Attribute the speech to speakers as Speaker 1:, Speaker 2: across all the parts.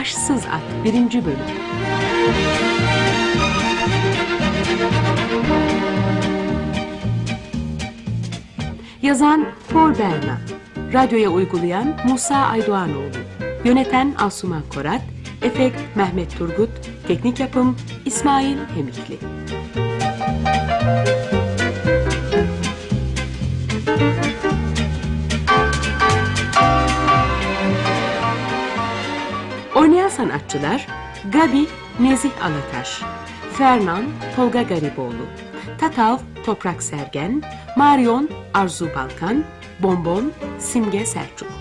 Speaker 1: Başsız At 1. Bölüm Yazan Paul Berna Radyoya uygulayan Musa Aydoğanoğlu Yöneten Asuman Korat Efekt Mehmet Turgut Teknik yapım İsmail Hemikli sanatçılar Gabi Nezih Alataş, Fernan Tolga Gariboğlu, Tatav Toprak Sergen, Marion Arzu Balkan, Bonbon Simge Selçuk.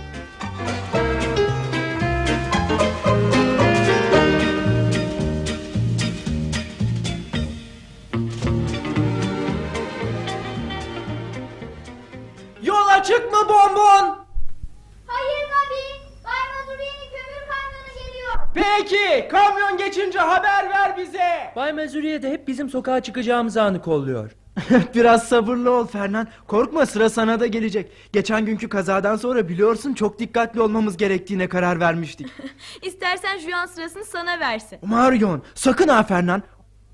Speaker 2: Bay
Speaker 3: Mezuriye de hep bizim sokağa çıkacağımız anı kolluyor.
Speaker 4: Biraz sabırlı ol Fernan. Korkma sıra sana da gelecek. Geçen günkü kazadan sonra biliyorsun çok dikkatli olmamız gerektiğine karar vermiştik.
Speaker 5: İstersen Juan sırasını sana versin.
Speaker 4: Marion sakın ha Fernan.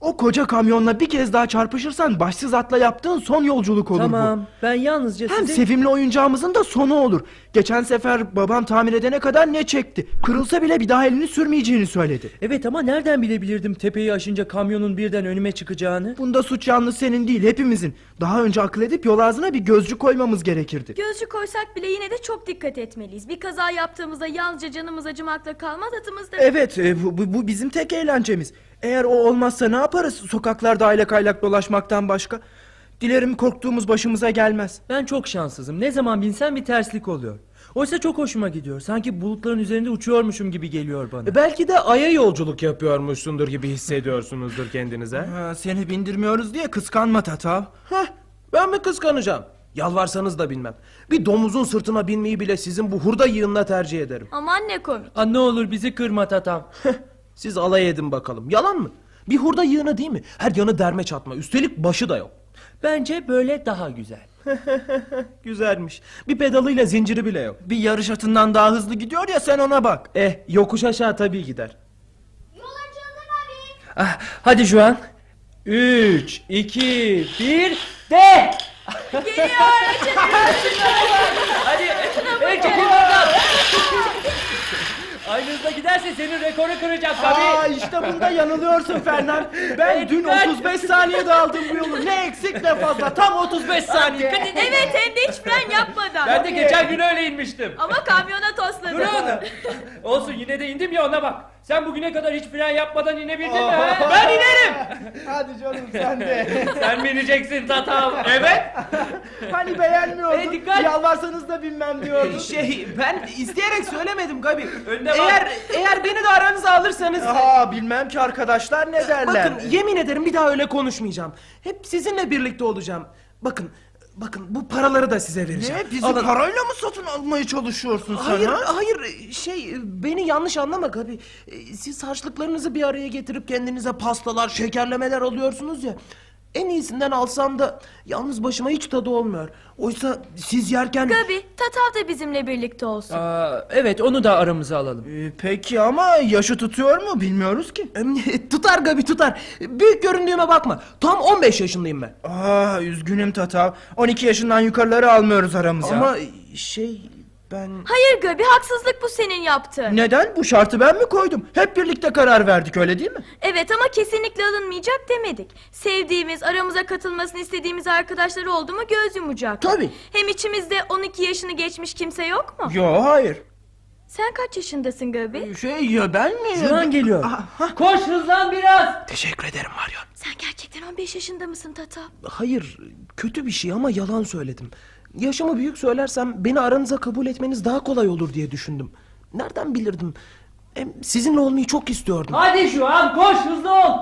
Speaker 4: O koca kamyonla bir kez daha çarpışırsan başsız atla yaptığın son yolculuk olur
Speaker 3: Tamam ben yalnızca
Speaker 4: bu. Hem
Speaker 3: size...
Speaker 4: sevimli oyuncağımızın da sonu olur. Geçen sefer babam tamir edene kadar ne çekti. Kırılsa bile bir daha elini sürmeyeceğini söyledi.
Speaker 3: Evet ama nereden bilebilirdim tepeyi aşınca kamyonun birden önüme çıkacağını?
Speaker 4: Bunda suç yalnız senin değil hepimizin. Daha önce akıl edip yol ağzına bir gözcü koymamız gerekirdi.
Speaker 5: Gözcü koysak bile yine de çok dikkat etmeliyiz. Bir kaza yaptığımızda yalnızca canımız acımakla kalmaz atımızda...
Speaker 4: Evet e, bu, bu, bu bizim tek eğlencemiz. Eğer o olmazsa ne yaparız sokaklarda aylak aylak dolaşmaktan başka? Dilerim korktuğumuz başımıza gelmez.
Speaker 3: Ben çok şanssızım. Ne zaman binsem bir terslik oluyor. Oysa çok hoşuma gidiyor. Sanki bulutların üzerinde uçuyormuşum gibi geliyor bana.
Speaker 6: E, Belki de aya yolculuk yapıyormuşsundur gibi hissediyorsunuzdur kendinize.
Speaker 4: Ha, seni bindirmiyoruz diye kıskanma Tatav.
Speaker 6: Heh, ben mi kıskanacağım? Yalvarsanız da bilmem. Bir domuzun sırtına binmeyi bile sizin bu hurda yığınına tercih ederim.
Speaker 5: Aman ne komik.
Speaker 3: Aa, ne olur bizi kırma tatam.
Speaker 6: Siz alay edin bakalım. Yalan mı? Bir hurda yığını değil mi? Her yanı derme çatma. Üstelik başı da yok.
Speaker 3: Bence böyle daha güzel.
Speaker 6: Güzelmiş. Bir pedalıyla zinciri bile yok.
Speaker 4: Bir yarış atından daha hızlı gidiyor ya sen ona bak.
Speaker 6: Eh yokuş aşağı tabii gider.
Speaker 2: Yol açıldı Gabi.
Speaker 3: Ah, hadi Juan. Üç, iki, bir, de! Hadi, hey, çekil oradan. Aynı hızla giderse senin rekoru kıracak
Speaker 4: Aa
Speaker 3: tabii.
Speaker 4: işte bunda yanılıyorsun Fernan. Ben
Speaker 3: Evet,
Speaker 4: dün
Speaker 3: dikkat.
Speaker 4: 35 saniyede aldım bu yolu. Ne eksik ne fazla. Tam 35 saniye.
Speaker 5: Evet hem de hiç fren yapmadan.
Speaker 3: Ben de geçen gün öyle inmiştim.
Speaker 5: Ama kamyona tosladı.
Speaker 3: Durun. Olsun yine de indim ya ona bak. Sen bugüne kadar hiç fren yapmadan inebildin mi? ha? Ben inerim.
Speaker 4: Hadi canım sen de.
Speaker 3: Sen bineceksin tatam. Evet.
Speaker 4: Hani beğenmiyordun.
Speaker 3: Hey, dikkat.
Speaker 4: Yalvarsanız da bilmem diyordun.
Speaker 6: Şey ben isteyerek söylemedim Gabi.
Speaker 3: Önüne bak.
Speaker 6: Eğer eğer beni de aranıza alırsanız
Speaker 4: Aa bilmem ki arkadaşlar ne derler.
Speaker 6: Bakın yemin ederim bir daha öyle konuşmayacağım. Hep sizinle birlikte olacağım. Bakın bakın bu paraları da size vereceğim.
Speaker 4: Ne bizi
Speaker 6: Alın.
Speaker 4: parayla mı satın almaya çalışıyorsun sen
Speaker 6: Hayır
Speaker 4: ha?
Speaker 6: hayır şey beni yanlış anlama Gabi. Ee, Siz harçlıklarınızı bir araya getirip kendinize pastalar, şekerlemeler alıyorsunuz ya. En iyisinden alsam da yalnız başıma hiç tadı olmuyor. Oysa siz yerken...
Speaker 5: Gabi, Tatav da bizimle birlikte olsun.
Speaker 3: Aa, evet onu da aramıza alalım.
Speaker 4: Ee, peki ama yaşı tutuyor mu bilmiyoruz ki.
Speaker 6: Tutar Gabi tutar. Büyük göründüğüme bakma. Tam 15 yaşındayım ben.
Speaker 4: Aa üzgünüm Tatav. 12 yaşından yukarıları almıyoruz aramıza.
Speaker 6: Ama şey ben...
Speaker 5: Hayır Gabi, haksızlık bu senin yaptığın.
Speaker 4: Neden? Bu şartı ben mi koydum? Hep birlikte karar verdik öyle değil mi?
Speaker 5: Evet ama kesinlikle alınmayacak demedik. Sevdiğimiz, aramıza katılmasını istediğimiz arkadaşlar oldu mu göz yumacak.
Speaker 4: Tabii.
Speaker 5: Hem içimizde 12 yaşını geçmiş kimse yok mu?
Speaker 4: Yo hayır.
Speaker 5: Sen kaç yaşındasın Gabi?
Speaker 4: Şey ya ben mi?
Speaker 3: Juan geliyor.
Speaker 4: Aha, ha.
Speaker 3: Koş hızlan biraz.
Speaker 6: Teşekkür ederim Marion.
Speaker 5: Sen gerçekten 15 yaşında mısın Tatav?
Speaker 6: Hayır, kötü bir şey ama yalan söyledim. Yaşımı büyük söylersem beni aranıza kabul etmeniz daha kolay olur diye düşündüm. Nereden bilirdim? Hem sizinle olmayı çok istiyordum.
Speaker 3: Hadi Juan koş hızlı ol.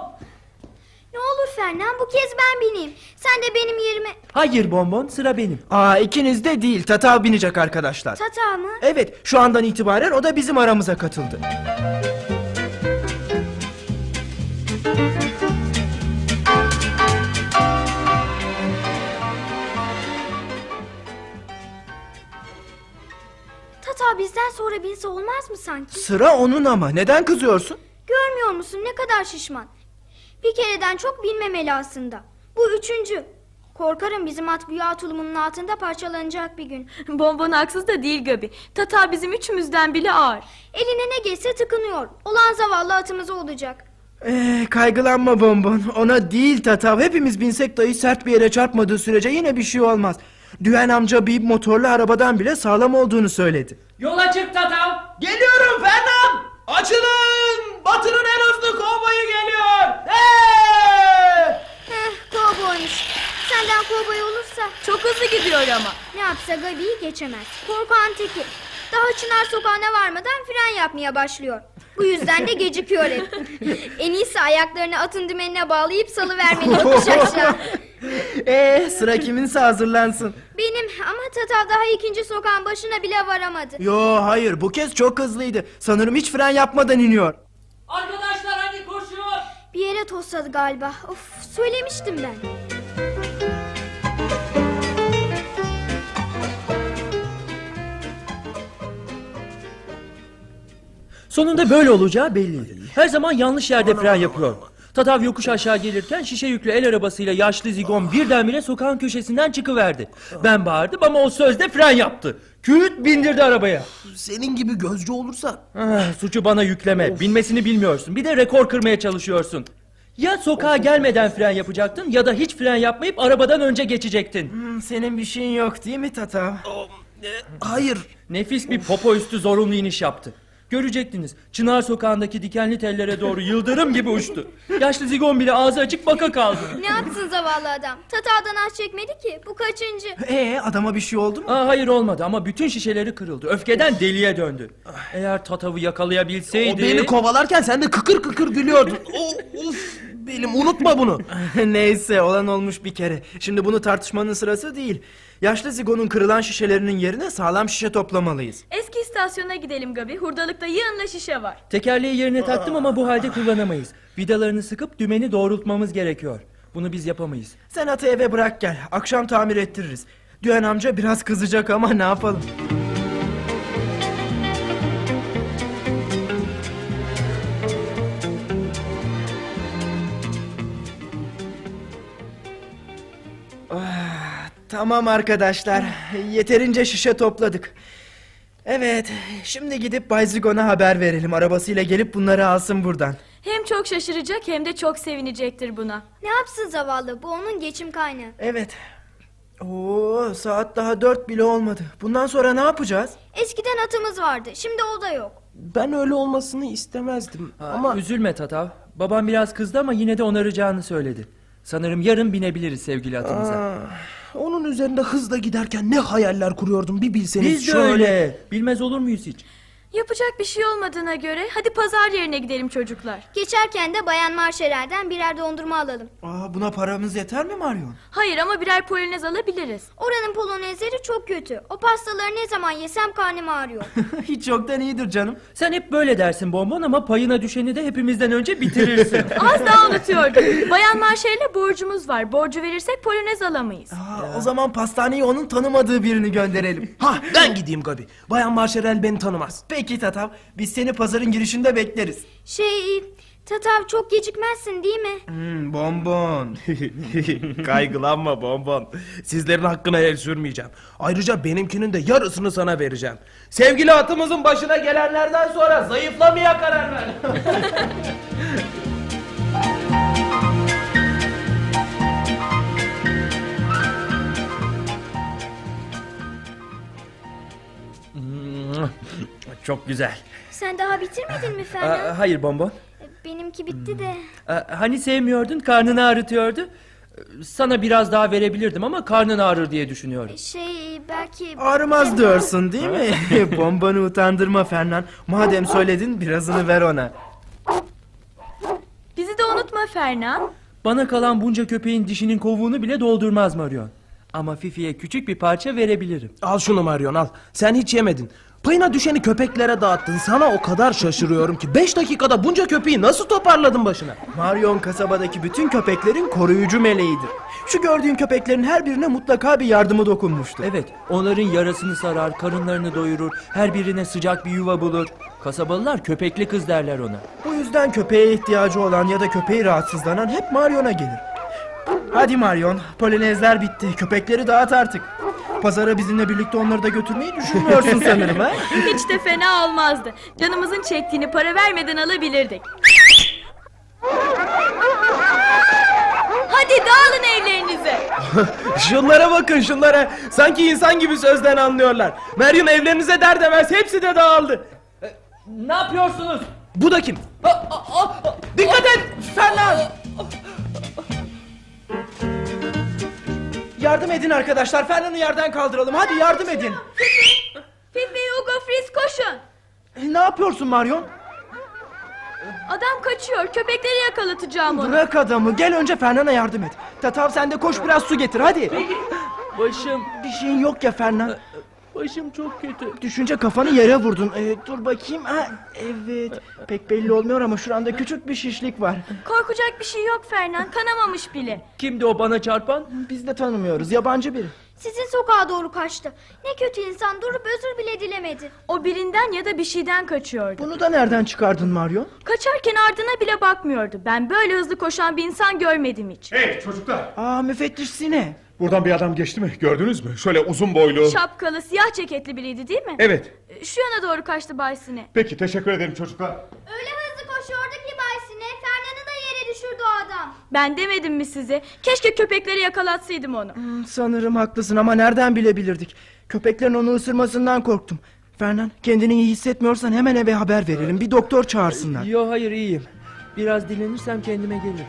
Speaker 2: Ne olur Fernan bu kez ben bineyim. Sen de benim yerime...
Speaker 3: Hayır bonbon sıra benim.
Speaker 4: Aa ikiniz de değil. Tatav binecek arkadaşlar.
Speaker 2: Tata mı?
Speaker 4: Evet şu andan itibaren o da bizim aramıza katıldı.
Speaker 2: Tata bizden sonra binse olmaz mı sanki?
Speaker 4: Sıra onun ama neden kızıyorsun?
Speaker 2: Görmüyor musun ne kadar şişman? Bir kereden çok binmemeli aslında. Bu üçüncü. Korkarım bizim at bu yağ tulumunun altında parçalanacak bir gün.
Speaker 5: Bonbon haksız da değil Gabi. Tata bizim üçümüzden bile ağır.
Speaker 2: Eline ne geçse tıkınıyor. Olan zavallı atımız olacak.
Speaker 4: Ee, kaygılanma bonbon. Ona değil tatav. Hepimiz binsek dahi sert bir yere çarpmadığı sürece yine bir şey olmaz. Düğen amca bir motorlu arabadan bile sağlam olduğunu söyledi.
Speaker 3: Yola çık Tatav.
Speaker 6: Geliyorum Fernand! Açılın! Batı'nın en hızlı kovboyu geliyor! Hey!
Speaker 2: Heh kovboymuş. Senden kovboy olursa
Speaker 5: Çok hızlı gidiyor ama.
Speaker 2: ne yapsa Gabi'yi geçemez. Korkan teki. Daha Çınar sokağına varmadan fren yapmaya başlıyor. Bu yüzden de gecikiyor hep. en iyisi ayaklarını atın dümenine bağlayıp salıvermeli yokuş aşağı.
Speaker 4: Ee, sıra kiminse hazırlansın.
Speaker 2: Benim ama Tatav daha ikinci sokağın başına bile varamadı.
Speaker 4: Yo hayır bu kez çok hızlıydı. Sanırım hiç fren yapmadan iniyor.
Speaker 3: Arkadaşlar hadi koşun.
Speaker 2: Bir yere tosladı galiba. Of söylemiştim ben.
Speaker 3: Sonunda böyle olacağı belliydi. Her zaman yanlış yerde fren yapıyor. Tatav yokuş aşağı gelirken şişe yüklü el arabasıyla yaşlı zigon birdenbire sokağın köşesinden çıkıverdi. Ben bağırdım ama o sözde fren yaptı. Küt bindirdi arabaya.
Speaker 6: Senin gibi gözcü olursa
Speaker 3: Ah, suçu bana yükleme. Bilmesini bilmiyorsun. Bir de rekor kırmaya çalışıyorsun. Ya sokağa gelmeden fren yapacaktın ya da hiç fren yapmayıp arabadan önce geçecektin.
Speaker 4: Hmm, senin bir şeyin yok değil mi tatav?
Speaker 6: hayır
Speaker 3: Nefis bir popo üstü zorunlu iniş yaptı. Görecektiniz. Çınar sokağındaki dikenli tellere doğru yıldırım gibi uçtu. Yaşlı zigon bile ağzı açık baka kaldı.
Speaker 2: Ne yapsın zavallı adam? Tatavdan az çekmedi ki. Bu kaçıncı?
Speaker 4: Ee, adama bir şey oldu mu?
Speaker 3: Aa, hayır olmadı ama bütün şişeleri kırıldı. Öfkeden deliye döndü. Eğer Tatav'ı yakalayabilseydi...
Speaker 6: o beni kovalarken sen de kıkır kıkır gülüyordun. O, uf, benim unutma bunu.
Speaker 4: Neyse olan olmuş bir kere. Şimdi bunu tartışmanın sırası değil. Yaşlı zigonun kırılan şişelerinin yerine sağlam şişe toplamalıyız.
Speaker 5: Eski istasyona gidelim Gabi. Hurdalıkta yığınla şişe var.
Speaker 3: Tekerleği yerine taktım ama bu halde kullanamayız. Vidalarını sıkıp dümeni doğrultmamız gerekiyor. Bunu biz yapamayız.
Speaker 4: Sen atı eve bırak gel. Akşam tamir ettiririz. Düğen amca biraz kızacak ama ne yapalım? Tamam arkadaşlar. Yeterince şişe topladık. Evet, şimdi gidip Bay Zigon'a haber verelim. Arabasıyla gelip bunları alsın buradan.
Speaker 5: Hem çok şaşıracak hem de çok sevinecektir buna.
Speaker 2: Ne yapsın zavallı? Bu onun geçim kaynağı.
Speaker 4: Evet. Oo, saat daha dört bile olmadı. Bundan sonra ne yapacağız?
Speaker 2: Eskiden atımız vardı. Şimdi o da yok.
Speaker 6: Ben öyle olmasını istemezdim.
Speaker 3: Ama
Speaker 6: Ama
Speaker 3: üzülme Tatav. Babam biraz kızdı ama yine de onaracağını söyledi. Sanırım yarın binebiliriz sevgili atımıza.
Speaker 6: Ah, onun üzerinde hızla giderken ne hayaller kuruyordum bir bilseniz.
Speaker 3: Biz de öyle. Bilmez olur muyuz hiç?
Speaker 5: Yapacak bir şey olmadığına göre hadi pazar yerine gidelim çocuklar.
Speaker 2: Geçerken de Bayan Marşerer'den birer dondurma alalım.
Speaker 4: Aa, buna paramız yeter mi Marion?
Speaker 5: Hayır ama birer polonez alabiliriz.
Speaker 2: Oranın polonezleri çok kötü. O pastaları ne zaman yesem karnım ağrıyor.
Speaker 4: Hiç yoktan iyidir canım.
Speaker 3: Sen hep böyle dersin bonbon ama payına düşeni de hepimizden önce bitirirsin.
Speaker 5: Az daha unutuyordum. Bayan Marşer'le borcumuz var. Borcu verirsek polonez alamayız.
Speaker 4: Aa, o zaman pastaneye onun tanımadığı birini gönderelim.
Speaker 6: Ha ben gideyim Gabi. Bayan Marşerel beni tanımaz.
Speaker 4: Peki Tatav, biz seni pazarın girişinde bekleriz.
Speaker 2: Şey, Tatav çok gecikmezsin değil mi?
Speaker 4: Hmm, bonbon.
Speaker 6: Kaygılanma bonbon. Sizlerin hakkına el sürmeyeceğim. Ayrıca benimkinin de yarısını sana vereceğim. Sevgili atımızın başına gelenlerden sonra zayıflamaya karar ver.
Speaker 3: Çok güzel.
Speaker 2: Sen daha bitirmedin mi
Speaker 3: Aa,
Speaker 2: Ferhan?
Speaker 3: hayır bonbon.
Speaker 2: Benimki bitti de.
Speaker 3: Aa, hani sevmiyordun karnını ağrıtıyordu. Sana biraz daha verebilirdim ama karnın ağrır diye düşünüyorum.
Speaker 2: Şey, belki...
Speaker 4: Ağrımaz diyorsun değil mi? Bombanı utandırma Fernan. Madem söyledin birazını ver ona.
Speaker 5: Bizi de unutma Fernan.
Speaker 3: Bana kalan bunca köpeğin dişinin kovuğunu bile doldurmaz Marion. Ama Fifi'ye küçük bir parça verebilirim.
Speaker 6: al şunu Marion al. Sen hiç yemedin. Payına düşeni köpeklere dağıttın. Sana o kadar şaşırıyorum ki. Beş dakikada bunca köpeği nasıl toparladın başına?
Speaker 4: Marion kasabadaki bütün köpeklerin koruyucu meleğidir. Şu gördüğün köpeklerin her birine mutlaka bir yardımı dokunmuştu.
Speaker 3: Evet, onların yarasını sarar, karınlarını doyurur, her birine sıcak bir yuva bulur. Kasabalılar köpekli kız derler ona.
Speaker 4: Bu yüzden köpeğe ihtiyacı olan ya da köpeği rahatsızlanan hep Marion'a gelir. Hadi Marion, polinezler bitti. Köpekleri dağıt artık. Pazara bizimle birlikte onları da götürmeyi düşünmüyorsun sanırım ha?
Speaker 5: Hiç de fena olmazdı. Canımızın çektiğini para vermeden alabilirdik. Hadi dağılın evlerinize.
Speaker 6: Şunlara bakın şunlara. Sanki insan gibi sözden anlıyorlar. Meryem evlerinize der demez hepsi de dağıldı.
Speaker 3: Ne yapıyorsunuz?
Speaker 6: Bu da kim? Aa, aa, aa, Dikkat et! Fernan!
Speaker 4: Yardım edin arkadaşlar. Fernan'ı yerden kaldıralım. Hadi yardım edin.
Speaker 5: Fifi, Hugo, Fritz koşun.
Speaker 4: Ne yapıyorsun Marion?
Speaker 5: Adam kaçıyor. Köpekleri yakalatacağım onu.
Speaker 4: Bırak adamı. Gel önce Fernan'a yardım et. Tatav sen de koş biraz su getir hadi.
Speaker 3: Başım,
Speaker 4: Bir şeyin yok ya Fernan.
Speaker 3: Başım çok kötü.
Speaker 4: Düşünce kafanı yere vurdun. Ee, dur bakayım. Ha, evet. Pek belli olmuyor ama şuranda küçük bir şişlik var.
Speaker 5: Korkacak bir şey yok Fernan. Kanamamış bile.
Speaker 3: Kimdi o bana çarpan?
Speaker 4: Biz de tanımıyoruz. Yabancı biri.
Speaker 2: Sizin sokağa doğru kaçtı. Ne kötü insan durup özür bile dilemedi.
Speaker 5: O birinden ya da bir şeyden kaçıyordu.
Speaker 4: Bunu da nereden çıkardın Marion?
Speaker 5: Kaçarken ardına bile bakmıyordu. Ben böyle hızlı koşan bir insan görmedim hiç.
Speaker 7: Hey çocuklar!
Speaker 4: Aa müfettiş Sine.
Speaker 7: Buradan bir adam geçti mi? Gördünüz mü? Şöyle uzun boylu.
Speaker 5: Şapkalı, siyah ceketli biriydi değil mi?
Speaker 7: Evet.
Speaker 5: Şu yana doğru kaçtı Bay Sine.
Speaker 7: Peki teşekkür ederim çocuklar.
Speaker 2: Öyle hızlı koşuyordu ki Baysine. Fernan'ı da yere düşürdü o adam.
Speaker 5: Ben demedim mi size? Keşke köpekleri yakalatsaydım onu.
Speaker 4: Hmm, Sanırım haklısın ama nereden bilebilirdik? Köpeklerin onu ısırmasından korktum. Fernan kendini iyi hissetmiyorsan hemen eve haber verelim. Bir doktor çağırsınlar.
Speaker 3: Yo hayır iyiyim. Biraz dinlenirsem kendime gelirim.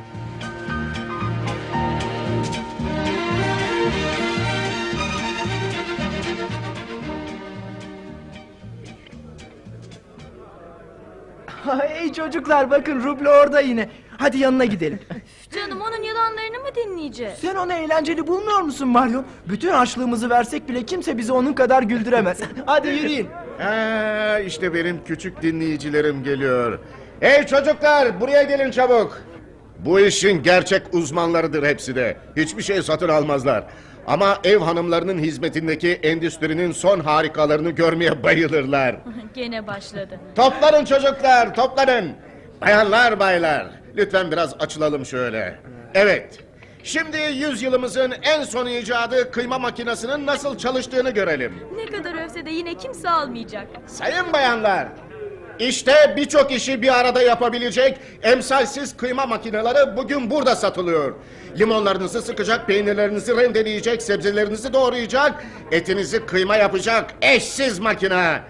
Speaker 4: Hey çocuklar bakın Rublo orada yine. Hadi yanına gidelim.
Speaker 5: Canım onun yalanlarını mı dinleyeceğiz?
Speaker 4: Sen onu eğlenceli bulmuyor musun Marion? Bütün harçlığımızı versek bile kimse bizi onun kadar güldüremez. Hadi yürüyün.
Speaker 8: Ha, işte benim küçük dinleyicilerim geliyor. Hey çocuklar buraya gelin çabuk. Bu işin gerçek uzmanlarıdır hepsi de. Hiçbir şey satın almazlar. Ama ev hanımlarının hizmetindeki endüstrinin son harikalarını görmeye bayılırlar.
Speaker 5: Gene başladı.
Speaker 8: Toplanın çocuklar toplanın. Bayanlar baylar. Lütfen biraz açılalım şöyle. Evet. Şimdi yüzyılımızın en son icadı kıyma makinesinin nasıl çalıştığını görelim.
Speaker 5: Ne kadar övse de yine kimse almayacak.
Speaker 8: Sayın bayanlar, işte birçok işi bir arada yapabilecek emsalsiz kıyma makineleri bugün burada satılıyor. Limonlarınızı sıkacak, peynirlerinizi rendeleyecek, sebzelerinizi doğrayacak, etinizi kıyma yapacak eşsiz makine.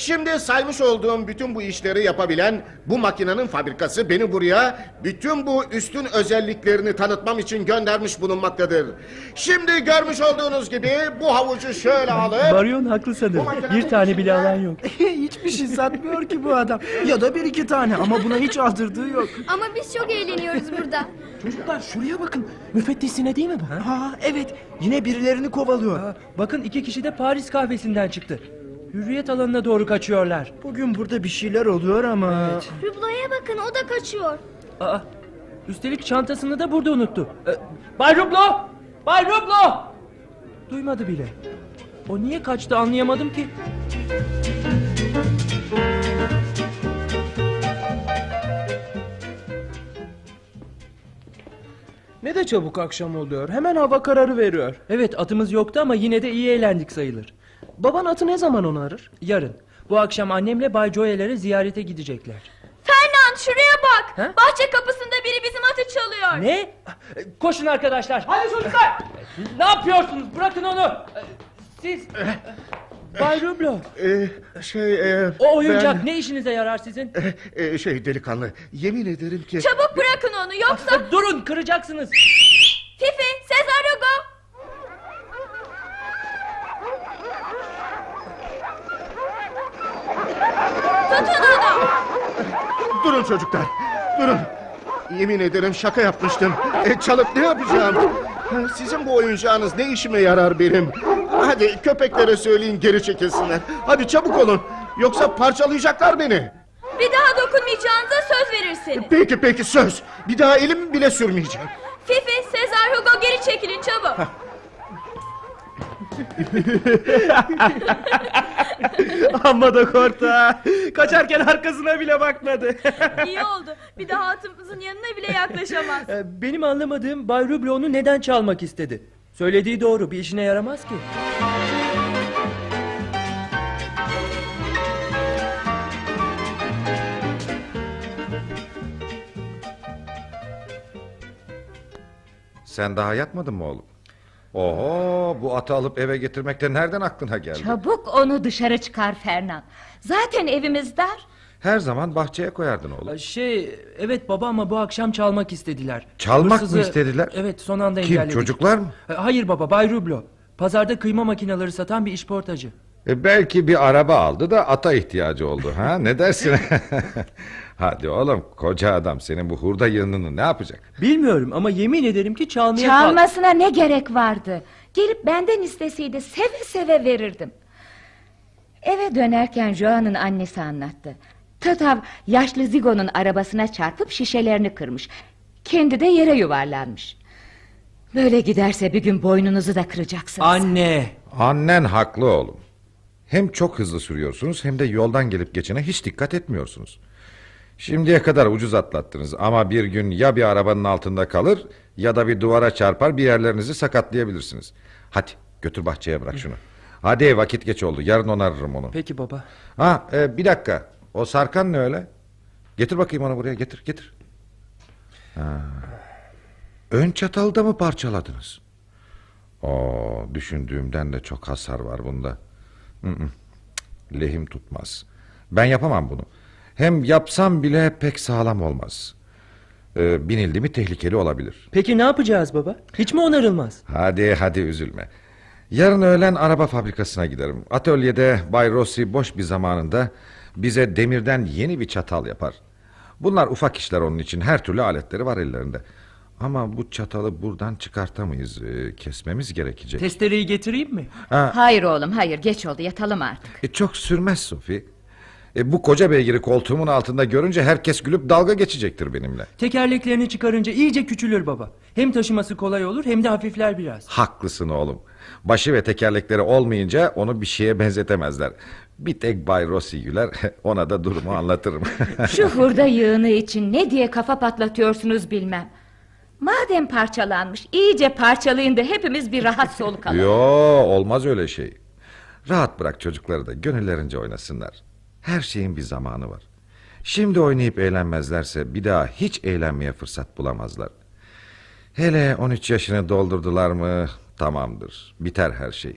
Speaker 8: Şimdi saymış olduğum bütün bu işleri yapabilen bu makinenin fabrikası beni buraya bütün bu üstün özelliklerini tanıtmam için göndermiş bulunmaktadır. Şimdi görmüş olduğunuz gibi bu havucu şöyle alıp...
Speaker 3: Marion haklı sanırım. Bir tane bile alan yok.
Speaker 4: Hiçbir şey satmıyor ki bu adam. Ya da bir iki tane ama buna hiç aldırdığı yok.
Speaker 2: Ama biz çok eğleniyoruz burada.
Speaker 6: Çocuklar şuraya bakın. Müfettiş Sine değil mi bu?
Speaker 4: Ha evet yine birilerini kovalıyor.
Speaker 3: Aa, bakın iki kişi de Paris kahvesinden çıktı. Hürriyet alanına doğru kaçıyorlar.
Speaker 4: Bugün burada bir şeyler oluyor ama...
Speaker 2: Rublo'ya bakın o da kaçıyor.
Speaker 3: Aa, üstelik çantasını da burada unuttu. Ee, Bay Rublo! Bay Rublo! Duymadı bile. O niye kaçtı anlayamadım ki.
Speaker 6: Ne de çabuk akşam oluyor. Hemen hava kararı veriyor.
Speaker 3: Evet atımız yoktu ama yine de iyi eğlendik sayılır.
Speaker 6: Baban atı ne zaman onarır?
Speaker 3: Yarın. Bu akşam annemle Bay Joy'lere ziyarete gidecekler.
Speaker 5: Fernan şuraya bak.
Speaker 3: Ha?
Speaker 5: Bahçe kapısında biri bizim atı çalıyor.
Speaker 3: Ne? Koşun arkadaşlar. Hadi çocuklar. ne yapıyorsunuz? Bırakın onu. Siz... Bay Rublo.
Speaker 8: Ee, şey... e,
Speaker 3: O oyuncak
Speaker 8: ben-
Speaker 3: ne işinize yarar sizin?
Speaker 8: Ee, şey delikanlı, yemin ederim ki...
Speaker 5: Çabuk bırakın onu yoksa...
Speaker 3: Durun kıracaksınız.
Speaker 5: Fifi, Sezar Hugo. Tutun onu.
Speaker 8: Durun çocuklar, durun. Yemin ederim şaka yapmıştım. E, çalıp ne yapacağım? Sizin bu oyuncağınız ne işime yarar benim? Hadi köpeklere söyleyin geri çekilsinler. Hadi çabuk olun. Yoksa parçalayacaklar beni.
Speaker 5: Bir daha dokunmayacağınıza söz verirsiniz.
Speaker 8: Peki peki söz. Bir daha elimi bile sürmeyeceğim.
Speaker 5: Fifi, Sezar, Hugo geri çekilin çabuk.
Speaker 4: Amma da korktu Kaçarken arkasına bile bakmadı.
Speaker 5: İyi oldu. Bir daha atımızın yanına bile yaklaşamaz.
Speaker 3: Ee, Benim anlamadığım Bay Rublo onu neden çalmak istedi? Söylediği doğru bir işine yaramaz ki.
Speaker 9: Sen daha yatmadın mı oğlum? Oho bu atı alıp eve getirmekte nereden aklına geldi?
Speaker 10: Çabuk onu dışarı çıkar Fernan. Zaten evimiz dar.
Speaker 9: Her zaman bahçeye koyardın oğlum.
Speaker 3: Şey evet baba ama bu akşam çalmak istediler.
Speaker 9: Çalmak mı istediler?
Speaker 3: Evet son anda
Speaker 9: Kim
Speaker 3: engelledik.
Speaker 9: çocuklar mı?
Speaker 3: Hayır baba Bay Rublo. Pazarda kıyma makineleri satan bir işportacı.
Speaker 9: E, belki bir araba aldı da ata ihtiyacı oldu ha ne dersin? Hadi oğlum koca adam senin bu hurda yığınını ne yapacak?
Speaker 3: Bilmiyorum ama yemin ederim ki çalmaya
Speaker 10: Çalmasına ne gerek vardı? Gelip benden isteseydi seve seve verirdim. Eve dönerken Joan'ın annesi anlattı. Tatav yaşlı Zigo'nun arabasına çarpıp şişelerini kırmış. Kendi de yere yuvarlanmış. Böyle giderse bir gün boynunuzu da kıracaksınız.
Speaker 3: Anne.
Speaker 9: Annen haklı oğlum. Hem çok hızlı sürüyorsunuz hem de yoldan gelip geçene hiç dikkat etmiyorsunuz. Şimdiye kadar ucuz atlattınız ama bir gün ya bir arabanın altında kalır ya da bir duvara çarpar bir yerlerinizi sakatlayabilirsiniz. Hadi götür bahçeye bırak şunu. Hadi vakit geç oldu yarın onarırım onu.
Speaker 3: Peki baba.
Speaker 9: Ha e, bir dakika o sarkan ne öyle? Getir bakayım onu buraya getir getir. Ha. Ön çatalı da mı parçaladınız? Oo, düşündüğümden de çok hasar var bunda. Hı hı. Lehim tutmaz. Ben yapamam bunu. Hem yapsam bile pek sağlam olmaz. Ee, binildi mi tehlikeli olabilir.
Speaker 3: Peki ne yapacağız baba? Hiç mi onarılmaz?
Speaker 9: Hadi hadi üzülme. Yarın öğlen araba fabrikasına giderim. Atölyede Bay Rossi boş bir zamanında bize demirden yeni bir çatal yapar. Bunlar ufak işler onun için. Her türlü aletleri var ellerinde. Ama bu çatalı buradan çıkartamayız. Ee, kesmemiz gerekecek.
Speaker 3: Testereyi getireyim mi?
Speaker 10: Hayır oğlum hayır geç oldu yatalım artık.
Speaker 9: E, çok sürmez Sophie. E, bu koca beygiri koltuğumun altında görünce herkes gülüp dalga geçecektir benimle.
Speaker 3: Tekerleklerini çıkarınca iyice küçülür baba. Hem taşıması kolay olur hem de hafifler biraz.
Speaker 9: Haklısın oğlum. Başı ve tekerlekleri olmayınca onu bir şeye benzetemezler. Bir tek Bay Rossi güler ona da durumu anlatırım.
Speaker 10: Şu hurda yığını için ne diye kafa patlatıyorsunuz bilmem. Madem parçalanmış iyice parçalayın da hepimiz bir rahat soluk alalım.
Speaker 9: Yo olmaz öyle şey. Rahat bırak çocukları da gönüllerince oynasınlar. Her şeyin bir zamanı var. Şimdi oynayıp eğlenmezlerse bir daha hiç eğlenmeye fırsat bulamazlar. Hele 13 yaşını doldurdular mı tamamdır. Biter her şey.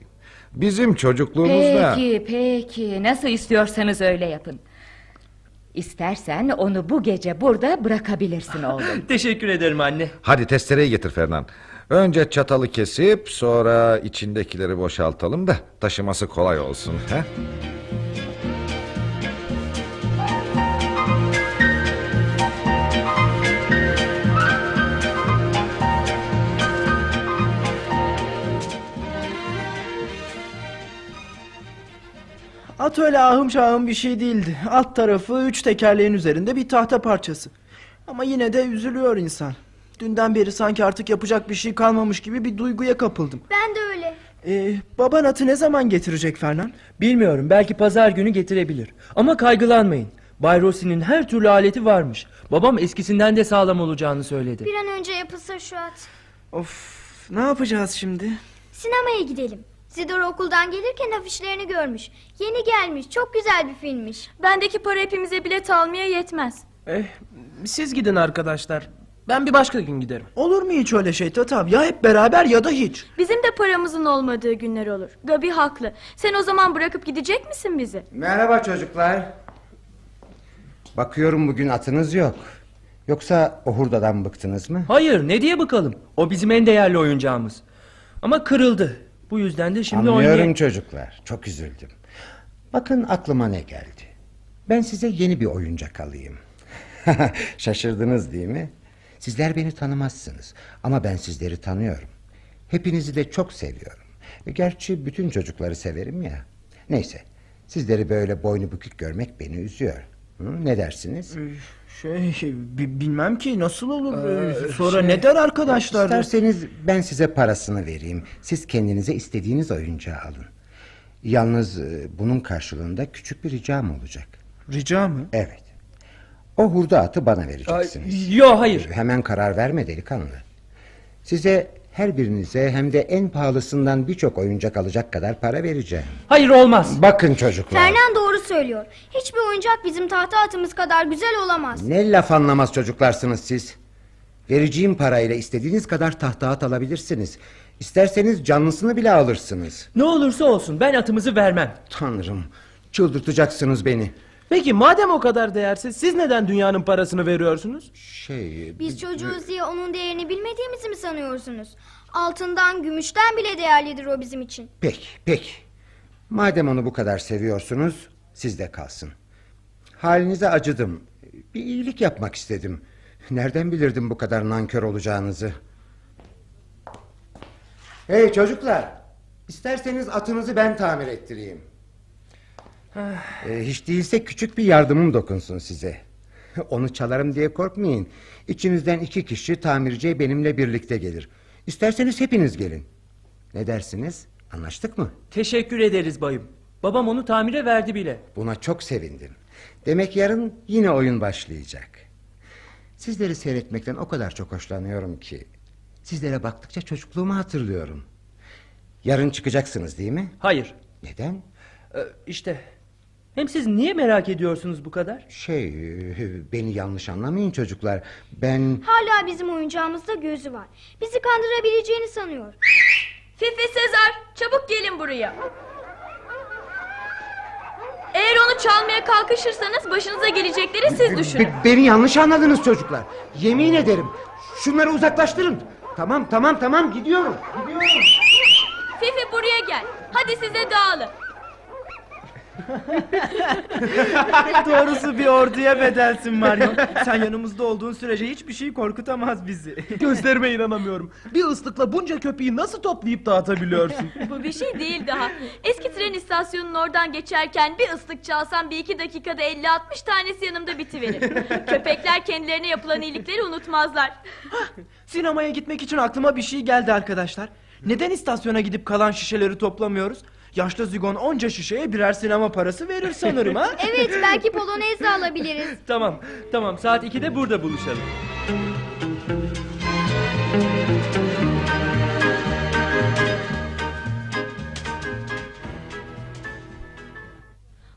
Speaker 9: Bizim çocukluğumuzda...
Speaker 10: Peki peki nasıl istiyorsanız öyle yapın. İstersen onu bu gece burada bırakabilirsin oğlum.
Speaker 3: Teşekkür ederim anne.
Speaker 9: Hadi testereyi getir Fernan. Önce çatalı kesip sonra içindekileri boşaltalım da taşıması kolay olsun. He?
Speaker 4: At öyle ahım şahım bir şey değildi. Alt tarafı üç tekerleğin üzerinde bir tahta parçası. Ama yine de üzülüyor insan. Dünden beri sanki artık yapacak bir şey kalmamış gibi bir duyguya kapıldım.
Speaker 2: Ben de öyle.
Speaker 4: Ee, baban atı ne zaman getirecek Fernan?
Speaker 3: Bilmiyorum belki pazar günü getirebilir. Ama kaygılanmayın. Bay Rossi'nin her türlü aleti varmış. Babam eskisinden de sağlam olacağını söyledi.
Speaker 2: Bir an önce yapılsa şu at.
Speaker 4: Of ne yapacağız şimdi?
Speaker 2: Sinemaya gidelim. Zidoro okuldan gelirken afişlerini görmüş. Yeni gelmiş. Çok güzel bir filmmiş.
Speaker 5: Bendeki para hepimize bilet almaya yetmez.
Speaker 6: Eh, siz gidin arkadaşlar. Ben bir başka gün giderim.
Speaker 4: Olur mu hiç öyle şey Tatav? Ya hep beraber ya da hiç.
Speaker 5: Bizim de paramızın olmadığı günler olur. Gabi haklı. Sen o zaman bırakıp gidecek misin bizi?
Speaker 11: Merhaba çocuklar. Bakıyorum bugün atınız yok. Yoksa o hurdadan bıktınız mı?
Speaker 3: Hayır ne diye bakalım. O bizim en değerli oyuncağımız. Ama kırıldı. Bu yüzden de şimdi
Speaker 11: Anlıyorum
Speaker 3: oynay-
Speaker 11: çocuklar. Çok üzüldüm. Bakın aklıma ne geldi. Ben size yeni bir oyuncak alayım. Şaşırdınız değil mi? Sizler beni tanımazsınız. Ama ben sizleri tanıyorum. Hepinizi de çok seviyorum. E, Gerçi bütün çocukları severim ya. Neyse. Sizleri böyle boynu bükük görmek beni üzüyor. Hı, ne dersiniz?
Speaker 4: Şey bi- bilmem ki nasıl olur. Ee, Sonra ne der arkadaşlar?
Speaker 11: İsterseniz ben size parasını vereyim. Siz kendinize istediğiniz oyuncağı alın. Yalnız e, bunun karşılığında küçük bir ricam olacak.
Speaker 4: Rica mı?
Speaker 11: Evet. O hurda atı bana vereceksiniz.
Speaker 3: Yo hayır.
Speaker 11: Hemen karar verme delikanlı. Size her birinize hem de en pahalısından birçok oyuncak alacak kadar para vereceğim.
Speaker 3: Hayır olmaz.
Speaker 11: Bakın çocuklar.
Speaker 2: Fernan doğru söylüyor. Hiçbir oyuncak bizim tahta atımız kadar güzel olamaz.
Speaker 11: Ne laf anlamaz çocuklarsınız siz. Vereceğim parayla istediğiniz kadar tahta at alabilirsiniz. İsterseniz canlısını bile alırsınız.
Speaker 3: Ne olursa olsun ben atımızı vermem.
Speaker 11: Tanrım çıldırtacaksınız beni.
Speaker 6: Peki madem o kadar değersiz siz neden dünyanın parasını veriyorsunuz?
Speaker 11: Şey...
Speaker 2: Biz çocuğuz diye onun değerini bilmediğimizi mi sanıyorsunuz? Altından, gümüşten bile değerlidir o bizim için.
Speaker 11: Peki peki. Madem onu bu kadar seviyorsunuz sizde kalsın. Halinize acıdım. Bir iyilik yapmak istedim. Nereden bilirdim bu kadar nankör olacağınızı? Hey çocuklar. İsterseniz atınızı ben tamir ettireyim. Ee, hiç değilse küçük bir yardımım dokunsun size. Onu çalarım diye korkmayın. İçinizden iki kişi tamirciye benimle birlikte gelir. İsterseniz hepiniz gelin. Ne dersiniz? Anlaştık mı?
Speaker 3: Teşekkür ederiz bayım. Babam onu tamire verdi bile.
Speaker 11: Buna çok sevindim. Demek yarın yine oyun başlayacak. Sizleri seyretmekten o kadar çok hoşlanıyorum ki... ...sizlere baktıkça çocukluğumu hatırlıyorum. Yarın çıkacaksınız değil mi?
Speaker 3: Hayır.
Speaker 11: Neden?
Speaker 3: Ee, işte. Hem siz niye merak ediyorsunuz bu kadar?
Speaker 11: Şey, e, beni yanlış anlamayın çocuklar. Ben...
Speaker 2: Hala bizim oyuncağımızda gözü var. Bizi kandırabileceğini sanıyor.
Speaker 5: Fifi Sezar çabuk gelin buraya. Eğer onu çalmaya kalkışırsanız başınıza gelecekleri siz düşünün.
Speaker 11: Be- beni yanlış anladınız çocuklar. Yemin ederim. Şunları uzaklaştırın. Tamam, tamam, tamam gidiyorum. Gidiyorum.
Speaker 5: Fifi buraya gel. Hadi size dağılın.
Speaker 4: Doğrusu bir orduya bedelsin Marion. Sen yanımızda olduğun sürece hiçbir şey korkutamaz bizi.
Speaker 6: Gözlerime inanamıyorum. Bir ıslıkla bunca köpeği nasıl toplayıp dağıtabiliyorsun?
Speaker 5: Bu bir şey değil daha. Eski tren istasyonunun oradan geçerken bir ıslık çalsam bir iki dakikada 50-60 tanesi yanımda bitiverir. Köpekler kendilerine yapılan iyilikleri unutmazlar.
Speaker 4: Sinemaya gitmek için aklıma bir şey geldi arkadaşlar. Neden istasyona gidip kalan şişeleri toplamıyoruz? Yaşlı zigon onca şişeye birer sinema parası verir sanırım ha?
Speaker 2: Evet belki polonez de alabiliriz.
Speaker 3: Tamam, tamam. Saat 2'de burada buluşalım.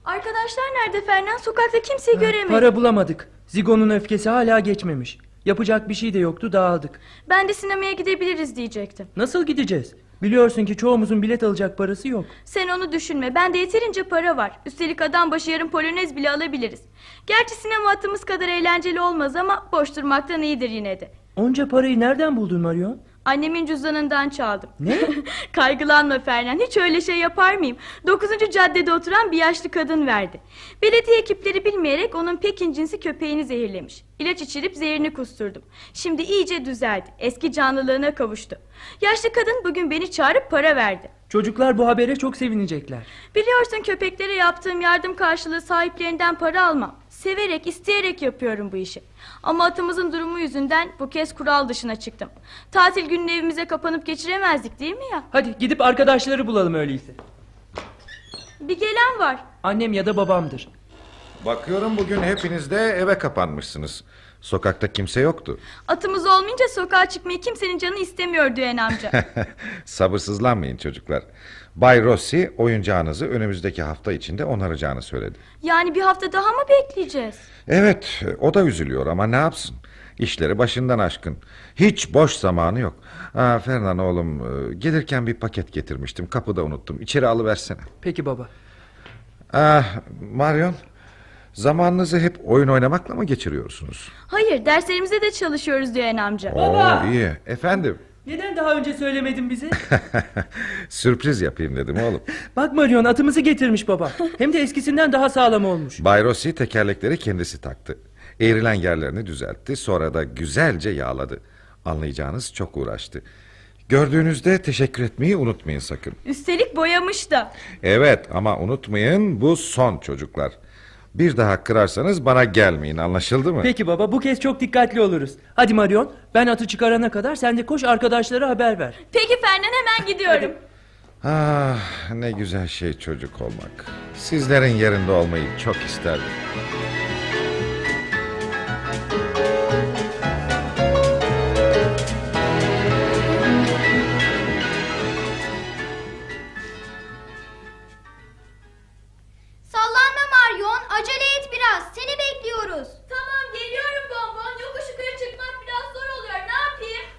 Speaker 5: Arkadaşlar nerede Fernan? Sokakta kimseyi göremedim.
Speaker 3: Para bulamadık. Zigon'un öfkesi hala geçmemiş. Yapacak bir şey de yoktu dağıldık.
Speaker 5: Ben de sinemaya gidebiliriz diyecektim.
Speaker 3: Nasıl gideceğiz? Biliyorsun ki çoğumuzun bilet alacak parası yok.
Speaker 5: Sen onu düşünme. Bende yeterince para var. Üstelik adam başı yarım polonez bile alabiliriz. Gerçi sinema atımız kadar eğlenceli olmaz ama boş durmaktan iyidir yine de.
Speaker 3: Onca parayı nereden buldun Marion?
Speaker 5: Annemin cüzdanından çaldım.
Speaker 3: Ne?
Speaker 5: Kaygılanma Fernan. Hiç öyle şey yapar mıyım? Dokuzuncu caddede oturan bir yaşlı kadın verdi. Belediye ekipleri bilmeyerek onun Pekin cinsi köpeğini zehirlemiş. İlaç içirip zehirini kusturdum. Şimdi iyice düzeldi. Eski canlılığına kavuştu. Yaşlı kadın bugün beni çağırıp para verdi.
Speaker 3: Çocuklar bu habere çok sevinecekler.
Speaker 5: Biliyorsun köpeklere yaptığım yardım karşılığı sahiplerinden para almam. Severek, isteyerek yapıyorum bu işi. Ama atımızın durumu yüzünden bu kez kural dışına çıktım. Tatil gününü evimize kapanıp geçiremezdik değil mi ya?
Speaker 3: Hadi gidip arkadaşları bulalım öyleyse.
Speaker 5: Bir gelen var.
Speaker 3: Annem ya da babamdır.
Speaker 9: Bakıyorum bugün hepiniz de eve kapanmışsınız. Sokakta kimse yoktu.
Speaker 5: Atımız olmayınca sokağa çıkmayı kimsenin canı istemiyor Düğen amca.
Speaker 9: Sabırsızlanmayın çocuklar. Bay Rossi oyuncağınızı önümüzdeki hafta içinde onaracağını söyledi.
Speaker 5: yani bir hafta daha mı bekleyeceğiz?
Speaker 9: Evet o da üzülüyor ama ne yapsın? İşleri başından aşkın. Hiç boş zamanı yok. Aa, Fernan oğlum e, gelirken bir paket getirmiştim. Kapıda unuttum. İçeri alıversene.
Speaker 3: Peki baba.
Speaker 9: Ah, Marion zamanınızı hep oyun oynamakla mı geçiriyorsunuz?
Speaker 5: Hayır derslerimizde de çalışıyoruz Düğen amca.
Speaker 9: Oo, iyi. Efendim
Speaker 3: Neden daha önce söylemedin bize?
Speaker 9: sürpriz yapayım dedim oğlum.
Speaker 3: Bak Marion atımızı getirmiş baba. Hem de eskisinden daha sağlam olmuş.
Speaker 9: Bay Rossi tekerlekleri kendisi taktı. Eğrilen yerlerini düzeltti. Sonra da güzelce yağladı. Anlayacağınız çok uğraştı. Gördüğünüzde teşekkür etmeyi unutmayın sakın.
Speaker 5: Üstelik boyamış da.
Speaker 9: Evet ama unutmayın bu son çocuklar. Bir daha kırarsanız bana gelmeyin anlaşıldı mı?
Speaker 3: Peki baba bu kez çok dikkatli oluruz. Hadi Marion ben atı çıkarana kadar sen de koş arkadaşlara haber ver.
Speaker 5: Peki Fernan hemen gidiyorum.
Speaker 9: Ah ne güzel şey çocuk olmak. Sizlerin yerinde olmayı çok isterdim.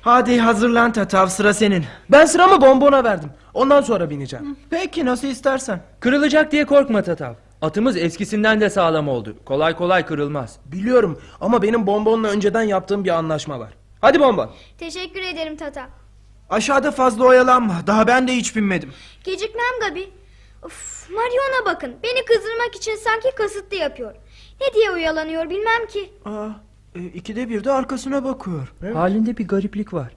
Speaker 4: Hadi hazırlan Tatav sıra senin.
Speaker 6: Ben sıramı bonbona verdim. Ondan sonra bineceğim.
Speaker 4: Peki nasıl istersen.
Speaker 3: Kırılacak diye korkma Tatav. Atımız eskisinden de sağlam oldu. Kolay kolay kırılmaz.
Speaker 6: Biliyorum ama benim bonbonla önceden yaptığım bir anlaşma var. Hadi bonbon.
Speaker 2: Teşekkür ederim Tata.
Speaker 4: Aşağıda fazla oyalanma. Daha ben de hiç binmedim.
Speaker 2: Gecikmem Gabi. Of, Marion'a bakın. Beni kızdırmak için sanki kasıtlı yapıyor. Ne diye oyalanıyor bilmem ki.
Speaker 4: Aa, e, ikide bir de arkasına bakıyor.
Speaker 3: Halinde bir gariplik var.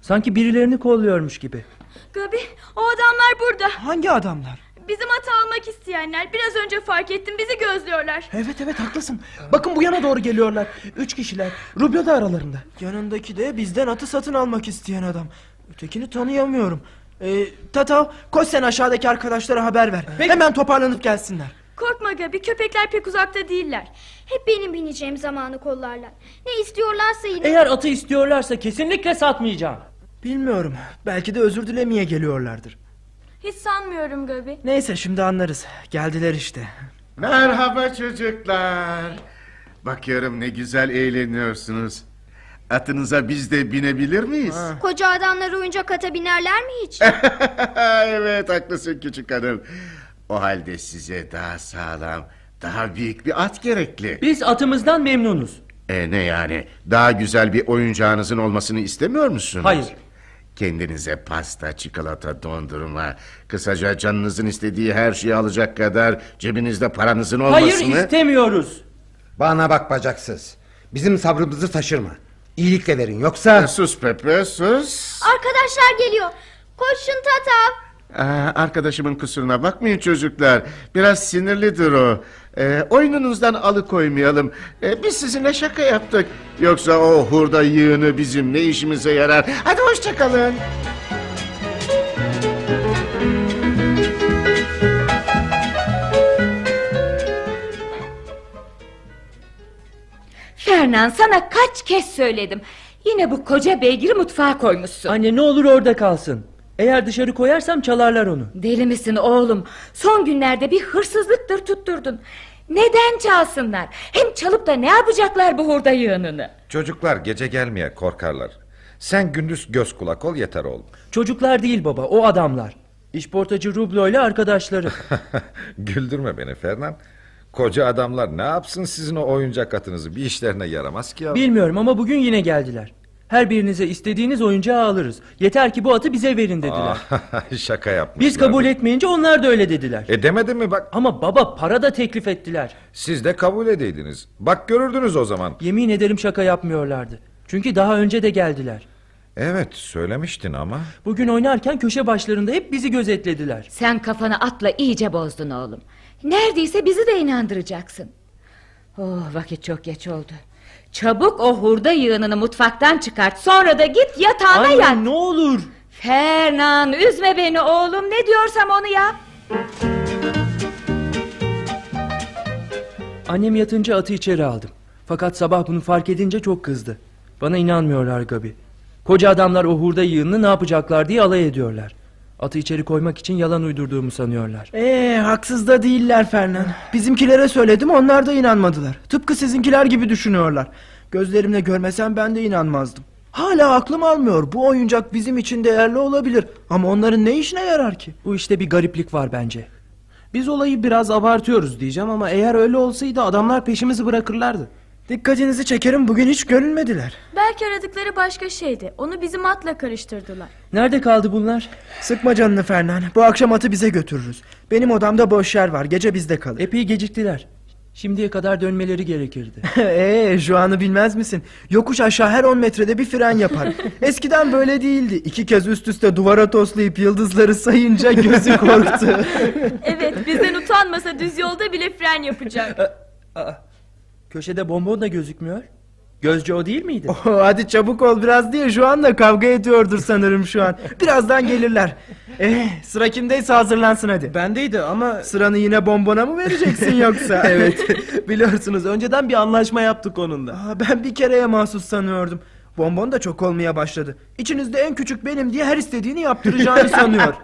Speaker 3: Sanki birilerini kolluyormuş gibi.
Speaker 5: Gabi o adamlar burada.
Speaker 4: Hangi adamlar?
Speaker 5: Bizim atı almak isteyenler. Biraz önce fark ettim bizi gözlüyorlar.
Speaker 6: Evet evet haklısın. Bakın bu yana doğru geliyorlar. Üç kişiler. Rubio da aralarında.
Speaker 4: Yanındaki de bizden atı satın almak isteyen adam. Ötekini tanıyamıyorum. Ee, Tatav koş sen aşağıdaki arkadaşlara haber ver. Hemen toparlanıp gelsinler.
Speaker 5: Korkma Gabi köpekler pek uzakta değiller.
Speaker 2: Hep benim bineceğim zamanı kollarlar. Ne istiyorlarsa yine...
Speaker 3: Eğer atı istiyorlarsa kesinlikle satmayacağım.
Speaker 4: Bilmiyorum. Belki de özür dilemeye geliyorlardır.
Speaker 5: Hiç sanmıyorum Gabi.
Speaker 4: Neyse şimdi anlarız. Geldiler işte.
Speaker 8: Merhaba çocuklar. Bakıyorum ne güzel eğleniyorsunuz. Atınıza biz de binebilir miyiz?
Speaker 2: Koca adamlar oyuncak ata binerler mi hiç?
Speaker 8: evet haklısın küçük hanım. O halde size daha sağlam, daha büyük bir at gerekli.
Speaker 3: Biz atımızdan memnunuz.
Speaker 8: E ne yani? Daha güzel bir oyuncağınızın olmasını istemiyor musunuz?
Speaker 3: Hayır.
Speaker 8: Kendinize pasta, çikolata, dondurma... ...kısaca canınızın istediği her şeyi alacak kadar... ...cebinizde paranızın olmasını...
Speaker 3: Hayır istemiyoruz.
Speaker 11: Bana bak bacaksız. Bizim sabrımızı taşırma. İyilikle verin yoksa...
Speaker 8: E, Sus Pepe sus.
Speaker 2: Arkadaşlar geliyor. Koşun Tata.
Speaker 8: Aa, arkadaşımın kusuruna bakmayın çocuklar. Biraz sinirlidir o. Ee, oyununuzdan alıkoymayalım. Ee, biz sizinle şaka yaptık. Yoksa o hurda yığını bizim ne işimize yarar. Hadi hoşçakalın.
Speaker 10: Fernan sana kaç kez söyledim. Yine bu koca beygiri mutfağa koymuşsun.
Speaker 3: Anne ne olur orada kalsın. Eğer dışarı koyarsam çalarlar onu.
Speaker 10: Deli misin oğlum? Son günlerde bir hırsızlıktır tutturdun. Neden çalsınlar? Hem çalıp da ne yapacaklar bu hurda yığınını?
Speaker 9: Çocuklar gece gelmeye korkarlar. Sen gündüz göz kulak ol yeter oğlum.
Speaker 3: Çocuklar değil baba o adamlar. İşportacı Rublo ile arkadaşları.
Speaker 9: Güldürme beni Fernan. Koca adamlar ne yapsın sizin o oyuncak atınızı bir işlerine yaramaz ki ya.
Speaker 3: Bilmiyorum ama bugün yine geldiler. Her birinize istediğiniz oyuncağı alırız. Yeter ki bu atı bize verin dediler.
Speaker 9: Ah, Şaka yapmışlar.
Speaker 3: Biz kabul etmeyince onlar da öyle dediler.
Speaker 9: E demedin mi bak
Speaker 3: Ama baba para da teklif ettiler.
Speaker 9: siz de kabul edeydiniz. Bak görürdünüz o zaman.
Speaker 3: Yemin ederim şaka yapmıyorlardı. Çünkü daha önce de geldiler.
Speaker 9: Evet söylemiştin ama.
Speaker 3: Bugün oynarken köşe başlarında hep bizi gözetlediler.
Speaker 10: Sen kafanı atla iyice bozdun oğlum. Neredeyse bizi de inandıracaksın. Oh vakit çok geç oldu. Çabuk o hurda yığınını mutfaktan çıkart. Sonra da git yatağına
Speaker 3: Anne
Speaker 10: yat.
Speaker 3: ne olur.
Speaker 10: Fernan üzme beni oğlum. Ne diyorsam onu yap.
Speaker 3: Annem yatınca atı içeri aldım. Fakat sabah bunu fark edince çok kızdı. Bana inanmıyorlar Gabi. Koca adamlar o hurda yığınını ne yapacaklar diye alay ediyorlar. Atı içeri koymak için yalan uydurduğumu sanıyorlar.
Speaker 4: Ee, haksız da değiller Fernan. Bizimkilere söyledim onlar da inanmadılar. Tıpkı sizinkiler gibi düşünüyorlar. Gözlerimle görmesem ben de inanmazdım. Hala aklım almıyor. Bu oyuncak bizim için değerli olabilir. Ama onların ne işine yarar ki?
Speaker 3: Bu işte bir gariplik var bence.
Speaker 6: Biz olayı biraz abartıyoruz diyeceğim ama eğer öyle olsaydı adamlar peşimizi bırakırlardı.
Speaker 4: Dikkatinizi çekerim bugün hiç görünmediler.
Speaker 5: Belki aradıkları başka şeydi. Onu bizim atla karıştırdılar.
Speaker 3: Nerede kaldı bunlar?
Speaker 4: Sıkma canını Fernan. Bu akşam atı bize götürürüz. Benim odamda boş yer var. Gece bizde kalır.
Speaker 3: Epey geciktiler. Şimdiye kadar dönmeleri gerekirdi.
Speaker 4: Eee şu anı bilmez misin? Yokuş aşağı her 10 metrede bir fren yapar. Eskiden böyle değildi. İki kez üst üste duvara toslayıp yıldızları sayınca gözü korktu.
Speaker 5: Evet bizden utanmasa düz yolda bile fren yapacak.
Speaker 3: Aa, köşede bonbon da gözükmüyor. Gözcü o değil miydi?
Speaker 4: Oh, hadi çabuk ol biraz diye şu anda kavga ediyordur sanırım şu an. Birazdan gelirler. Eh, sıra kimdeyse hazırlansın hadi.
Speaker 6: Bendeydi ama
Speaker 4: Sıranı yine bombona mı vereceksin yoksa?
Speaker 6: evet biliyorsunuz önceden bir anlaşma yaptık onunla.
Speaker 4: Aa, ben bir kereye mahsus sanıyordum. Bonbon da çok olmaya başladı. İçinizde en küçük benim diye her istediğini yaptıracağını sanıyor.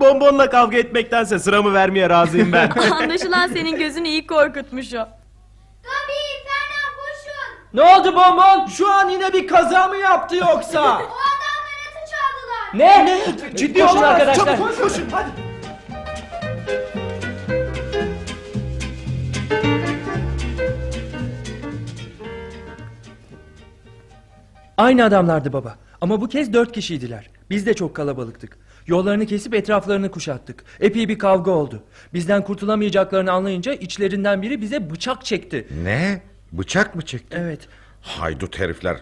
Speaker 6: Bonbonla kavga etmektense sıramı vermeye razıyım ben.
Speaker 5: Anlaşılan senin gözünü iyi korkutmuş o.
Speaker 2: Gabi, Fernan koşun.
Speaker 4: ne oldu bonbon? Şu an yine bir kaza mı yaptı yoksa?
Speaker 2: O adamlar atı çaldılar.
Speaker 4: ne? Ne? Ciddi
Speaker 3: Koşun
Speaker 4: olamaz.
Speaker 3: arkadaşlar.
Speaker 4: Çabuk koşun hadi.
Speaker 3: Aynı adamlardı baba. Ama bu kez dört kişiydiler. Biz de çok kalabalıktık. Yollarını kesip etraflarını kuşattık. Epey bir kavga oldu. Bizden kurtulamayacaklarını anlayınca içlerinden biri bize bıçak çekti.
Speaker 9: Ne? Bıçak mı çekti?
Speaker 3: Evet.
Speaker 9: Haydut herifler.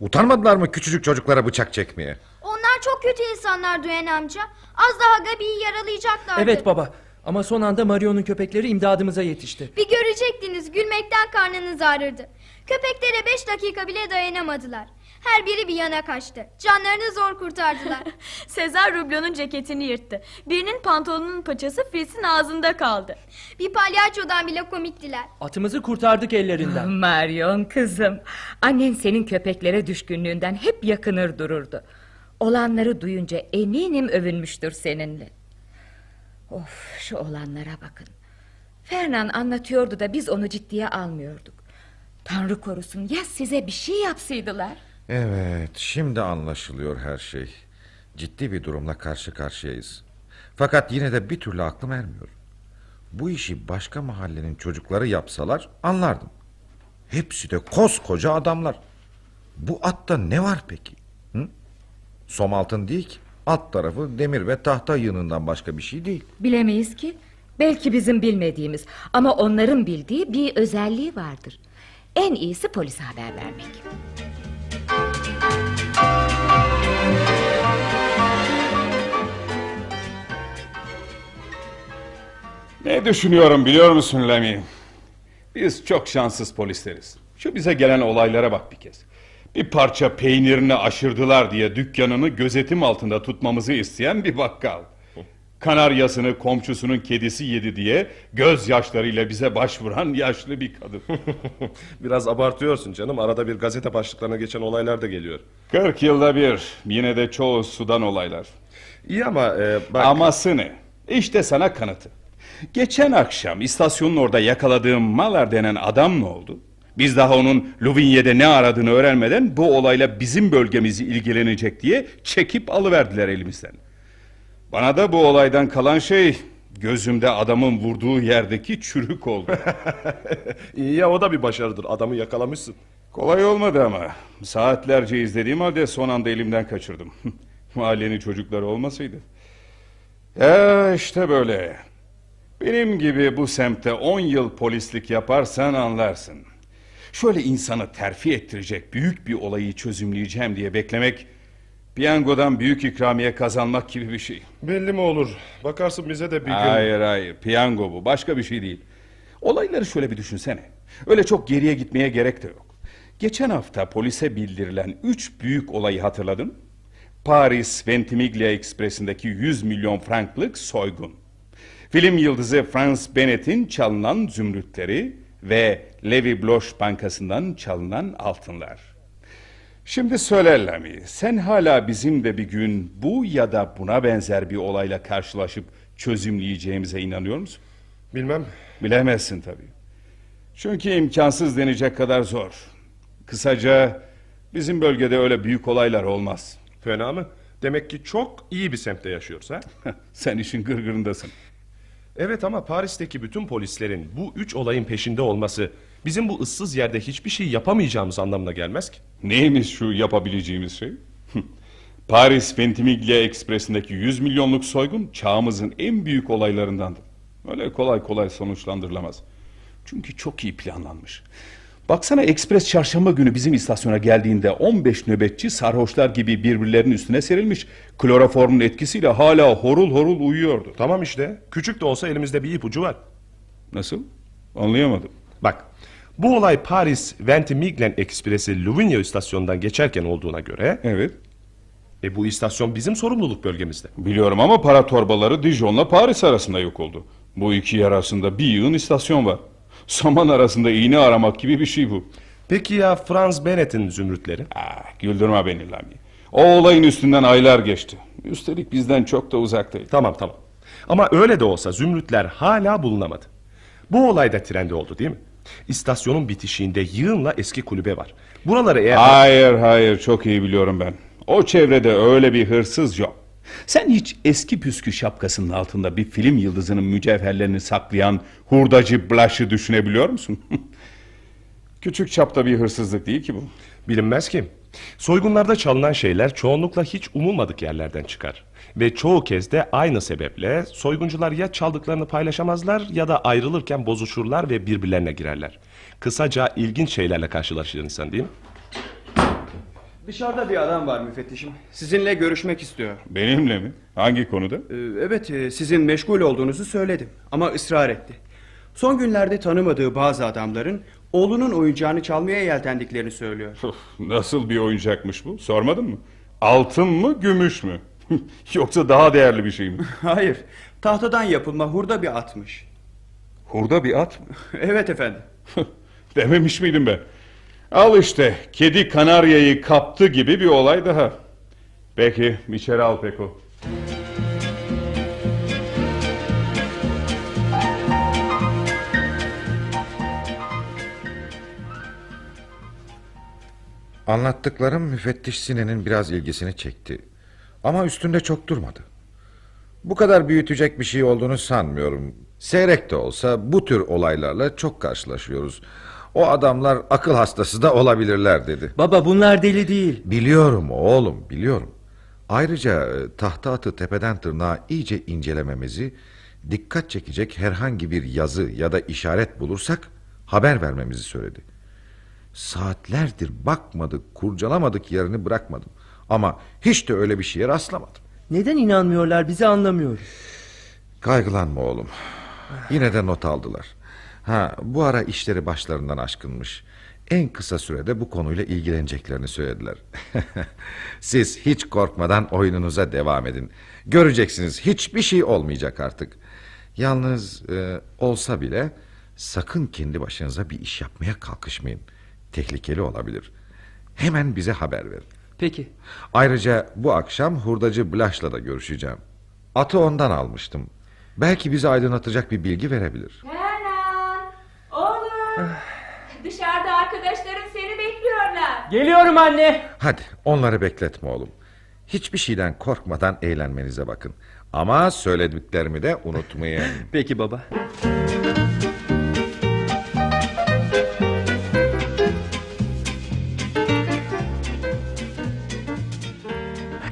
Speaker 9: Utanmadılar mı küçücük çocuklara bıçak çekmeye?
Speaker 2: Onlar çok kötü insanlar Duyen amca. Az daha Gabi'yi yaralayacaklardı.
Speaker 3: Evet baba. Ama son anda Mario'nun köpekleri imdadımıza yetişti.
Speaker 2: Bir görecektiniz gülmekten karnınız ağrırdı. Köpeklere beş dakika bile dayanamadılar. Her biri bir yana kaçtı. Canlarını zor kurtardılar.
Speaker 5: Sezar Rublon'un ceketini yırttı. Birinin pantolonunun paçası Fritz'in ağzında kaldı.
Speaker 2: bir palyaçodan bile komiktiler.
Speaker 3: Atımızı kurtardık ellerinden.
Speaker 10: Marion kızım. Annen senin köpeklere düşkünlüğünden hep yakınır dururdu. Olanları duyunca eminim övünmüştür seninle. Of şu olanlara bakın. Fernan anlatıyordu da biz onu ciddiye almıyorduk. Tanrı korusun ya size bir şey yapsaydılar?
Speaker 9: Evet, şimdi anlaşılıyor her şey. Ciddi bir durumla karşı karşıyayız. Fakat yine de bir türlü aklım ermiyor. Bu işi başka mahallenin çocukları yapsalar anlardım. Hepsi de koskoca adamlar. Bu atta ne var peki? Hı? Som altın değil ki. Alt tarafı demir ve tahta yığınından başka bir şey değil.
Speaker 10: Bilemeyiz ki. Belki bizim bilmediğimiz ama onların bildiği bir özelliği vardır. En iyisi polise haber vermek.
Speaker 12: Ne düşünüyorum biliyor musun Lemi? Biz çok şanssız polisleriz. Şu bize gelen olaylara bak bir kez. Bir parça peynirini aşırdılar diye dükkanını gözetim altında tutmamızı isteyen bir bakkal. Kanaryasını komşusunun kedisi yedi diye gözyaşlarıyla bize başvuran yaşlı bir kadın.
Speaker 7: Biraz abartıyorsun canım. Arada bir gazete başlıklarına geçen olaylar da geliyor.
Speaker 12: 40 yılda bir yine de çoğu sudan olaylar.
Speaker 7: İyi ama e, bak...
Speaker 12: Aması ne? İşte sana kanıtı. Geçen akşam istasyonun orada yakaladığım Malar denen adam ne oldu? Biz daha onun Louvinye'de ne aradığını öğrenmeden bu olayla bizim bölgemizi ilgilenecek diye çekip alıverdiler elimizden. Bana da bu olaydan kalan şey gözümde adamın vurduğu yerdeki çürük oldu.
Speaker 7: İyi ya o da bir başarıdır. Adamı yakalamışsın.
Speaker 12: Kolay olmadı ama. Saatlerce izlediğim halde son anda elimden kaçırdım. Mahallenin çocukları olmasaydı. Ya işte böyle. Benim gibi bu semtte 10 yıl polislik yaparsan anlarsın. Şöyle insanı terfi ettirecek büyük bir olayı çözümleyeceğim diye beklemek... ...piyangodan büyük ikramiye kazanmak gibi bir şey.
Speaker 7: Belli mi olur? Bakarsın bize de bir gün...
Speaker 12: Hayır hayır piyango bu başka bir şey değil. Olayları şöyle bir düşünsene. Öyle çok geriye gitmeye gerek de yok. Geçen hafta polise bildirilen üç büyük olayı hatırladın? Paris Ventimiglia Ekspresi'ndeki 100 milyon franklık soygun. Film yıldızı Franz Bennett'in çalınan zümrütleri ve Levi Bloch Bankası'ndan çalınan altınlar. Şimdi söyle Lami, sen hala bizimle bir gün bu ya da buna benzer bir olayla karşılaşıp çözümleyeceğimize inanıyor musun?
Speaker 7: Bilmem.
Speaker 12: Bilemezsin tabii. Çünkü imkansız denecek kadar zor. Kısaca bizim bölgede öyle büyük olaylar olmaz.
Speaker 7: Fena mı? Demek ki çok iyi bir semtte yaşıyoruz ha?
Speaker 12: Sen işin gırgırındasın.
Speaker 7: Evet ama Paris'teki bütün polislerin bu üç olayın peşinde olması... ...bizim bu ıssız yerde hiçbir şey yapamayacağımız anlamına gelmez ki.
Speaker 12: Neymiş şu yapabileceğimiz şey? Paris Ventimiglia Ekspresi'ndeki 100 milyonluk soygun çağımızın en büyük olaylarındandır. Öyle kolay kolay sonuçlandırılamaz. Çünkü çok iyi planlanmış. Baksana ekspres çarşamba günü bizim istasyona geldiğinde 15 nöbetçi sarhoşlar gibi birbirlerinin üstüne serilmiş. Kloroformun etkisiyle hala horul horul uyuyordu.
Speaker 7: Tamam işte. Küçük de olsa elimizde bir ipucu var.
Speaker 12: Nasıl? Anlayamadım.
Speaker 7: Bak. Bu olay Paris Ventimiglen Ekspresi Louvigny istasyonundan geçerken olduğuna göre...
Speaker 12: Evet.
Speaker 7: E bu istasyon bizim sorumluluk bölgemizde.
Speaker 12: Biliyorum ama para torbaları Dijon'la Paris arasında yok oldu. Bu iki yer arasında bir yığın istasyon var. Saman arasında iğne aramak gibi bir şey bu.
Speaker 7: Peki ya Franz Bennett'in zümrütleri?
Speaker 12: Ah, güldürme beni Lami. O olayın üstünden aylar geçti. Üstelik bizden çok da uzaktaydı.
Speaker 7: Tamam tamam. Ama öyle de olsa zümrütler hala bulunamadı. Bu olay da trende oldu değil mi? İstasyonun bitişiğinde yığınla eski kulübe var. Buraları eğer...
Speaker 12: Hayır hayır çok iyi biliyorum ben. O çevrede öyle bir hırsız yok. Sen hiç eski püskü şapkasının altında bir film yıldızının mücevherlerini saklayan hurdacı Blush'ı düşünebiliyor musun? Küçük çapta bir hırsızlık değil ki bu.
Speaker 7: Bilinmez ki. Soygunlarda çalınan şeyler çoğunlukla hiç umulmadık yerlerden çıkar. Ve çoğu kez de aynı sebeple soyguncular ya çaldıklarını paylaşamazlar ya da ayrılırken bozuşurlar ve birbirlerine girerler. Kısaca ilginç şeylerle karşılaşır insan değil mi?
Speaker 13: Dışarıda bir adam var müfettişim. Sizinle görüşmek istiyor.
Speaker 12: Benimle mi? Hangi konuda?
Speaker 13: Ee, evet e, sizin meşgul olduğunuzu söyledim ama ısrar etti. Son günlerde tanımadığı bazı adamların oğlunun oyuncağını çalmaya yeltendiklerini söylüyor.
Speaker 12: Nasıl bir oyuncakmış bu? Sormadın mı? Altın mı, gümüş mü? Yoksa daha değerli bir şey mi?
Speaker 13: Hayır, tahtadan yapılma hurda bir atmış.
Speaker 12: Hurda bir at mı?
Speaker 13: evet efendim.
Speaker 12: Dememiş miydim ben? Al işte, kedi kanaryayı kaptı gibi bir olay daha. Peki, içeri al Peko.
Speaker 9: Anlattıklarım müfettiş Sine'nin biraz ilgisini çekti. Ama üstünde çok durmadı. Bu kadar büyütecek bir şey olduğunu sanmıyorum. Seyrek de olsa bu tür olaylarla çok karşılaşıyoruz. O adamlar akıl hastası da olabilirler dedi.
Speaker 3: Baba bunlar deli değil.
Speaker 9: Biliyorum oğlum biliyorum. Ayrıca e, tahta atı tepeden tırnağa iyice incelememizi, dikkat çekecek herhangi bir yazı ya da işaret bulursak haber vermemizi söyledi. Saatlerdir bakmadık, kurcalamadık yerini bırakmadım. Ama hiç de öyle bir şeye rastlamadım.
Speaker 3: Neden inanmıyorlar bizi anlamıyoruz.
Speaker 9: Kaygılanma oğlum. Yine de not aldılar. Ha, bu ara işleri başlarından aşkınmış. En kısa sürede bu konuyla ilgileneceklerini söylediler. Siz hiç korkmadan oyununuza devam edin. Göreceksiniz hiçbir şey olmayacak artık. Yalnız e, olsa bile sakın kendi başınıza bir iş yapmaya kalkışmayın. Tehlikeli olabilir. Hemen bize haber verin.
Speaker 3: Peki.
Speaker 9: Ayrıca bu akşam hurdacı Blaş'la da görüşeceğim. Atı ondan almıştım. Belki bizi aydınlatacak bir bilgi verebilir.
Speaker 10: Ferhan! Dışarıda arkadaşlarım seni bekliyorlar.
Speaker 3: Geliyorum anne.
Speaker 9: Hadi onları bekletme oğlum. Hiçbir şeyden korkmadan eğlenmenize bakın. Ama söylediklerimi de unutmayın.
Speaker 3: Peki baba.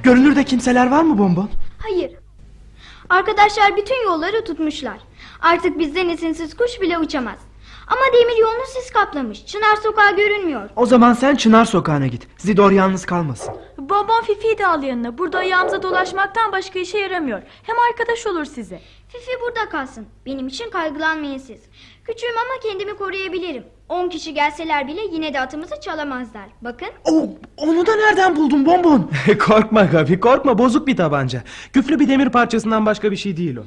Speaker 4: Görünürde kimseler var mı bonbon?
Speaker 2: Hayır. Arkadaşlar bütün yolları tutmuşlar. Artık bizden izinsiz kuş bile uçamaz. Ama demir yolunu sis kaplamış. Çınar sokağı görünmüyor.
Speaker 4: O zaman sen Çınar Sokağı'na git. Zidor yalnız kalmasın.
Speaker 5: Bonbon Fifi'yi de al yanına. Burada ayağımıza dolaşmaktan başka işe yaramıyor. Hem arkadaş olur size.
Speaker 2: Fifi burada kalsın. Benim için kaygılanmayın siz. Küçüğüm ama kendimi koruyabilirim. On kişi gelseler bile yine de atımızı çalamazlar. Bakın.
Speaker 4: Oh, onu da nereden buldun bonbon? korkma Gabi korkma bozuk bir tabanca. Küflü bir demir parçasından başka bir şey değil o.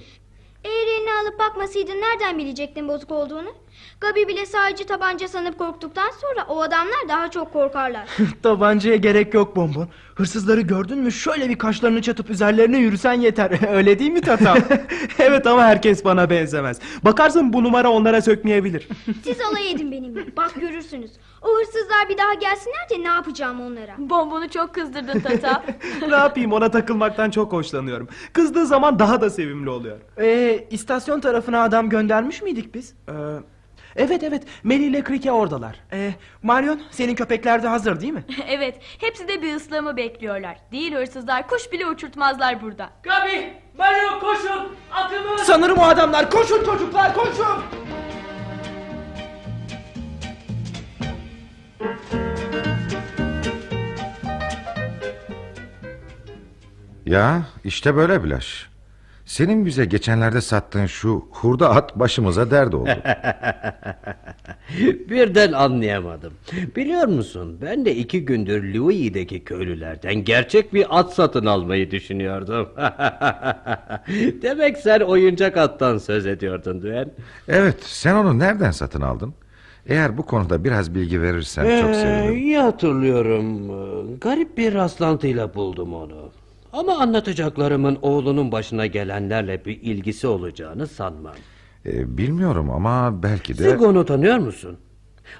Speaker 2: Eğer eline alıp bakmasaydın nereden bilecektin bozuk olduğunu? Gabi bile sadece tabanca sanıp korktuktan sonra o adamlar daha çok korkarlar.
Speaker 4: Tabancaya gerek yok bonbon. Hırsızları gördün mü şöyle bir kaşlarını çatıp üzerlerine yürüsen yeter. Öyle değil mi tatam? evet ama herkes bana benzemez. Bakarsın bu numara onlara sökmeyebilir.
Speaker 2: Siz alay edin benimle. Bak görürsünüz. O hırsızlar bir daha gelsinler de ne yapacağım onlara?
Speaker 5: Bonbonu çok kızdırdın Tata.
Speaker 4: ne yapayım ona takılmaktan çok hoşlanıyorum. Kızdığı zaman daha da sevimli oluyor. Ee, istasyon tarafına adam göndermiş miydik biz? Ee, Evet evet Meli ile Krike oradalar. Ee, Marion senin köpekler de hazır değil mi?
Speaker 5: evet hepsi de bir ıslamı bekliyorlar. Değil hırsızlar kuş bile uçurtmazlar burada.
Speaker 3: Gabi Marion koşun atımız.
Speaker 4: Sanırım o adamlar koşun çocuklar koşun.
Speaker 9: Ya işte böyle Bilaş. Senin bize geçenlerde sattığın şu hurda at başımıza dert oldu.
Speaker 14: Birden anlayamadım. Biliyor musun ben de iki gündür Louis'deki köylülerden gerçek bir at satın almayı düşünüyordum. Demek sen oyuncak attan söz ediyordun Düğen.
Speaker 9: evet sen onu nereden satın aldın? Eğer bu konuda biraz bilgi verirsen çok
Speaker 14: Ee,
Speaker 9: sevinirim.
Speaker 14: iyi hatırlıyorum. Ee, Garip bir rastlantıyla buldum onu. Ama anlatacaklarımın oğlunun başına gelenlerle bir ilgisi olacağını sanmam.
Speaker 9: Ee, bilmiyorum ama belki de...
Speaker 14: Sigon'u tanıyor musun?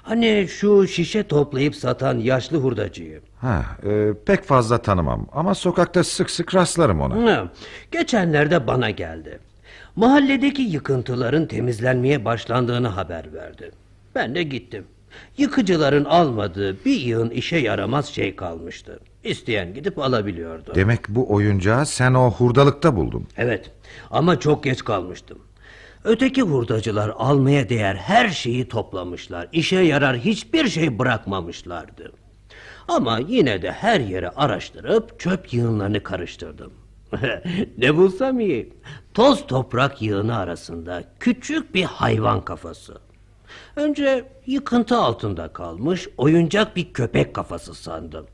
Speaker 14: Hani şu şişe toplayıp satan yaşlı hurdacıyı.
Speaker 9: Ha, e, pek fazla tanımam ama sokakta sık sık rastlarım ona.
Speaker 14: Hı, Geçenlerde bana geldi. Mahalledeki yıkıntıların temizlenmeye başlandığını haber verdi. Ben de gittim. Yıkıcıların almadığı bir yığın işe yaramaz şey kalmıştı. İsteyen gidip alabiliyordu.
Speaker 9: Demek bu oyuncağı sen o hurdalıkta buldun.
Speaker 14: Evet ama çok geç kalmıştım. Öteki hurdacılar almaya değer her şeyi toplamışlar. İşe yarar hiçbir şey bırakmamışlardı. Ama yine de her yeri araştırıp çöp yığınlarını karıştırdım. ne bulsam iyi. Toz toprak yığını arasında küçük bir hayvan kafası. Önce yıkıntı altında kalmış oyuncak bir köpek kafası sandım.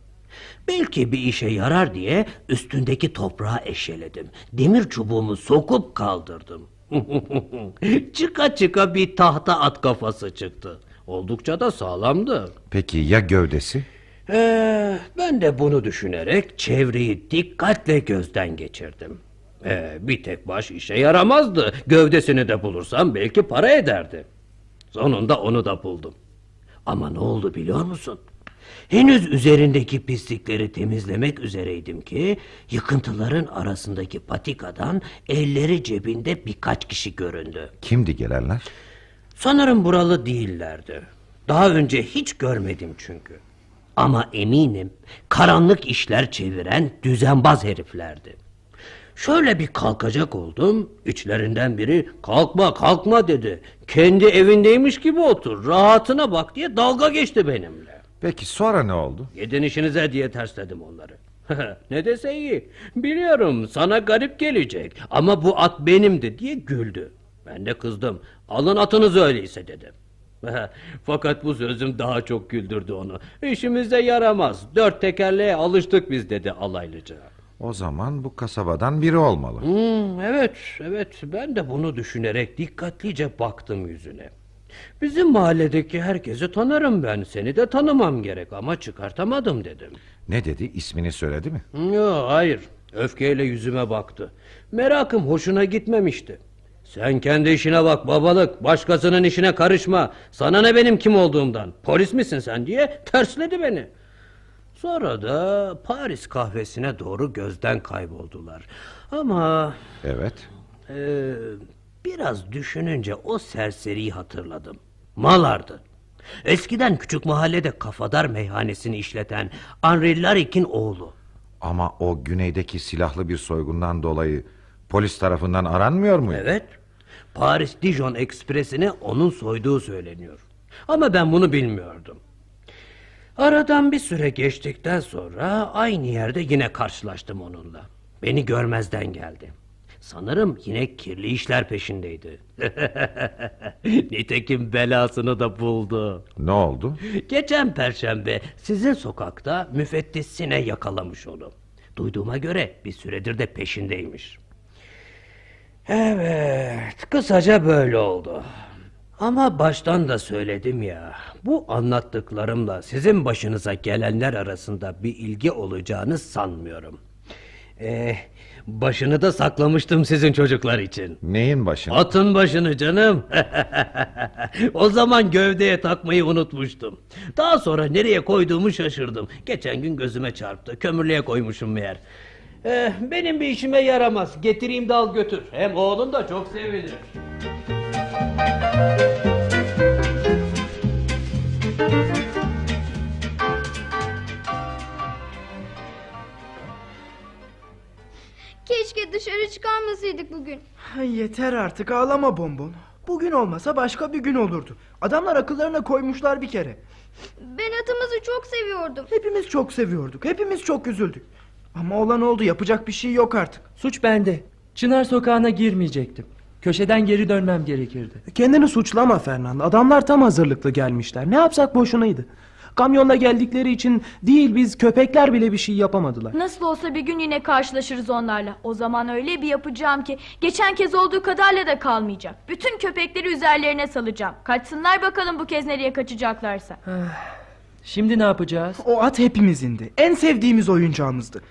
Speaker 14: Belki bir işe yarar diye üstündeki toprağı eşeledim. Demir çubuğumu sokup kaldırdım. çıka çıka bir tahta at kafası çıktı. Oldukça da sağlamdı.
Speaker 9: Peki ya gövdesi?
Speaker 14: Ee, ben de bunu düşünerek çevreyi dikkatle gözden geçirdim. Ee, bir tek baş işe yaramazdı. Gövdesini de bulursam belki para ederdi. Sonunda onu da buldum. Ama ne oldu biliyor musun? Henüz üzerindeki pislikleri temizlemek üzereydim ki yıkıntıların arasındaki patikadan elleri cebinde birkaç kişi göründü.
Speaker 9: Kimdi gelenler?
Speaker 14: Sanırım buralı değillerdi. Daha önce hiç görmedim çünkü. Ama eminim karanlık işler çeviren düzenbaz heriflerdi. Şöyle bir kalkacak oldum. İçlerinden biri kalkma kalkma dedi. Kendi evindeymiş gibi otur rahatına bak diye dalga geçti benimle.
Speaker 9: Peki sonra ne oldu?
Speaker 14: Gidin işinize diye tersledim onları. ne dese iyi. Biliyorum sana garip gelecek ama bu at benimdi diye güldü. Ben de kızdım. Alın atınız öyleyse dedim. Fakat bu sözüm daha çok güldürdü onu. İşimize yaramaz. Dört tekerleğe alıştık biz dedi alaylıca.
Speaker 9: O zaman bu kasabadan biri olmalı.
Speaker 14: Hmm, evet, evet. Ben de bunu düşünerek dikkatlice baktım yüzüne. Bizim mahalledeki herkesi tanırım ben. Seni de tanımam gerek ama çıkartamadım dedim.
Speaker 9: Ne dedi? İsmini söyledi mi?
Speaker 14: Yok, hayır. Öfkeyle yüzüme baktı. Merakım hoşuna gitmemişti. Sen kendi işine bak babalık. Başkasının işine karışma. Sana ne benim kim olduğumdan? Polis misin sen diye tersledi beni. Sonra da Paris kahvesine doğru gözden kayboldular. Ama
Speaker 9: Evet.
Speaker 14: ee, biraz düşününce o serseriyi hatırladım. Malardı. Eskiden küçük mahallede kafadar meyhanesini işleten Henri Laric'in oğlu.
Speaker 9: Ama o güneydeki silahlı bir soygundan dolayı polis tarafından aranmıyor mu?
Speaker 14: Evet. Paris Dijon ekspresini onun soyduğu söyleniyor. Ama ben bunu bilmiyordum. Aradan bir süre geçtikten sonra aynı yerde yine karşılaştım onunla. Beni görmezden geldi. Sanırım yine kirli işler peşindeydi. Nitekim belasını da buldu.
Speaker 9: Ne oldu?
Speaker 14: Geçen perşembe sizin sokakta müfettiş Sine yakalamış onu. Duyduğuma göre bir süredir de peşindeymiş. Evet, kısaca böyle oldu. Ama baştan da söyledim ya, bu anlattıklarımla sizin başınıza gelenler arasında bir ilgi olacağını sanmıyorum. Ee, başını da saklamıştım sizin çocuklar için.
Speaker 9: Neyin başını?
Speaker 14: Atın başını canım. o zaman gövdeye takmayı unutmuştum. Daha sonra nereye koyduğumu şaşırdım. Geçen gün gözüme çarptı. Kömürlüğe koymuşum meğer. Eh, benim bir işime yaramaz. Getireyim de al götür. Hem oğlun da çok sevinir.
Speaker 2: Çıkarmasaydık bugün.
Speaker 4: Yeter artık ağlama bonbon. Bugün olmasa başka bir gün olurdu. Adamlar akıllarına koymuşlar bir kere.
Speaker 2: Ben atımızı çok seviyordum.
Speaker 4: Hepimiz çok seviyorduk. Hepimiz çok üzüldük. Ama olan oldu yapacak bir şey yok artık.
Speaker 3: Suç bende. Çınar sokağına girmeyecektim. Köşeden geri dönmem gerekirdi.
Speaker 6: Kendini suçlama Fernando. Adamlar tam hazırlıklı gelmişler. Ne yapsak boşunaydı. Kamyonla geldikleri için değil biz köpekler bile bir şey yapamadılar.
Speaker 5: Nasıl olsa bir gün yine karşılaşırız onlarla. O zaman öyle bir yapacağım ki geçen kez olduğu kadarla da kalmayacak. Bütün köpekleri üzerlerine salacağım. Kaçsınlar bakalım bu kez nereye kaçacaklarsa.
Speaker 3: Şimdi ne yapacağız?
Speaker 4: O at hepimizindi. En sevdiğimiz oyuncağımızdı.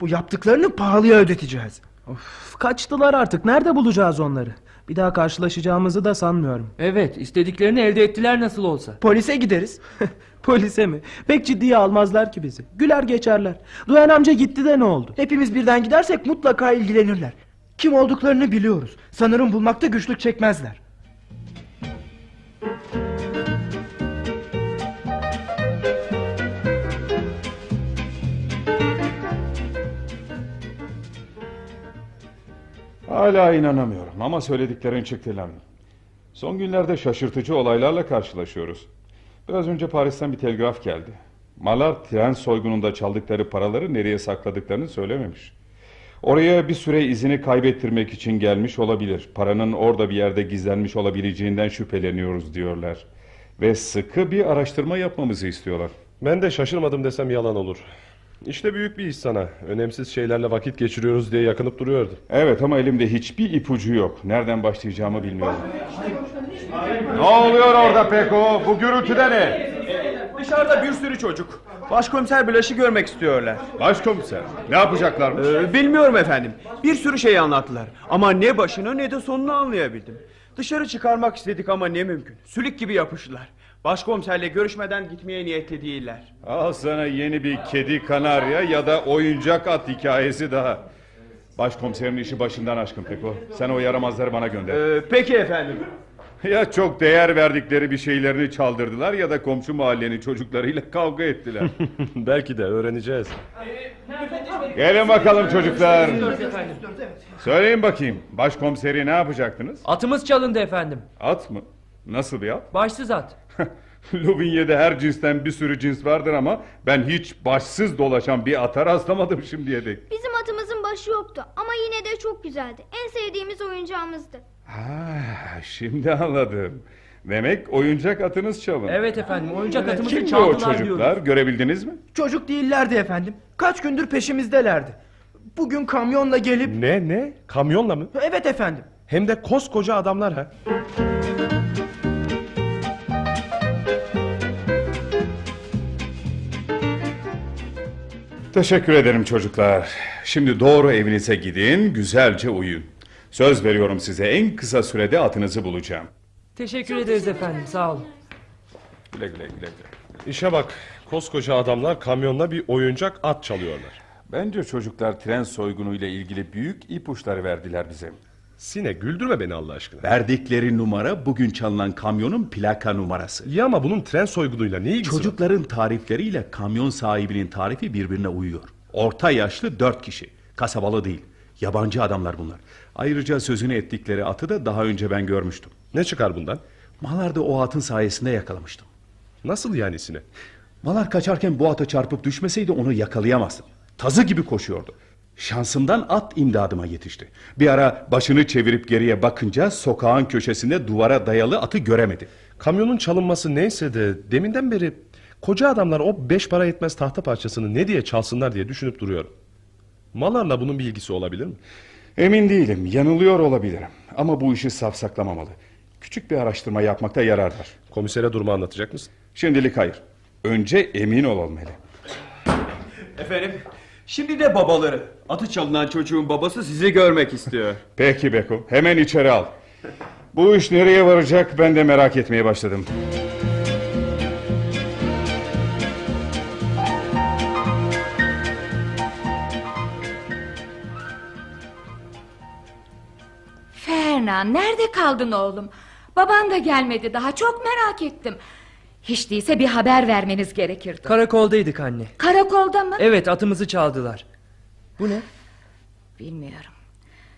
Speaker 4: Bu yaptıklarını pahalıya ödeteceğiz.
Speaker 6: Of, kaçtılar artık. Nerede bulacağız onları? Bir daha karşılaşacağımızı da sanmıyorum.
Speaker 3: Evet istediklerini elde ettiler nasıl olsa.
Speaker 4: Polise gideriz.
Speaker 6: Polise mi? Pek ciddiye almazlar ki bizi. Güler geçerler. Duyan amca gitti de ne oldu?
Speaker 4: Hepimiz birden gidersek mutlaka ilgilenirler. Kim olduklarını biliyoruz. Sanırım bulmakta güçlük çekmezler.
Speaker 12: Hala inanamıyorum ama söylediklerin çıktı lan. Son günlerde şaşırtıcı olaylarla karşılaşıyoruz. Biraz önce Paris'ten bir telgraf geldi. Malar tren soygununda çaldıkları paraları nereye sakladıklarını söylememiş. Oraya bir süre izini kaybettirmek için gelmiş olabilir. Paranın orada bir yerde gizlenmiş olabileceğinden şüpheleniyoruz diyorlar. Ve sıkı bir araştırma yapmamızı istiyorlar.
Speaker 7: Ben de şaşırmadım desem yalan olur. İşte büyük bir iş sana. Önemsiz şeylerle vakit geçiriyoruz diye yakınıp duruyordu.
Speaker 12: Evet ama elimde hiçbir ipucu yok. Nereden başlayacağımı bilmiyorum. Ne oluyor orada Peko? Bu gürültüde ne?
Speaker 13: Dışarıda bir sürü çocuk. Başkomiser Blaş'ı görmek istiyorlar.
Speaker 12: Başkomiser. Ne yapacaklarmış?
Speaker 13: Ee, bilmiyorum efendim. Bir sürü şey anlattılar. Ama ne başını ne de sonunu anlayabildim. Dışarı çıkarmak istedik ama ne mümkün. Sülük gibi yapıştılar. Başkomiserle görüşmeden gitmeye niyetli değiller.
Speaker 12: Al sana yeni bir kedi kanarya ya da oyuncak at hikayesi daha. Başkomiserin işi başından aşkın Peko. Sen o yaramazları bana gönder.
Speaker 13: Ee, peki efendim.
Speaker 12: Ya çok değer verdikleri bir şeylerini çaldırdılar ya da komşu mahallenin çocuklarıyla kavga ettiler.
Speaker 7: Belki de öğreneceğiz.
Speaker 12: Gelin bakalım çocuklar. Söyleyin bakayım. Başkomiseri ne yapacaktınız?
Speaker 3: Atımız çalındı efendim.
Speaker 12: At mı? Nasıl bir at?
Speaker 3: Başsız at.
Speaker 12: Luvinye'de her cinsten bir sürü cins vardır ama ben hiç başsız dolaşan bir ata rastlamadım şimdiye dek.
Speaker 2: Bizim atımızın başı yoktu ama yine de çok güzeldi. En sevdiğimiz oyuncağımızdı.
Speaker 12: Ha, şimdi anladım. Demek oyuncak atınız çalındı.
Speaker 3: Evet efendim oyuncak atımızı
Speaker 12: Kimdi o
Speaker 3: çaldılar
Speaker 12: çocuklar?
Speaker 3: diyoruz.
Speaker 12: Görebildiniz mi?
Speaker 4: Çocuk değillerdi efendim. Kaç gündür peşimizdelerdi. Bugün kamyonla gelip...
Speaker 7: Ne ne? Kamyonla mı?
Speaker 4: Evet efendim.
Speaker 7: Hem de koskoca adamlar ha.
Speaker 12: Teşekkür ederim çocuklar. Şimdi doğru evinize gidin, güzelce uyuyun. Söz veriyorum size en kısa sürede atınızı bulacağım.
Speaker 3: Teşekkür ederiz efendim sağ olun.
Speaker 12: Güle güle güle güle.
Speaker 7: İşe bak. Koskoca adamlar kamyonla bir oyuncak at çalıyorlar.
Speaker 12: Bence çocuklar tren soygunuyla ilgili büyük ipuçları verdiler bize.
Speaker 7: Sine güldürme beni Allah aşkına.
Speaker 12: Verdikleri numara bugün çalınan kamyonun plaka numarası.
Speaker 7: İyi ama bunun tren soygunuyla ne ilgisi var?
Speaker 12: Çocukların tarifleriyle kamyon sahibinin tarifi birbirine uyuyor. Orta yaşlı dört kişi. Kasabalı değil. Yabancı adamlar bunlar. Ayrıca sözünü ettikleri atı da daha önce ben görmüştüm.
Speaker 7: Ne çıkar bundan?
Speaker 12: Malar da o atın sayesinde yakalamıştım.
Speaker 7: Nasıl yani Sine?
Speaker 12: Malar kaçarken bu ata çarpıp düşmeseydi onu yakalayamazdım. Tazı gibi koşuyordu. Şansımdan at imdadıma yetişti. Bir ara başını çevirip geriye bakınca sokağın köşesinde duvara dayalı atı göremedi.
Speaker 7: Kamyonun çalınması neyse de deminden beri koca adamlar o beş para etmez tahta parçasını ne diye çalsınlar diye düşünüp duruyorum. Malarla bunun bir ilgisi olabilir mi?
Speaker 12: Emin değilim, yanılıyor olabilirim. Ama bu işi safsaklamamalı. Küçük bir araştırma yapmakta yarar var.
Speaker 7: Komisere durumu anlatacak mısın?
Speaker 12: Şimdilik hayır. Önce emin olalım hele.
Speaker 13: Efendim, şimdi de babaları. Atı çalınan çocuğun babası sizi görmek istiyor.
Speaker 12: Peki Beko, hemen içeri al. Bu iş nereye varacak ben de merak etmeye başladım.
Speaker 10: Fernan nerede kaldın oğlum? Baban da gelmedi daha çok merak ettim. Hiç değilse bir haber vermeniz gerekirdi.
Speaker 3: Karakoldaydık anne.
Speaker 10: Karakolda mı?
Speaker 3: Evet atımızı çaldılar. Bu ne?
Speaker 10: Bilmiyorum.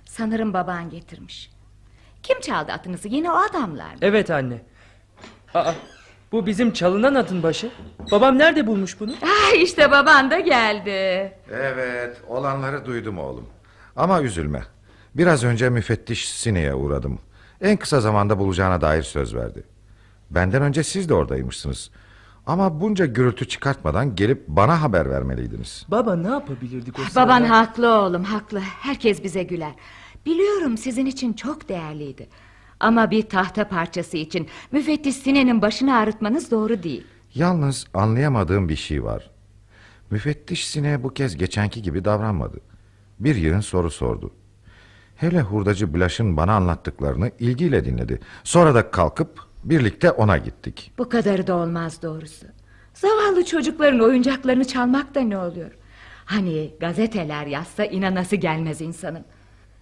Speaker 10: Sanırım baban getirmiş. Kim çaldı atınızı? Yine o adamlar mı?
Speaker 3: Evet anne. Aa, Bu bizim çalınan atın başı. Babam nerede bulmuş bunu?
Speaker 10: Ah işte baban da geldi.
Speaker 9: Evet olanları duydum oğlum. Ama üzülme. Biraz önce müfettiş Sine'ye uğradım. En kısa zamanda bulacağına dair söz verdi. Benden önce siz de oradaymışsınız. Ama bunca gürültü çıkartmadan gelip bana haber vermeliydiniz.
Speaker 3: Baba ne yapabilirdik o sırada?
Speaker 10: Baban haklı oğlum haklı. Herkes bize güler. Biliyorum sizin için çok değerliydi. Ama bir tahta parçası için müfettiş Sine'nin başını ağrıtmanız doğru değil.
Speaker 9: Yalnız anlayamadığım bir şey var. Müfettiş Sine bu kez geçenki gibi davranmadı. Bir yığın soru sordu. Hele hurdacı Blaş'ın bana anlattıklarını ilgiyle dinledi. Sonra da kalkıp birlikte ona gittik.
Speaker 10: Bu kadarı da olmaz doğrusu. Zavallı çocukların oyuncaklarını çalmak da ne oluyor? Hani gazeteler yazsa inanası gelmez insanın.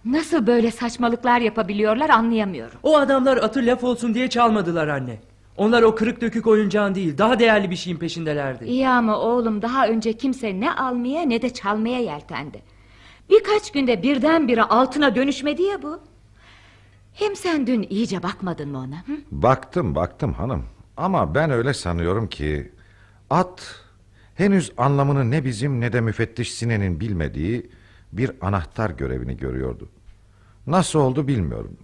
Speaker 10: Nasıl böyle saçmalıklar yapabiliyorlar anlayamıyorum.
Speaker 3: O adamlar atı laf olsun diye çalmadılar anne. Onlar o kırık dökük oyuncağın değil daha değerli bir şeyin peşindelerdi.
Speaker 10: İyi ama oğlum daha önce kimse ne almaya ne de çalmaya yeltendi. Birkaç günde birdenbire altına dönüşmedi ya bu. Hem sen dün iyice bakmadın mı ona? Hı?
Speaker 9: Baktım baktım hanım. Ama ben öyle sanıyorum ki... At henüz anlamını ne bizim ne de müfettiş Sine'nin bilmediği... ...bir anahtar görevini görüyordu. Nasıl oldu bilmiyorum.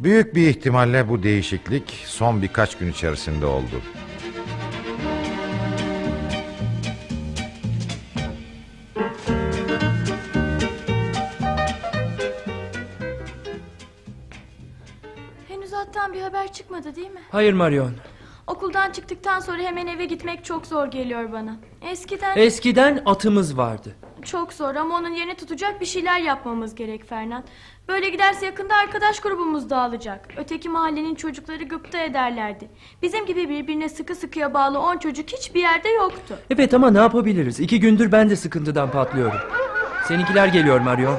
Speaker 9: Büyük bir ihtimalle bu değişiklik son birkaç gün içerisinde oldu.
Speaker 5: Çıkmadı değil mi?
Speaker 3: Hayır Marion.
Speaker 5: Okuldan çıktıktan sonra hemen eve gitmek çok zor geliyor bana. Eskiden
Speaker 3: Eskiden atımız vardı.
Speaker 5: çok zor ama onun yerini tutacak bir şeyler yapmamız gerek Fernand. Böyle giderse yakında arkadaş grubumuz dağılacak. Öteki mahallenin çocukları gıpta ederlerdi. Bizim gibi birbirine sıkı sıkıya bağlı on çocuk hiçbir yerde yoktu.
Speaker 3: Evet ama ne yapabiliriz? İki gündür ben de sıkıntıdan patlıyorum. Seninkiler geliyor Marion.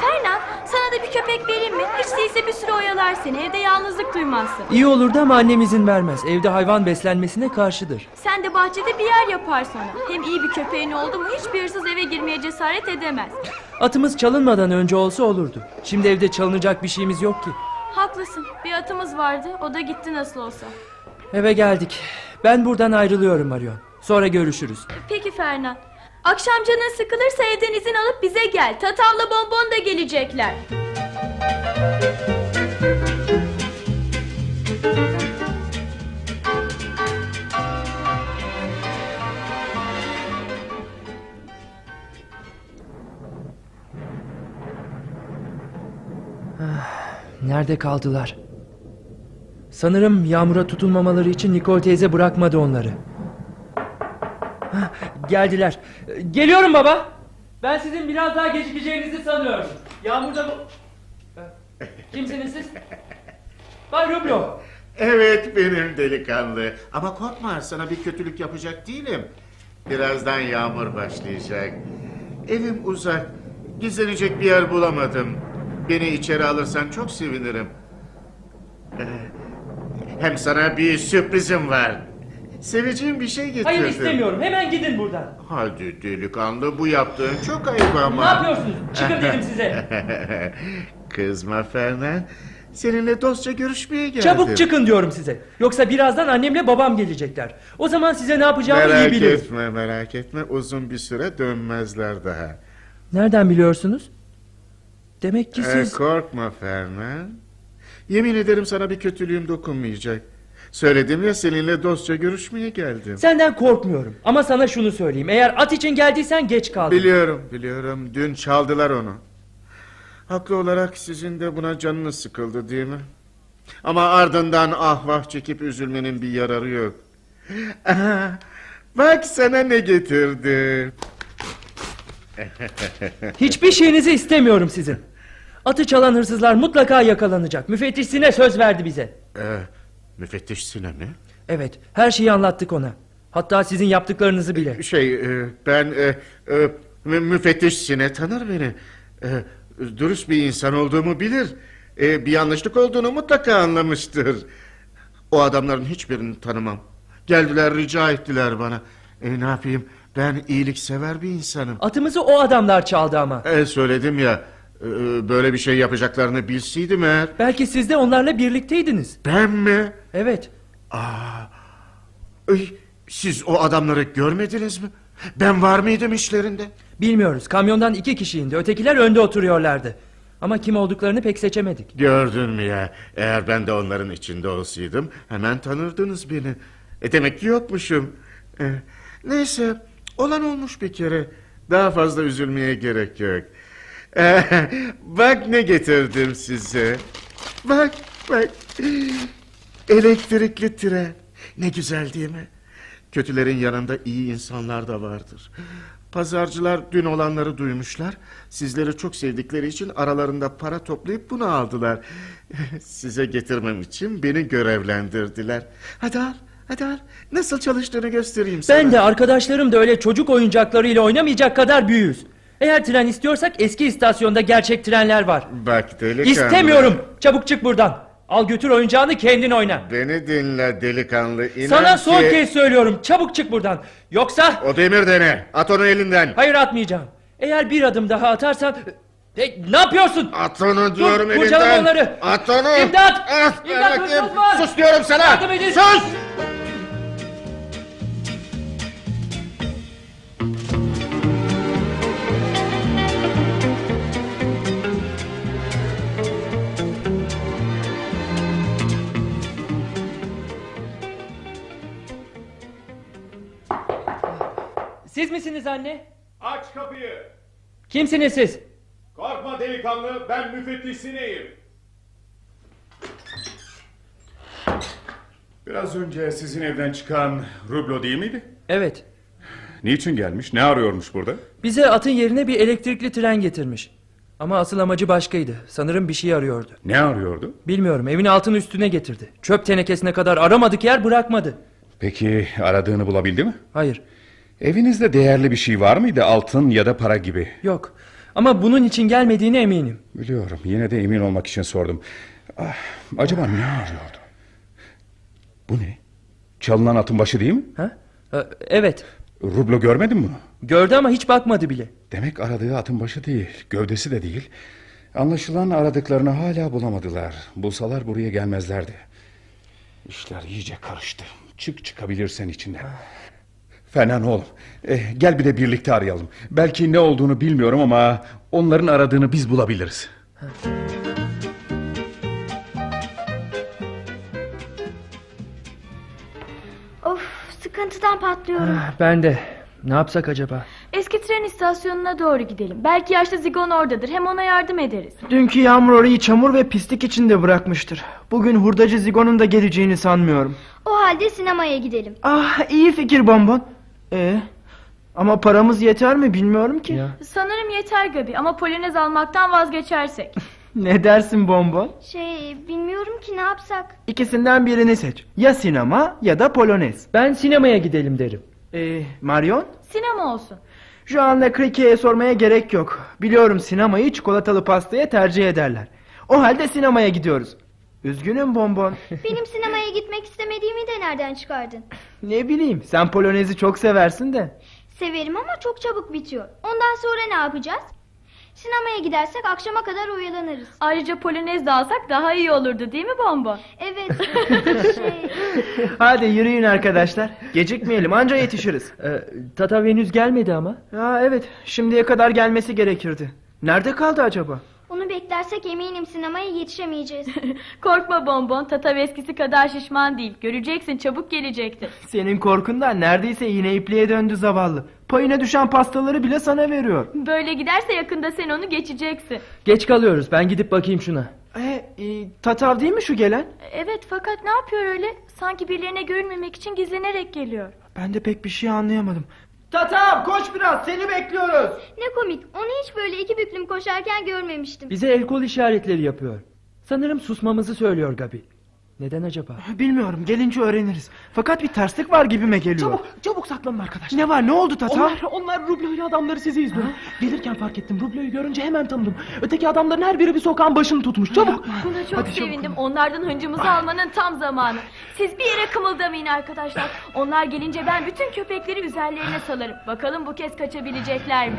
Speaker 5: Fernand sana da bir köpek vereyim? Hiç değilse bir süre oyalar seni. Evde yalnızlık duymazsın.
Speaker 3: İyi olurdu ama annem izin vermez. Evde hayvan beslenmesine karşıdır.
Speaker 5: Sen de bahçede bir yer yapar sonra. Hem iyi bir köpeğin oldu mu hiçbir hırsız eve girmeye cesaret edemez.
Speaker 3: Atımız çalınmadan önce olsa olurdu. Şimdi evde çalınacak bir şeyimiz yok ki.
Speaker 5: Haklısın. Bir atımız vardı. O da gitti nasıl olsa.
Speaker 3: Eve geldik. Ben buradan ayrılıyorum Marion. Sonra görüşürüz.
Speaker 5: Peki Fernand. Akşam canın sıkılırsa evden izin alıp bize gel. Tatavla bonbon da gelecekler.
Speaker 3: Nerede kaldılar? Sanırım yağmura tutulmamaları için Nikol teyze bırakmadı onları. Hah, Geldiler. Geliyorum baba. Ben sizin biraz daha gecikeceğinizi sanıyorum. Yağmurda bu... Kimsiniz siz? Bay Rublo.
Speaker 8: Evet benim delikanlı. Ama korkma sana bir kötülük yapacak değilim. Birazdan yağmur başlayacak. Evim uzak. Gizlenecek bir yer bulamadım. Beni içeri alırsan çok sevinirim. Ee, hem sana bir sürprizim var. Seveceğim bir şey getirdim.
Speaker 3: Hayır istemiyorum. Hemen gidin buradan.
Speaker 8: Hadi delikanlı bu yaptığın çok ayıp ama.
Speaker 3: Ne yapıyorsunuz? Çıkın dedim size.
Speaker 8: Kızma Fernan. Seninle dostça görüşmeye geldim.
Speaker 3: Çabuk çıkın diyorum size. Yoksa birazdan annemle babam gelecekler. O zaman size ne yapacağımı iyi
Speaker 8: Merak
Speaker 3: bilirim.
Speaker 8: etme merak etme uzun bir süre dönmezler daha.
Speaker 3: Nereden biliyorsunuz? Demek ki
Speaker 8: Ee,
Speaker 3: siz...
Speaker 8: korkma Fernan. Yemin ederim sana bir kötülüğüm dokunmayacak. Söyledim ya seninle dostça görüşmeye geldim.
Speaker 3: Senden korkmuyorum. Ama sana şunu söyleyeyim. Eğer at için geldiysen geç kaldın.
Speaker 8: Biliyorum biliyorum dün çaldılar onu. Haklı olarak sizin de buna canınız sıkıldı değil mi? Ama ardından ah vah çekip üzülmenin bir yararı yok. Aha, bak sana ne getirdim.
Speaker 3: Hiçbir şeyinizi istemiyorum sizin. Atı çalan hırsızlar mutlaka yakalanacak. Müfettiş Sine söz verdi bize.
Speaker 8: Ee, müfettiş Sine mi?
Speaker 3: Evet, her şeyi anlattık ona. Hatta sizin yaptıklarınızı bile.
Speaker 8: Şey e, ben e, e, mü- müfettiş Sine tanır beni. Dürüst bir insan olduğumu bilir. E, bir yanlışlık olduğunu mutlaka anlamıştır. O adamların hiçbirini tanımam. Geldiler rica ettiler bana. E, ne yapayım ben iyiliksever bir insanım.
Speaker 3: Atımızı o adamlar çaldı ama.
Speaker 8: E, söyledim ya e, böyle bir şey yapacaklarını bilseydim eğer.
Speaker 3: Belki siz de onlarla birlikteydiniz.
Speaker 8: Ben mi?
Speaker 3: Evet.
Speaker 8: Aa, siz o adamları görmediniz mi? Ben var mıydım işlerinde?
Speaker 3: Bilmiyoruz. Kamyondan iki kişi indi. Ötekiler önde oturuyorlardı. Ama kim olduklarını pek seçemedik.
Speaker 8: Gördün mü ya? Eğer ben de onların içinde olsaydım hemen tanırdınız beni. E demek ki yokmuşum. E, neyse olan olmuş bir kere. Daha fazla üzülmeye gerek yok. E, bak ne getirdim size. Bak bak. Elektrikli tren. Ne güzel değil mi? Kötülerin yanında iyi insanlar da vardır. Pazarcılar dün olanları duymuşlar. Sizleri çok sevdikleri için aralarında para toplayıp bunu aldılar. Size getirmem için beni görevlendirdiler. Hadi al, hadi al. Nasıl çalıştığını göstereyim sana.
Speaker 3: Ben de arkadaşlarım da öyle çocuk oyuncaklarıyla oynamayacak kadar büyüğüz. Eğer tren istiyorsak eski istasyonda gerçek trenler var.
Speaker 8: Bak delikanlı.
Speaker 3: İstemiyorum. Çabuk çık buradan. Al götür oyuncağını kendin oyna.
Speaker 8: Beni dinle delikanlı. İnan
Speaker 3: Sana son
Speaker 8: ki-
Speaker 3: kez söylüyorum. Çabuk çık buradan. Yoksa...
Speaker 8: O demir dene. At onu elinden.
Speaker 3: Hayır atmayacağım. Eğer bir adım daha atarsan... E, ne yapıyorsun?
Speaker 8: At onu diyorum
Speaker 3: Dur,
Speaker 8: elinden.
Speaker 3: kurcalama onları.
Speaker 8: At onu.
Speaker 3: İmdat!
Speaker 8: At
Speaker 3: İmdat, var!
Speaker 8: Sus diyorum sana.
Speaker 3: Yardım edin!
Speaker 8: Sus!
Speaker 3: Siz misiniz anne?
Speaker 12: Aç kapıyı.
Speaker 3: Kimsiniz siz?
Speaker 12: Korkma delikanlı ben müfettiş Sine'yim. Biraz önce sizin evden çıkan Rublo değil miydi?
Speaker 3: Evet.
Speaker 12: Niçin gelmiş? Ne arıyormuş burada?
Speaker 3: Bize atın yerine bir elektrikli tren getirmiş. Ama asıl amacı başkaydı. Sanırım bir şey arıyordu.
Speaker 12: Ne arıyordu?
Speaker 3: Bilmiyorum evin altın üstüne getirdi. Çöp tenekesine kadar aramadık yer bırakmadı.
Speaker 12: Peki aradığını bulabildi mi?
Speaker 3: Hayır.
Speaker 12: Evinizde değerli bir şey var mıydı? Altın ya da para gibi.
Speaker 3: Yok. Ama bunun için gelmediğine eminim.
Speaker 12: Biliyorum. Yine de emin olmak için sordum. Ah, acaba ne arıyordu? Bu ne? Çalınan atın başı değil mi?
Speaker 3: Ha? Ee, evet.
Speaker 12: Rublo görmedin mi bunu?
Speaker 3: Gördü ama hiç bakmadı bile.
Speaker 12: Demek aradığı atın başı değil, gövdesi de değil. Anlaşılan aradıklarını hala bulamadılar. Bulsalar buraya gelmezlerdi. İşler iyice karıştı. Çık çıkabilirsen içinden. Fernan oğlum, eh, gel bir de birlikte arayalım. Belki ne olduğunu bilmiyorum ama onların aradığını biz bulabiliriz.
Speaker 2: Of sıkıntıdan patlıyorum.
Speaker 3: Ah, Ben de. Ne yapsak acaba?
Speaker 5: Eski tren istasyonuna doğru gidelim. Belki yaşlı Zigon oradadır. Hem ona yardım ederiz.
Speaker 4: Dünkü yağmur orayı çamur ve pislik içinde bırakmıştır. Bugün hurdacı Zigon'un da geleceğini sanmıyorum.
Speaker 2: O halde sinemaya gidelim.
Speaker 4: Ah iyi fikir bonbon. Ee, ama paramız yeter mi bilmiyorum ki.
Speaker 5: Sanırım yeter Gabi ama polonez almaktan vazgeçersek.
Speaker 4: Ne dersin bonbon?
Speaker 2: Şey bilmiyorum ki ne yapsak.
Speaker 4: İkisinden birini seç. Ya sinema ya da polonez.
Speaker 3: Ben sinemaya gidelim derim.
Speaker 4: Ee, Marion?
Speaker 5: Sinema olsun.
Speaker 4: Şu anda Krike'ye sormaya gerek yok. Biliyorum sinemayı çikolatalı pastaya tercih ederler. O halde sinemaya gidiyoruz. Üzgünüm bonbon.
Speaker 2: Benim sinemaya gitmek istemediğimi de nereden çıkardın?
Speaker 4: ne bileyim sen polonezi çok seversin de.
Speaker 2: Severim ama çok çabuk bitiyor. Ondan sonra ne yapacağız? Sinemaya gidersek akşama kadar oyalanırız.
Speaker 5: Ayrıca polonez de alsak daha iyi olurdu değil mi Bonbon?
Speaker 2: Evet. şey,
Speaker 4: Hadi yürüyün arkadaşlar. Gecikmeyelim anca yetişiriz.
Speaker 3: Ee, Tatav henüz gelmedi ama.
Speaker 4: Ha evet şimdiye kadar gelmesi gerekirdi. Nerede kaldı acaba?
Speaker 2: Onu beklersek eminim sinemaya yetişemeyeceğiz.
Speaker 5: Korkma Bonbon. Tatav eskisi kadar şişman değil. Göreceksin çabuk gelecektir.
Speaker 4: Senin korkundan neredeyse yine ipliğe döndü zavallı. Payına düşen pastaları bile sana veriyor.
Speaker 5: Böyle giderse yakında sen onu geçeceksin.
Speaker 3: Geç kalıyoruz. Ben gidip bakayım şuna.
Speaker 4: E, e, Tatav değil mi şu gelen?
Speaker 5: Evet fakat ne yapıyor öyle? Sanki birilerine görünmemek için gizlenerek geliyor.
Speaker 4: Ben de pek bir şey anlayamadım. Tatav koş biraz seni bekliyoruz.
Speaker 2: ne komik. Onu hiç böyle iki büklüm koşarken görmemiştim.
Speaker 3: Bize el kol işaretleri yapıyor. Sanırım susmamızı söylüyor Gabi. Neden acaba?
Speaker 4: Bilmiyorum gelince öğreniriz. Fakat bir terslik var gibime geliyor.
Speaker 6: Çabuk çabuk saklanın arkadaşlar.
Speaker 4: Ne var ne oldu Tatav?
Speaker 6: Onlar, onlar Rublo ile adamları sizi izliyor. Gelirken fark ettim. Rublo'yu görünce hemen tanıdım. Öteki adamların her biri bir sokağın başını tutmuş. Çabuk.
Speaker 5: Buna çok sevindim. Onlardan hıncımızı almanın tam zamanı. Siz bir yere kımıldamayın arkadaşlar. Onlar gelince ben bütün köpekleri üzerlerine salarım. Bakalım bu kez kaçabilecekler mi?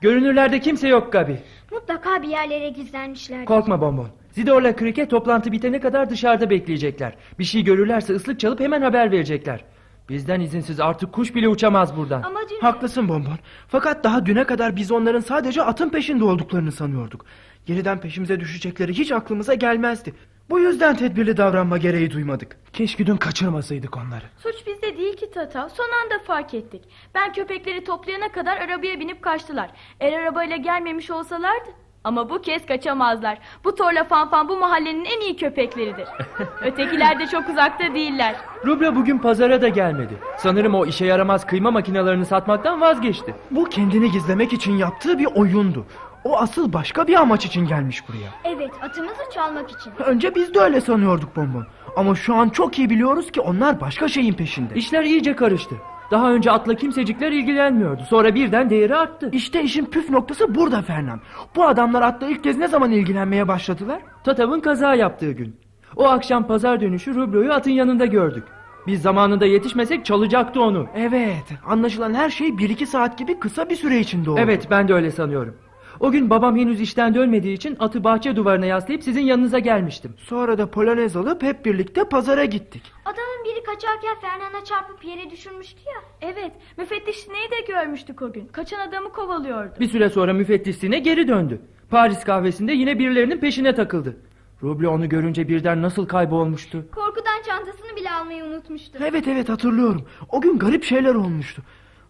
Speaker 3: Görünürlerde kimse yok Gabi.
Speaker 2: Mutlaka bir yerlere gizlenmişler.
Speaker 3: Korkma Bonbon. Zidor'la Krike toplantı bitene kadar dışarıda bekleyecekler. Bir şey görürlerse ıslık çalıp hemen haber verecekler. Bizden izinsiz artık kuş bile uçamaz buradan.
Speaker 2: Ama dün...
Speaker 4: Haklısın Bonbon. Fakat daha düne kadar biz onların sadece atın peşinde olduklarını sanıyorduk. Yeniden peşimize düşecekleri hiç aklımıza gelmezdi. Bu yüzden tedbirli davranma gereği duymadık.
Speaker 6: Keşke dün kaçırmasaydık onları.
Speaker 5: Suç bizde değil ki Tata. Son anda fark ettik. Ben köpekleri toplayana kadar arabaya binip kaçtılar. Eğer arabayla gelmemiş olsalardı... Ama bu kez kaçamazlar. Bu Torla Fanfan bu mahallenin en iyi köpekleridir. Ötekiler de çok uzakta değiller.
Speaker 3: Rubra bugün pazara da gelmedi. Sanırım o işe yaramaz kıyma makinelerini satmaktan vazgeçti.
Speaker 4: Bu kendini gizlemek için yaptığı bir oyundu. O asıl başka bir amaç için gelmiş buraya.
Speaker 2: Evet atımızı çalmak için.
Speaker 4: Önce biz de öyle sanıyorduk Bonbon. Ama şu an çok iyi biliyoruz ki onlar başka şeyin peşinde.
Speaker 3: İşler iyice karıştı. Daha önce atla kimsecikler ilgilenmiyordu. Sonra birden değeri arttı.
Speaker 4: İşte işin püf noktası burada Fernan. Bu adamlar atla ilk kez ne zaman ilgilenmeye başladılar?
Speaker 3: Tatav'ın kaza yaptığı gün. O akşam pazar dönüşü Rublo'yu atın yanında gördük. Biz zamanında yetişmesek çalacaktı onu.
Speaker 4: Evet, anlaşılan her şey bir iki saat gibi kısa bir süre içinde oldu.
Speaker 3: Evet, ben de öyle sanıyorum. O gün babam henüz işten dönmediği için atı bahçe duvarına yaslayıp sizin yanınıza gelmiştim.
Speaker 4: Sonra da polonez alıp hep birlikte pazara gittik.
Speaker 2: Adamın biri kaçarken Fernand'a çarpıp yere düşürmüştü ya.
Speaker 5: Evet, müfettiş Sine'yi de görmüştük o gün. Kaçan adamı kovalıyordu.
Speaker 3: Bir süre sonra müfettiş Sine geri döndü. Paris kahvesinde yine birilerinin peşine takıldı. Rublo onu görünce birden nasıl kaybolmuştu.
Speaker 2: Korkudan çantasını bile almayı unutmuştu.
Speaker 4: Evet evet hatırlıyorum. O gün garip şeyler olmuştu.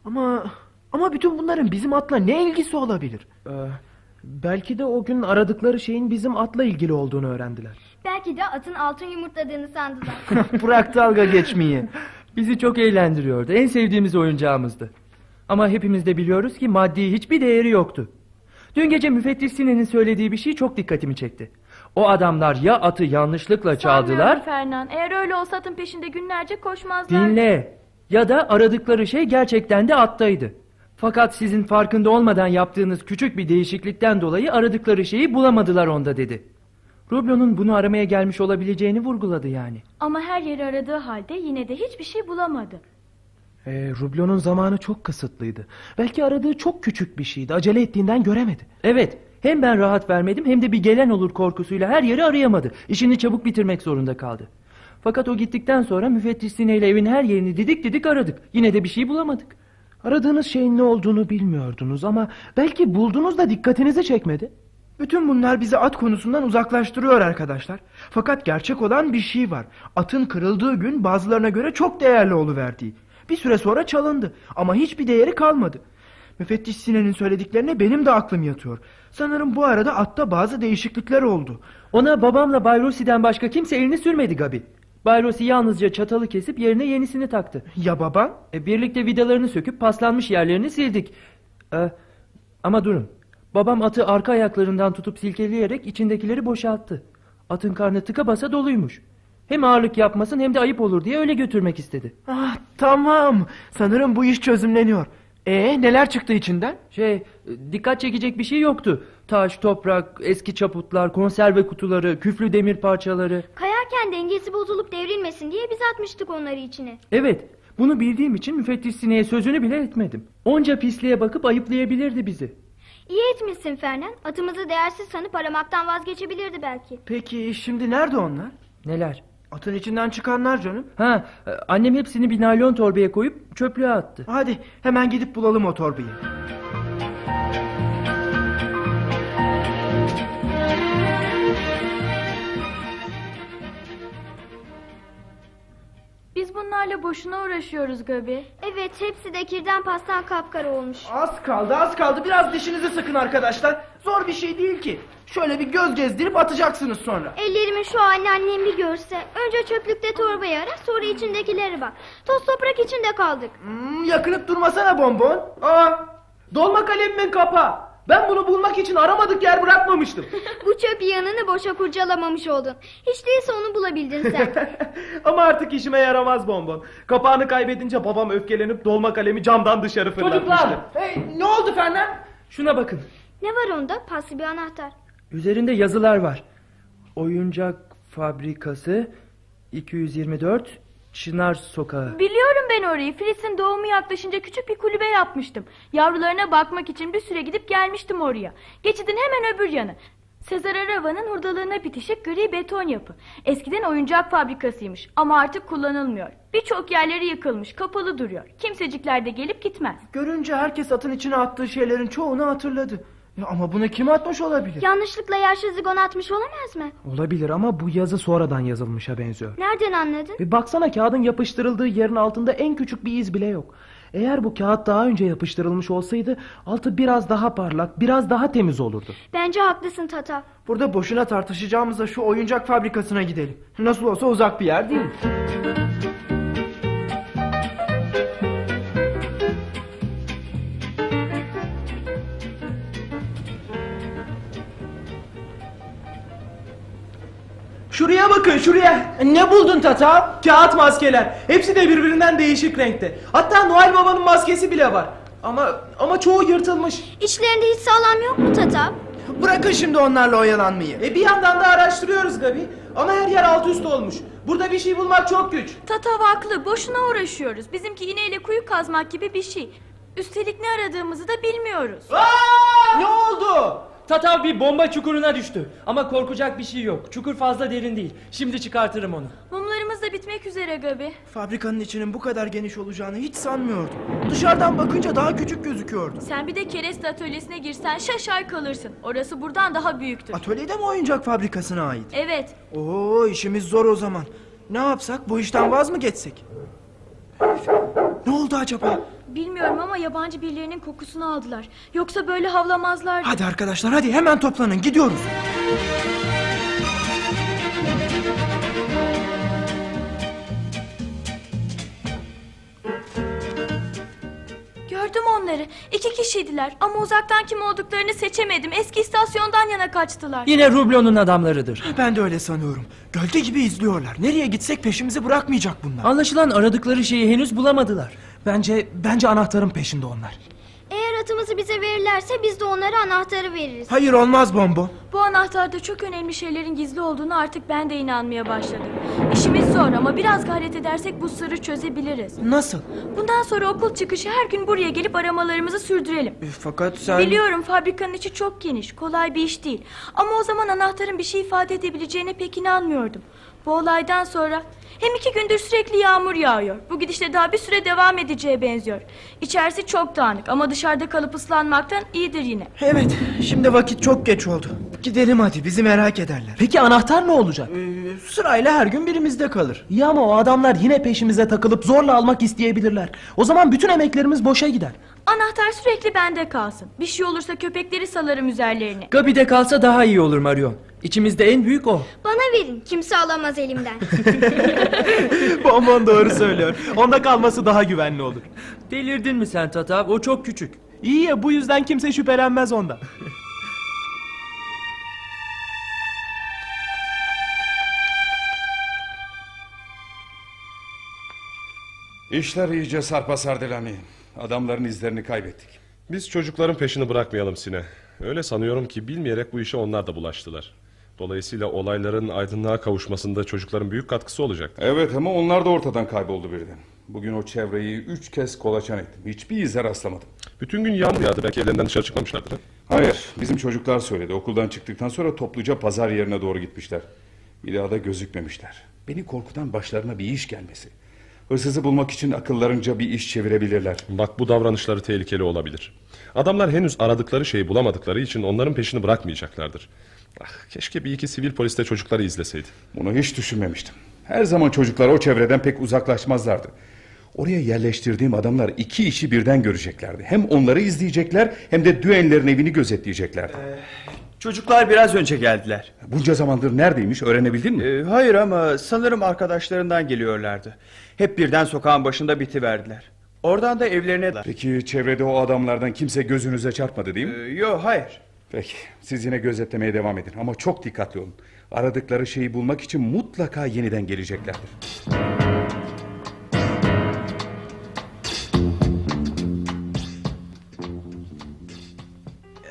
Speaker 4: Ama ama bütün bunların bizim atla ne ilgisi olabilir?
Speaker 6: Ee, belki de o gün aradıkları şeyin bizim atla ilgili olduğunu öğrendiler.
Speaker 2: Belki de atın altın yumurtladığını sandılar.
Speaker 4: Bırak dalga geçmeyi.
Speaker 3: Bizi çok eğlendiriyordu. En sevdiğimiz oyuncağımızdı. Ama hepimiz de biliyoruz ki maddi hiçbir değeri yoktu. Dün gece müfettiş Sine'nin söylediği bir şey çok dikkatimi çekti. O adamlar ya atı yanlışlıkla çaldılar...
Speaker 5: Sanmıyorum Fernan. Eğer öyle olsa atın peşinde günlerce koşmazlar.
Speaker 3: Dinle. Ya da aradıkları şey gerçekten de attaydı. Fakat sizin farkında olmadan yaptığınız küçük bir değişiklikten dolayı aradıkları şeyi bulamadılar onda dedi. Rublo'nun bunu aramaya gelmiş olabileceğini vurguladı yani.
Speaker 5: Ama her yeri aradığı halde yine de hiçbir şey bulamadı.
Speaker 6: Ee, Rublo'nun zamanı çok kısıtlıydı. Belki aradığı çok küçük bir şeydi. Acele ettiğinden göremedi.
Speaker 3: Evet. Hem ben rahat vermedim hem de bir gelen olur korkusuyla her yeri arayamadı. İşini çabuk bitirmek zorunda kaldı. Fakat o gittikten sonra müfettiş Sine ile evin her yerini didik didik aradık. Yine de bir şey bulamadık.
Speaker 6: Aradığınız şeyin ne olduğunu bilmiyordunuz ama belki buldunuz da dikkatinizi çekmedi.
Speaker 4: Bütün bunlar bizi at konusundan uzaklaştırıyor arkadaşlar. Fakat gerçek olan bir şey var. Atın kırıldığı gün bazılarına göre çok değerli oluverdiği. Bir süre sonra çalındı ama hiçbir değeri kalmadı. Müfettiş Sine'nin söylediklerine benim de aklım yatıyor. Sanırım bu arada atta bazı değişiklikler oldu.
Speaker 3: Ona babamla Bay Rossi'den başka kimse elini sürmedi Gabi. Bay Rossi yalnızca çatalı kesip yerine yenisini taktı.
Speaker 4: Ya baban?
Speaker 3: E, birlikte vidalarını söküp paslanmış yerlerini sildik. E, ama durun. Babam atı arka ayaklarından tutup silkeleyerek içindekileri boşalttı. Atın karnı tıka basa doluymuş. Hem ağırlık yapmasın hem de ayıp olur diye öyle götürmek istedi.
Speaker 4: Ah tamam. Sanırım bu iş çözümleniyor. E neler çıktı içinden?
Speaker 3: Şey, e, dikkat çekecek bir şey yoktu. Taş, toprak, eski çaputlar, konserve kutuları, küflü demir parçaları.
Speaker 2: Kayarken dengesi bozulup devrilmesin diye biz atmıştık onları içine.
Speaker 3: Evet, bunu bildiğim için müfettiş Sine'ye sözünü bile etmedim. Onca pisliğe bakıp ayıplayabilirdi bizi.
Speaker 2: İyi etmişsin Fernan. Atımızı değersiz sanıp aramaktan vazgeçebilirdi belki.
Speaker 4: Peki şimdi nerede onlar?
Speaker 3: Neler?
Speaker 4: Atın içinden çıkanlar canım.
Speaker 3: Ha, e, annem hepsini bir naylon torbaya koyup çöplüğe attı.
Speaker 4: Hadi hemen gidip bulalım o torbayı.
Speaker 5: Biz bunlarla boşuna uğraşıyoruz Gabi.
Speaker 2: Evet hepsi de kirden pastan kapkara olmuş.
Speaker 4: Az kaldı az kaldı biraz dişinizi sıkın arkadaşlar. Zor bir şey değil ki. Şöyle bir göz gezdirip atacaksınız sonra.
Speaker 2: Ellerimin şu halini annem bir görse. Önce çöplükte torbayı ara sonra içindekileri bak. Toz toprak içinde kaldık.
Speaker 4: Hmm, yakınıp durmasana bonbon. Aa, dolma kalemimin kapağı. Ben bunu bulmak için aramadık yer bırakmamıştım.
Speaker 2: Bu çöp yanını boşa kurcalamamış oldun. Hiç değilse onu bulabildin sen.
Speaker 6: Ama artık işime yaramaz bonbon. Kapağını kaybedince babam öfkelenip dolma kalemi camdan dışarı fırlatmıştı.
Speaker 4: Çocuklar hey, ne oldu Fernan?
Speaker 3: Şuna bakın.
Speaker 2: ne var onda? Paslı bir anahtar.
Speaker 3: Üzerinde yazılar var. Oyuncak fabrikası 224 Çınar Sokağı.
Speaker 5: Biliyorum ben orayı. Filiz'in doğumu yaklaşınca küçük bir kulübe yapmıştım. Yavrularına bakmak için bir süre gidip gelmiştim oraya. Geçidin hemen öbür yanı. Sezar Arava'nın hurdalığına bitişik gri beton yapı. Eskiden oyuncak fabrikasıymış ama artık kullanılmıyor. Birçok yerleri yıkılmış, kapalı duruyor. Kimsecikler de gelip gitmez.
Speaker 4: Görünce herkes atın içine attığı şeylerin çoğunu hatırladı. Ya ama bunu kim atmış olabilir?
Speaker 2: Yanlışlıkla yaşlı zigon atmış olamaz mı?
Speaker 6: Olabilir ama bu yazı sonradan yazılmışa benziyor.
Speaker 2: Nereden anladın?
Speaker 6: Bir baksana kağıdın yapıştırıldığı yerin altında en küçük bir iz bile yok. Eğer bu kağıt daha önce yapıştırılmış olsaydı altı biraz daha parlak, biraz daha temiz olurdu.
Speaker 2: Bence haklısın Tata.
Speaker 4: Burada boşuna tartışacağımızda şu oyuncak fabrikasına gidelim. Nasıl olsa uzak bir yer değil.
Speaker 6: Şuraya bakın şuraya. Ne buldun Tata? Kağıt maskeler. Hepsi de birbirinden değişik renkte. Hatta Noel Baba'nın maskesi bile var. Ama ama çoğu yırtılmış.
Speaker 2: İçlerinde hiç sağlam yok mu Tata?
Speaker 4: Bırakın şimdi onlarla oyalanmayı.
Speaker 6: E bir yandan da araştırıyoruz Gabi. Ama her yer alt üst olmuş. Burada bir şey bulmak çok güç.
Speaker 5: Tatav haklı. Boşuna uğraşıyoruz. Bizimki iğneyle kuyu kazmak gibi bir şey. Üstelik ne aradığımızı da bilmiyoruz.
Speaker 6: Ne oldu?
Speaker 3: Tatav bir bomba çukuruna düştü. Ama korkacak bir şey yok. Çukur fazla derin değil. Şimdi çıkartırım onu.
Speaker 5: Mumlarımız da bitmek üzere Gabi.
Speaker 4: Fabrikanın içinin bu kadar geniş olacağını hiç sanmıyordum. Dışarıdan bakınca daha küçük gözüküyordu.
Speaker 5: Sen bir de kereste atölyesine girsen şaşar kalırsın. Orası buradan daha büyüktür.
Speaker 4: Atölyede mi oyuncak fabrikasına ait?
Speaker 5: Evet.
Speaker 4: Oo işimiz zor o zaman. Ne yapsak bu işten vaz mı geçsek? Ne oldu acaba?
Speaker 5: Bilmiyorum ama yabancı birilerinin kokusunu aldılar. Yoksa böyle havlamazlardı.
Speaker 4: Hadi arkadaşlar hadi hemen toplanın gidiyoruz.
Speaker 5: Onları. İki kişiydiler ama uzaktan kim olduklarını seçemedim. Eski istasyondan yana kaçtılar.
Speaker 3: Yine Rublon'un adamlarıdır.
Speaker 4: Ben de öyle sanıyorum. Gölge gibi izliyorlar. Nereye gitsek peşimizi bırakmayacak bunlar.
Speaker 3: Anlaşılan aradıkları şeyi henüz bulamadılar.
Speaker 6: Bence bence anahtarın peşinde onlar.
Speaker 2: Eğer atımızı bize verirlerse biz de onlara anahtarı veririz.
Speaker 4: Hayır olmaz Bombo.
Speaker 5: Bu anahtarda çok önemli şeylerin gizli olduğunu artık ben de inanmaya başladım. İşimiz zor ama biraz gayret edersek bu sırrı çözebiliriz.
Speaker 4: Nasıl?
Speaker 5: Bundan sonra okul çıkışı her gün buraya gelip aramalarımızı sürdürelim.
Speaker 4: E, fakat sen...
Speaker 5: Biliyorum fabrikanın içi çok geniş, kolay bir iş değil. Ama o zaman anahtarın bir şey ifade edebileceğine pek inanmıyordum. Bu olaydan sonra hem iki gündür sürekli yağmur yağıyor. Bu gidişle daha bir süre devam edeceğe benziyor. İçerisi çok dağınık ama dışarıda kalıp ıslanmaktan iyidir yine.
Speaker 4: Evet şimdi vakit çok geç oldu. Gidelim hadi bizi merak ederler.
Speaker 6: Peki anahtar ne olacak?
Speaker 4: Ee, sırayla her gün birimizde kalır.
Speaker 6: İyi ama o adamlar yine peşimize takılıp zorla almak isteyebilirler. O zaman bütün emeklerimiz boşa gider.
Speaker 5: Anahtar sürekli bende kalsın. Bir şey olursa köpekleri salarım üzerlerine.
Speaker 3: Gabi'de kalsa daha iyi olur Marion. İçimizde en büyük o.
Speaker 2: Bana verin. Kimse alamaz elimden.
Speaker 6: Bonbon doğru söylüyor. Onda kalması daha güvenli olur.
Speaker 3: Delirdin mi sen Tatav? O çok küçük.
Speaker 6: İyi ya bu yüzden kimse şüphelenmez ondan.
Speaker 12: İşler iyice sarpa sardelami. Adamların izlerini kaybettik.
Speaker 7: Biz çocukların peşini bırakmayalım Sine. Öyle sanıyorum ki bilmeyerek bu işe onlar da bulaştılar. Dolayısıyla olayların aydınlığa kavuşmasında çocukların büyük katkısı olacak.
Speaker 12: Evet ama onlar da ortadan kayboldu birden. Bugün o çevreyi üç kez kolaçan ettim. Hiçbir ize rastlamadım.
Speaker 7: Bütün gün yağmur yağdı belki evlerinden dışarı çıkmamışlardır.
Speaker 12: Hayır, bizim çocuklar söyledi. Okuldan çıktıktan sonra topluca pazar yerine doğru gitmişler. Bir daha da gözükmemişler. Beni korkutan başlarına bir iş gelmesi. Hırsızı bulmak için akıllarınca bir iş çevirebilirler.
Speaker 7: Bak bu davranışları tehlikeli olabilir. Adamlar henüz aradıkları şeyi bulamadıkları için onların peşini bırakmayacaklardır. Ah, keşke bir iki sivil polis de çocukları izleseydi.
Speaker 12: Bunu hiç düşünmemiştim. Her zaman çocuklar o çevreden pek uzaklaşmazlardı. Oraya yerleştirdiğim adamlar iki işi birden göreceklerdi. Hem onları izleyecekler hem de düenlerin evini gözetleyeceklerdi.
Speaker 13: Çocuklar biraz önce geldiler.
Speaker 12: Bunca zamandır neredeymiş öğrenebildin mi?
Speaker 13: Ee, hayır ama sanırım arkadaşlarından geliyorlardı. Hep birden sokağın başında bitiverdiler. Oradan da evlerine...
Speaker 12: Peki çevrede o adamlardan kimse gözünüze çarpmadı değil mi?
Speaker 13: Ee, yok hayır.
Speaker 12: Peki siz yine gözetlemeye devam edin ama çok dikkatli olun. Aradıkları şeyi bulmak için mutlaka yeniden geleceklerdir.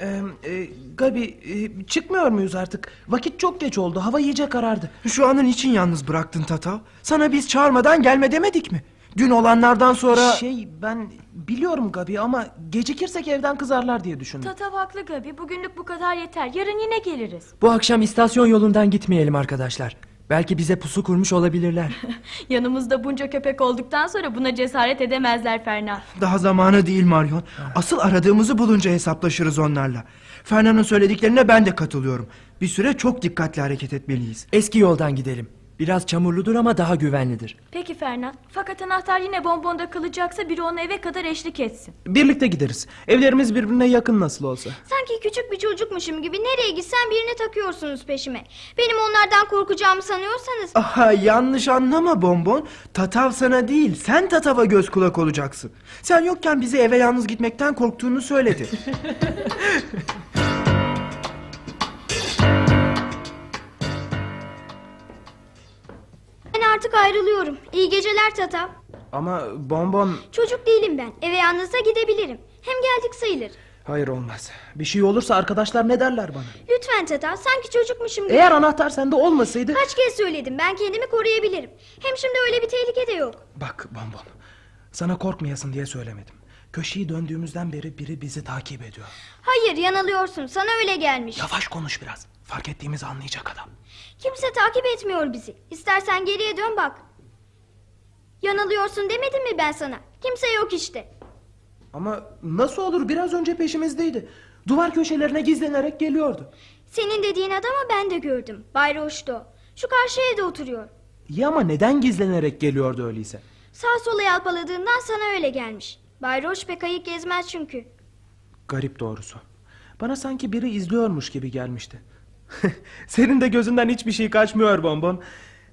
Speaker 6: Ee, e, Gabi e, çıkmıyor muyuz artık? Vakit çok geç oldu. Hava iyice karardı.
Speaker 4: Şu anın için yalnız bıraktın Tatav. Sana biz çağırmadan gelme demedik mi? Dün olanlardan sonra...
Speaker 6: Şey ben biliyorum Gabi ama gecikirsek evden kızarlar diye düşündüm.
Speaker 5: Tatav haklı Gabi. Bugünlük bu kadar yeter. Yarın yine geliriz.
Speaker 4: Bu akşam istasyon yolundan gitmeyelim arkadaşlar. Belki bize pusu kurmuş olabilirler.
Speaker 5: Yanımızda bunca köpek olduktan sonra buna cesaret edemezler Fernan.
Speaker 4: Daha zamanı değil Marion. Asıl aradığımızı bulunca hesaplaşırız onlarla. Fernand'ın söylediklerine ben de katılıyorum. Bir süre çok dikkatli hareket etmeliyiz. Eski yoldan gidelim. Biraz çamurludur ama daha güvenlidir.
Speaker 5: Peki Fernan. Fakat anahtar yine bonbonda kalacaksa biri onu eve kadar eşlik etsin.
Speaker 6: Birlikte gideriz. Evlerimiz birbirine yakın nasıl olsa.
Speaker 2: Sanki küçük bir çocukmuşum gibi nereye gitsem birini takıyorsunuz peşime. Benim onlardan korkacağımı sanıyorsanız...
Speaker 4: Aha yanlış anlama Bonbon. Tatav sana değil sen Tatav'a göz kulak olacaksın. Sen yokken bize eve yalnız gitmekten korktuğunu söyledi.
Speaker 2: Ben artık ayrılıyorum. İyi geceler Tatav.
Speaker 6: Ama bonbon...
Speaker 2: Çocuk değilim ben. Eve yalnız da gidebilirim. Hem geldik sayılır.
Speaker 6: Hayır olmaz. Bir şey olursa arkadaşlar ne derler bana?
Speaker 2: Lütfen Tatav sanki çocukmuşum gibi.
Speaker 6: Eğer anahtar sende olmasaydı...
Speaker 2: Kaç kez söyledim ben kendimi koruyabilirim. Hem şimdi öyle bir tehlike de yok.
Speaker 6: Bak bonbon. Sana korkmayasın diye söylemedim. Köşeyi döndüğümüzden beri biri bizi takip ediyor.
Speaker 2: Hayır yanılıyorsun sana öyle gelmiş.
Speaker 6: Yavaş konuş biraz. Fark ettiğimizi anlayacak adam.
Speaker 2: Kimse takip etmiyor bizi. İstersen geriye dön bak. Yanılıyorsun demedim mi ben sana? Kimse yok işte.
Speaker 6: Ama nasıl olur biraz önce peşimizdeydi. Duvar köşelerine gizlenerek geliyordu.
Speaker 2: Senin dediğin adamı ben de gördüm. Bay Roşto. Şu karşı evde oturuyor.
Speaker 6: İyi ama neden gizlenerek geliyordu öyleyse?
Speaker 2: Sağ sola yalpaladığından sana öyle gelmiş. Bay Roş pek ayık gezmez çünkü.
Speaker 6: Garip doğrusu. Bana sanki biri izliyormuş gibi gelmişti. Senin de gözünden hiçbir şey kaçmıyor bonbon.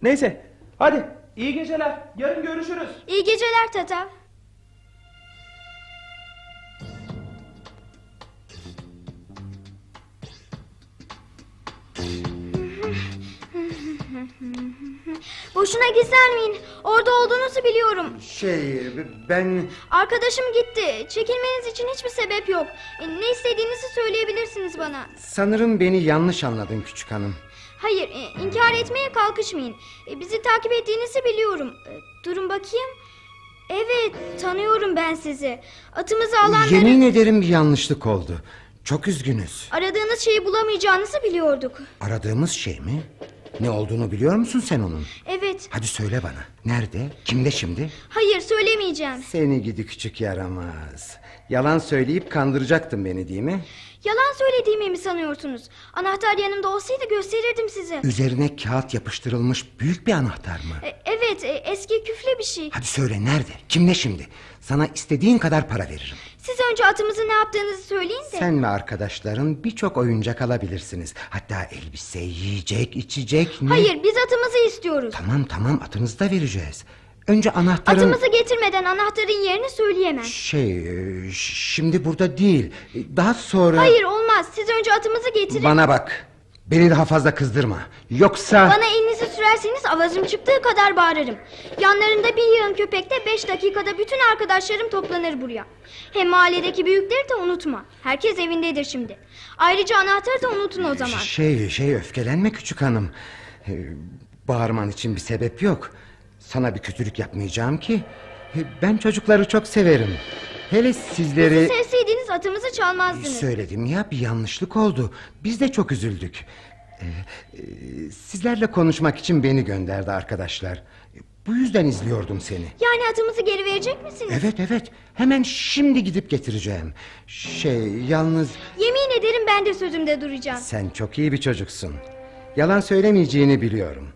Speaker 6: Neyse hadi iyi geceler. Yarın görüşürüz.
Speaker 2: İyi geceler Tatav. Boşuna gizlenmeyin. Orada olduğunuzu biliyorum.
Speaker 11: Şey ben...
Speaker 2: Arkadaşım gitti. Çekilmeniz için hiçbir sebep yok. E, Ne istediğinizi söyleyebilirsiniz bana.
Speaker 11: Sanırım beni yanlış anladın küçük hanım.
Speaker 2: Hayır, e, inkar etmeye kalkışmayın. E, Bizi takip ettiğinizi biliyorum. Durun bakayım. Evet, tanıyorum ben sizi. Atımızı alanları...
Speaker 11: Yemin ederim bir yanlışlık oldu. Çok üzgünüz.
Speaker 2: Aradığınız şeyi bulamayacağınızı biliyorduk.
Speaker 11: Aradığımız şey mi? Ne olduğunu biliyor musun sen onun?
Speaker 2: Evet,
Speaker 11: Hadi söyle bana. Nerede? Kimde şimdi?
Speaker 2: hayır söylemeyeceğim.
Speaker 11: Seni gidi küçük yaramaz. Yalan söyleyip kandıracaktın beni değil mi?
Speaker 2: Yalan söylediğimi mi sanıyorsunuz? Anahtar yanımda olsaydı gösterirdim size.
Speaker 11: Üzerine kağıt yapıştırılmış büyük bir anahtar mı?
Speaker 2: E, evet, e, eski küfle bir şey.
Speaker 11: Hadi söyle nerede? Kimde şimdi? Sana istediğin kadar para veririm.
Speaker 2: Siz önce atımızı ne yaptığınızı söyleyin de.
Speaker 11: Sen ve arkadaşların birçok oyuncak alabilirsiniz. Hatta elbise, yiyecek, içecek ne?
Speaker 2: Hayır, biz atımızı istiyoruz.
Speaker 11: Tamam tamam atınızı da vereceğiz. Önce anahtarın...
Speaker 2: Atımızı getirmeden anahtarın yerini söyleyemem.
Speaker 11: Şey, e, şimdi burada değil. Daha sonra...
Speaker 2: Hayır olmaz. Siz önce atımızı getirin.
Speaker 11: Bana bak. Beni daha fazla kızdırma. Yoksa...
Speaker 2: Bana elinizi sürerseniz avazım çıktığı kadar bağırırım. Yanlarında bir yığın köpekte beş dakikada bütün arkadaşlarım toplanır buraya. Hem mahalledeki büyükleri de unutma. Herkes evindedir şimdi. Ayrıca anahtarı da unutun o zaman.
Speaker 11: Şey, şey öfkelenme küçük hanım. Ee, Bağırman için bir sebep yok. Sana bir kötülük yapmayacağım ki. Ee, Ben çocukları çok severim. Hele sizleri...
Speaker 2: Siz sevseydiniz atımızı çalmazdınız.
Speaker 11: Söyledim ya bir yanlışlık oldu. Biz de çok üzüldük. E, sizlerle konuşmak için beni gönderdi arkadaşlar. E, Bu yüzden izliyordum seni.
Speaker 2: Yani atımızı geri verecek misiniz?
Speaker 11: Evet evet. Hemen şimdi gidip getireceğim. Şey yalnız
Speaker 2: Yemin ederim ben de sözümde duracağım.
Speaker 11: sen çok iyi bir çocuksun. Yalan söylemeyeceğini biliyorum.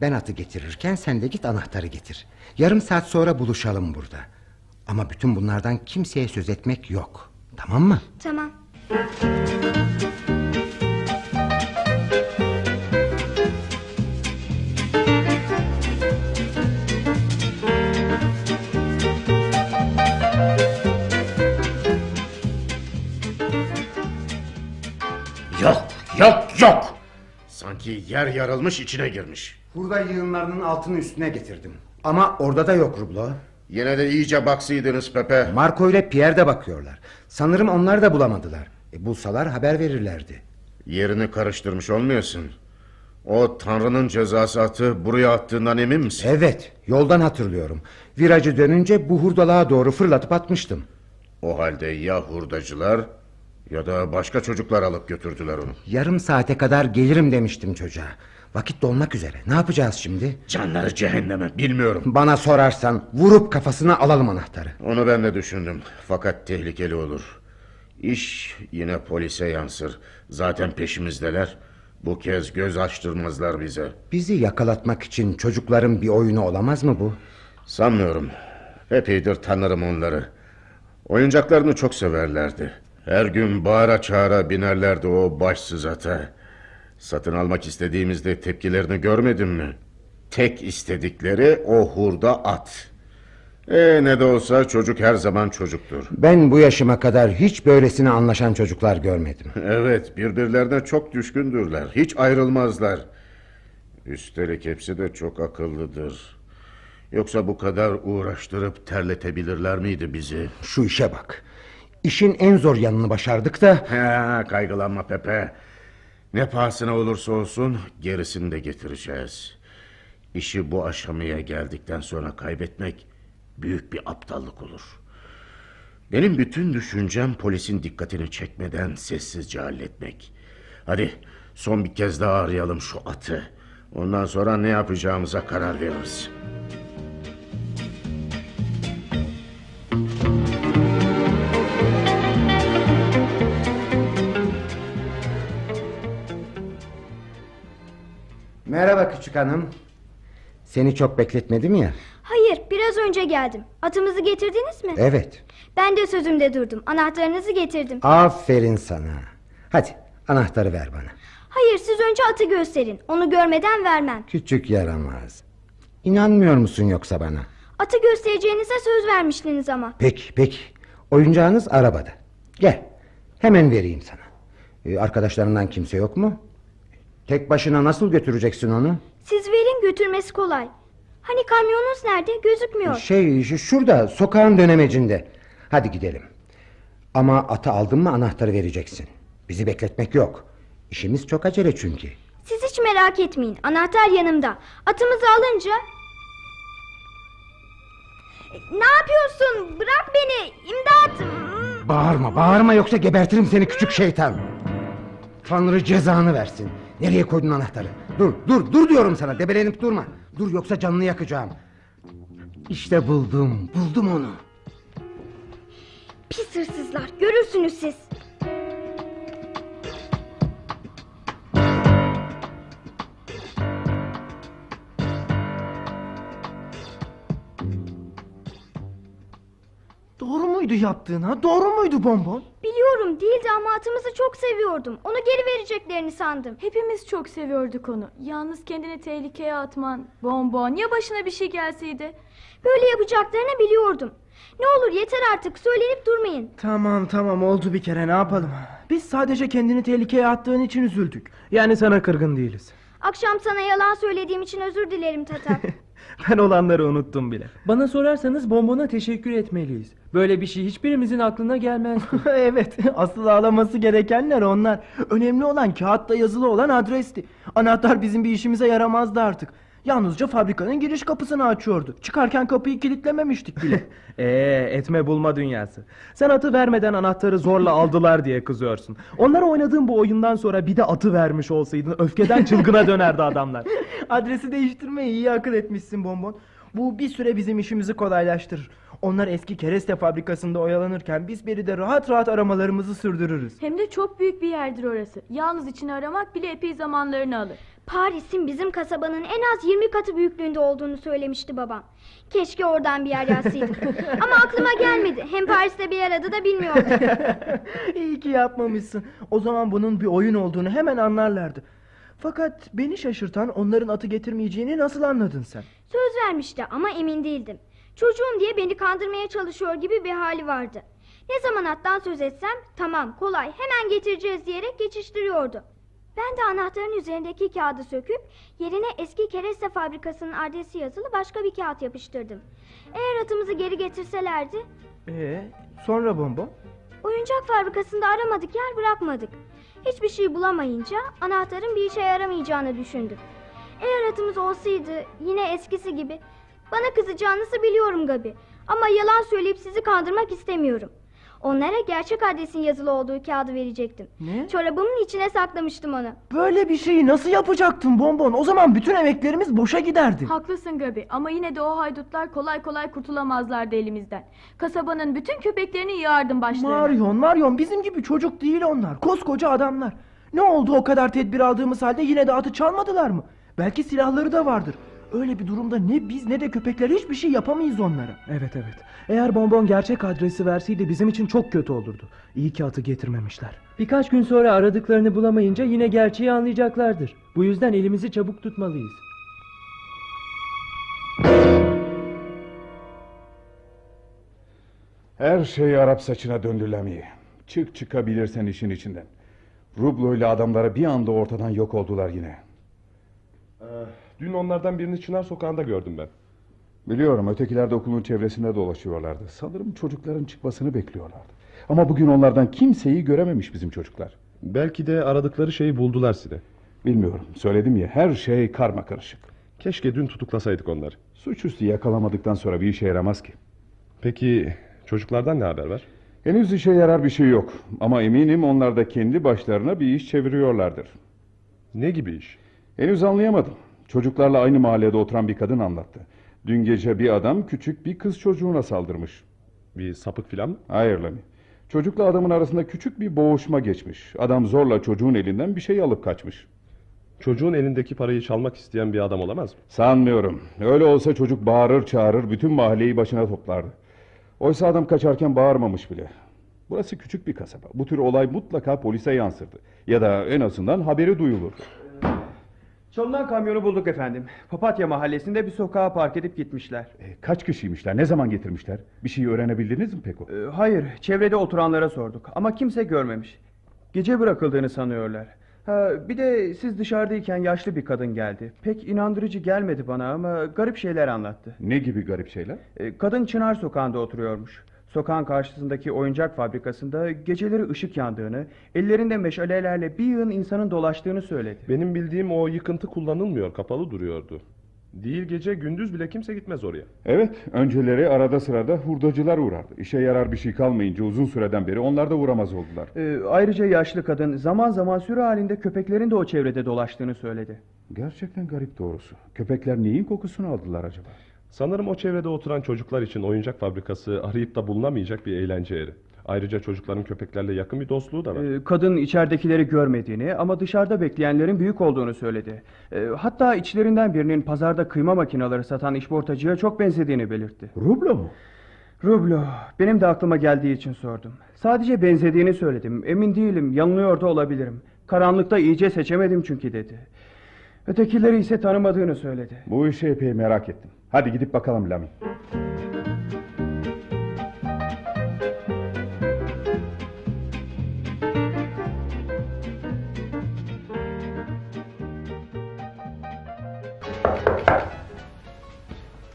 Speaker 11: Ben atı getirirken sen de git anahtarı getir. Yarım saat sonra buluşalım burada. Ama bütün bunlardan kimseye söz etmek yok. Tamam mı?
Speaker 2: Tamam.
Speaker 8: Yok, yok, yok. Sanki yer yarılmış içine girmiş.
Speaker 11: Burada yığınlarının altını üstüne getirdim. Ama orada da yok Rublo.
Speaker 8: Yine de iyice baksaydınız Pepe.
Speaker 11: Marco ile Pierre de bakıyorlar. Sanırım onlar da bulamadılar. E, bulsalar haber verirlerdi.
Speaker 8: Yerini karıştırmış olmuyorsun. O Tanrı'nın cezası atı buraya attığından emin misin?
Speaker 11: Evet yoldan hatırlıyorum. Virajı dönünce bu hurdalığa doğru fırlatıp atmıştım.
Speaker 8: O halde ya hurdacılar ya da başka çocuklar alıp götürdüler onu.
Speaker 11: Yarım saate kadar gelirim demiştim çocuğa. Vakit dolmak üzere. Ne yapacağız şimdi?
Speaker 8: Canları cehenneme bilmiyorum.
Speaker 11: Bana sorarsan vurup kafasına alalım anahtarı.
Speaker 8: Onu ben de düşündüm. Fakat tehlikeli olur. İş yine polise yansır. Zaten peşimizdeler. Bu kez göz açtırmazlar bize.
Speaker 11: Bizi yakalatmak için çocukların bir oyunu olamaz mı bu?
Speaker 8: Sanmıyorum. Epeydir tanırım onları. Oyuncaklarını çok severlerdi. Her gün bağıra çağıra binerlerdi o başsız ata. Satın almak istediğimizde tepkilerini görmedin mi? Tek istedikleri o hurda at. E ne de olsa çocuk her zaman çocuktur.
Speaker 11: Ben bu yaşıma kadar hiç böylesine anlaşan çocuklar görmedim.
Speaker 8: Evet birbirlerine çok düşkündürler. Hiç ayrılmazlar. Üstelik hepsi de çok akıllıdır. Yoksa bu kadar uğraştırıp terletebilirler miydi bizi?
Speaker 11: Şu işe bak. İşin en zor yanını başardık da...
Speaker 8: Ha, kaygılanma Pepe. Ne pahasına olursa olsun gerisini de getireceğiz. İşi bu aşamaya geldikten sonra kaybetmek büyük bir aptallık olur. Benim bütün düşüncem polisin dikkatini çekmeden sessizce halletmek. Hadi son bir kez daha arayalım şu atı. Ondan sonra ne yapacağımıza karar veririz.
Speaker 11: Merhaba küçük hanım. Seni çok bekletmedim ya.
Speaker 2: Hayır biraz önce geldim. Atımızı getirdiniz mi?
Speaker 11: Evet.
Speaker 2: Ben de sözümde durdum. Anahtarınızı getirdim.
Speaker 11: Aferin sana. Hadi anahtarı ver bana.
Speaker 2: Hayır siz önce atı gösterin. Onu görmeden vermem.
Speaker 11: Küçük yaramaz. İnanmıyor musun yoksa bana?
Speaker 2: Atı göstereceğinize söz vermiştiniz ama.
Speaker 11: Peki peki. Oyuncağınız arabada. Gel. Hemen vereyim sana. Ee, arkadaşlarından kimse yok mu? Tek başına nasıl götüreceksin onu?
Speaker 2: Siz verin götürmesi kolay. Hani kamyonunuz nerede? Gözükmüyor.
Speaker 11: Şey şu- şurada sokağın dönemecinde. Hadi gidelim. Ama atı aldın mı anahtarı vereceksin. Bizi bekletmek yok. İşimiz çok acele çünkü.
Speaker 2: Siz hiç merak etmeyin. Anahtar yanımda. Atımızı alınca... E, Ne yapıyorsun? Bırak beni. İmdat.
Speaker 11: Bağırma bağırma yoksa gebertirim seni küçük şeytan. Tanrı cezanı versin. Nereye koydun anahtarı? Dur dur dur diyorum sana debelenip durma. Dur yoksa canını yakacağım. İşte buldum buldum onu.
Speaker 2: Pis hırsızlar. Görürsünüz siz.
Speaker 4: Muydu yaptığın ha? Doğru muydu bonbon?
Speaker 2: Biliyorum değildi ama atımızı çok seviyordum. Onu geri vereceklerini sandım.
Speaker 5: Hepimiz çok seviyorduk onu. Yalnız kendini tehlikeye atman. Bonbon ya başına bir şey gelseydi?
Speaker 2: Böyle yapacaklarını biliyordum. Ne olur yeter artık söylenip durmayın.
Speaker 4: Tamam tamam oldu bir kere ne yapalım. Biz sadece kendini tehlikeye attığın için üzüldük. Yani sana kırgın değiliz.
Speaker 2: Akşam sana yalan söylediğim için özür dilerim Tatar.
Speaker 4: Ben olanları unuttum bile.
Speaker 3: Bana sorarsanız bonbona teşekkür etmeliyiz. Böyle bir şey hiçbirimizin aklına gelmez.
Speaker 4: evet asıl ağlaması gerekenler onlar. Önemli olan kağıtta yazılı olan adresti. Anahtar bizim bir işimize yaramazdı artık. Yalnızca fabrikanın giriş kapısını açıyordu. Çıkarken kapıyı kilitlememiştik bile. Eee etme bulma dünyası. Sen atı vermeden anahtarı zorla aldılar diye kızıyorsun. Onlara oynadığın bu oyundan sonra bir de atı vermiş olsaydın öfkeden çılgına dönerdi adamlar. Adresi değiştirmeyi iyi akıl etmişsin bonbon. Bu bir süre bizim işimizi kolaylaştırır. Onlar eski kereste fabrikasında oyalanırken biz beri de rahat rahat aramalarımızı sürdürürüz.
Speaker 5: Hem de çok büyük bir yerdir orası. Yalnız içini aramak bile epey zamanlarını alır.
Speaker 2: Paris'in bizim kasabanın en az 20 katı büyüklüğünde olduğunu söylemişti babam. Keşke oradan bir yer yazsaydık. Ama aklıma gelmedi. Hem Paris'te bir yer adı da bilmiyordum.
Speaker 4: İyi ki yapmamışsın. O zaman bunun bir oyun olduğunu hemen anlarlardı. Fakat beni şaşırtan onların atı getirmeyeceğini nasıl anladın sen?
Speaker 2: Söz vermişti ama emin değildim. Çocuğum diye beni kandırmaya çalışıyor gibi bir hali vardı. Ne zaman attan söz etsem tamam kolay hemen getireceğiz diyerek geçiştiriyordu. Ben de anahtarın üzerindeki kağıdı söküp yerine eski kereste fabrikasının adresi yazılı başka bir kağıt yapıştırdım. Eğer atımızı geri getirselerdi
Speaker 4: Ee, sonra bomba?
Speaker 2: oyuncak fabrikasında aramadık yer bırakmadık. Hiçbir şey bulamayınca anahtarın bir işe yaramayacağını düşündüm. Eğer atımız olsaydı yine eskisi gibi bana kızacağınızı biliyorum Gabi. Ama yalan söyleyip sizi kandırmak istemiyorum. Onlara gerçek adresin yazılı olduğu kağıdı verecektim.
Speaker 6: Ne?
Speaker 2: Çorabımın içine saklamıştım onu.
Speaker 6: Böyle bir şeyi nasıl yapacaktın Bonbon? O zaman bütün emeklerimiz boşa giderdi.
Speaker 5: Haklısın Gabi ama yine de o haydutlar kolay kolay kurtulamazlardı elimizden. Kasabanın bütün köpeklerini yığardım başlarına.
Speaker 6: Marion, Marion bizim gibi çocuk değil onlar. Koskoca adamlar. Ne oldu o kadar tedbir aldığımız halde yine de atı çalmadılar mı? Belki silahları da vardır. Öyle bir durumda ne biz ne de köpekler hiçbir şey yapamayız onlara.
Speaker 15: Evet evet. Eğer bonbon gerçek adresi verseydi bizim için çok kötü olurdu. İyi ki atı getirmemişler.
Speaker 3: Birkaç gün sonra aradıklarını bulamayınca yine gerçeği anlayacaklardır. Bu yüzden elimizi çabuk tutmalıyız.
Speaker 12: Her şey Arap saçına döndü Lami. Çık çıkabilirsen işin içinden. Rublo ile adamları bir anda ortadan yok oldular yine.
Speaker 7: Ee, dün onlardan birini Çınar Sokağı'nda gördüm ben.
Speaker 12: Biliyorum ötekiler de okulun çevresinde dolaşıyorlardı. Sanırım çocukların çıkmasını bekliyorlardı. Ama bugün onlardan kimseyi görememiş bizim çocuklar.
Speaker 7: Belki de aradıkları şeyi buldular size.
Speaker 12: Bilmiyorum. Söyledim ya her şey karma karışık.
Speaker 7: Keşke dün tutuklasaydık onları.
Speaker 12: Suçüstü yakalamadıktan sonra bir işe yaramaz ki.
Speaker 7: Peki çocuklardan ne haber var?
Speaker 12: Henüz işe yarar bir şey yok. Ama eminim onlar da kendi başlarına bir iş çeviriyorlardır.
Speaker 7: Ne gibi iş?
Speaker 12: Henüz anlayamadım. Çocuklarla aynı mahallede oturan bir kadın anlattı. Dün gece bir adam küçük bir kız çocuğuna saldırmış.
Speaker 7: Bir sapık filan mı?
Speaker 12: Hayır Lami. Çocukla adamın arasında küçük bir boğuşma geçmiş. Adam zorla çocuğun elinden bir şey alıp kaçmış.
Speaker 7: Çocuğun elindeki parayı çalmak isteyen bir adam olamaz mı?
Speaker 12: Sanmıyorum. Öyle olsa çocuk bağırır çağırır bütün mahalleyi başına toplardı. Oysa adam kaçarken bağırmamış bile. Burası küçük bir kasaba. Bu tür olay mutlaka polise yansırdı. Ya da en azından haberi duyulurdu.
Speaker 13: Çalınan kamyonu bulduk efendim. Papatya mahallesinde bir sokağa park edip gitmişler.
Speaker 12: E, kaç kişiymişler? Ne zaman getirmişler? Bir şey öğrenebildiniz mi pek o?
Speaker 13: Ee, hayır, çevrede oturanlara sorduk ama kimse görmemiş. Gece bırakıldığını sanıyorlar. Ha, bir de siz dışarıdayken yaşlı bir kadın geldi. Pek inandırıcı gelmedi bana ama garip şeyler anlattı.
Speaker 12: Ne gibi garip şeyler?
Speaker 13: Ee, kadın Çınar sokağında oturuyormuş. Sokağın karşısındaki oyuncak fabrikasında geceleri ışık yandığını, ellerinde meşalelerle bir yığın insanın dolaştığını söyledi.
Speaker 7: Benim bildiğim o yıkıntı kullanılmıyor, kapalı duruyordu. Değil gece gündüz bile kimse gitmez oraya.
Speaker 12: Evet, önceleri arada sırada hurdacılar uğrardı. İşe yarar bir şey kalmayınca uzun süreden beri onlar da uğramaz oldular.
Speaker 13: Ee, ayrıca yaşlı kadın zaman zaman sürü halinde köpeklerin de o çevrede dolaştığını söyledi.
Speaker 12: Gerçekten garip doğrusu. Köpekler neyin kokusunu aldılar acaba?
Speaker 7: Sanırım o çevrede oturan çocuklar için oyuncak fabrikası arayıp da bulunamayacak bir eğlence yeri. Ayrıca çocukların köpeklerle yakın bir dostluğu da var.
Speaker 13: Ee, kadın içeridekileri görmediğini ama dışarıda bekleyenlerin büyük olduğunu söyledi. Ee, hatta içlerinden birinin pazarda kıyma makineleri satan işportacıya çok benzediğini belirtti.
Speaker 12: Rublo mu?
Speaker 13: Rublo. Benim de aklıma geldiği için sordum. Sadece benzediğini söyledim. Emin değilim. Yanılıyor da olabilirim. Karanlıkta iyice seçemedim çünkü dedi. Ötekileri ise tanımadığını söyledi.
Speaker 12: Bu işi epey merak ettim. Hadi gidip bakalım Lami.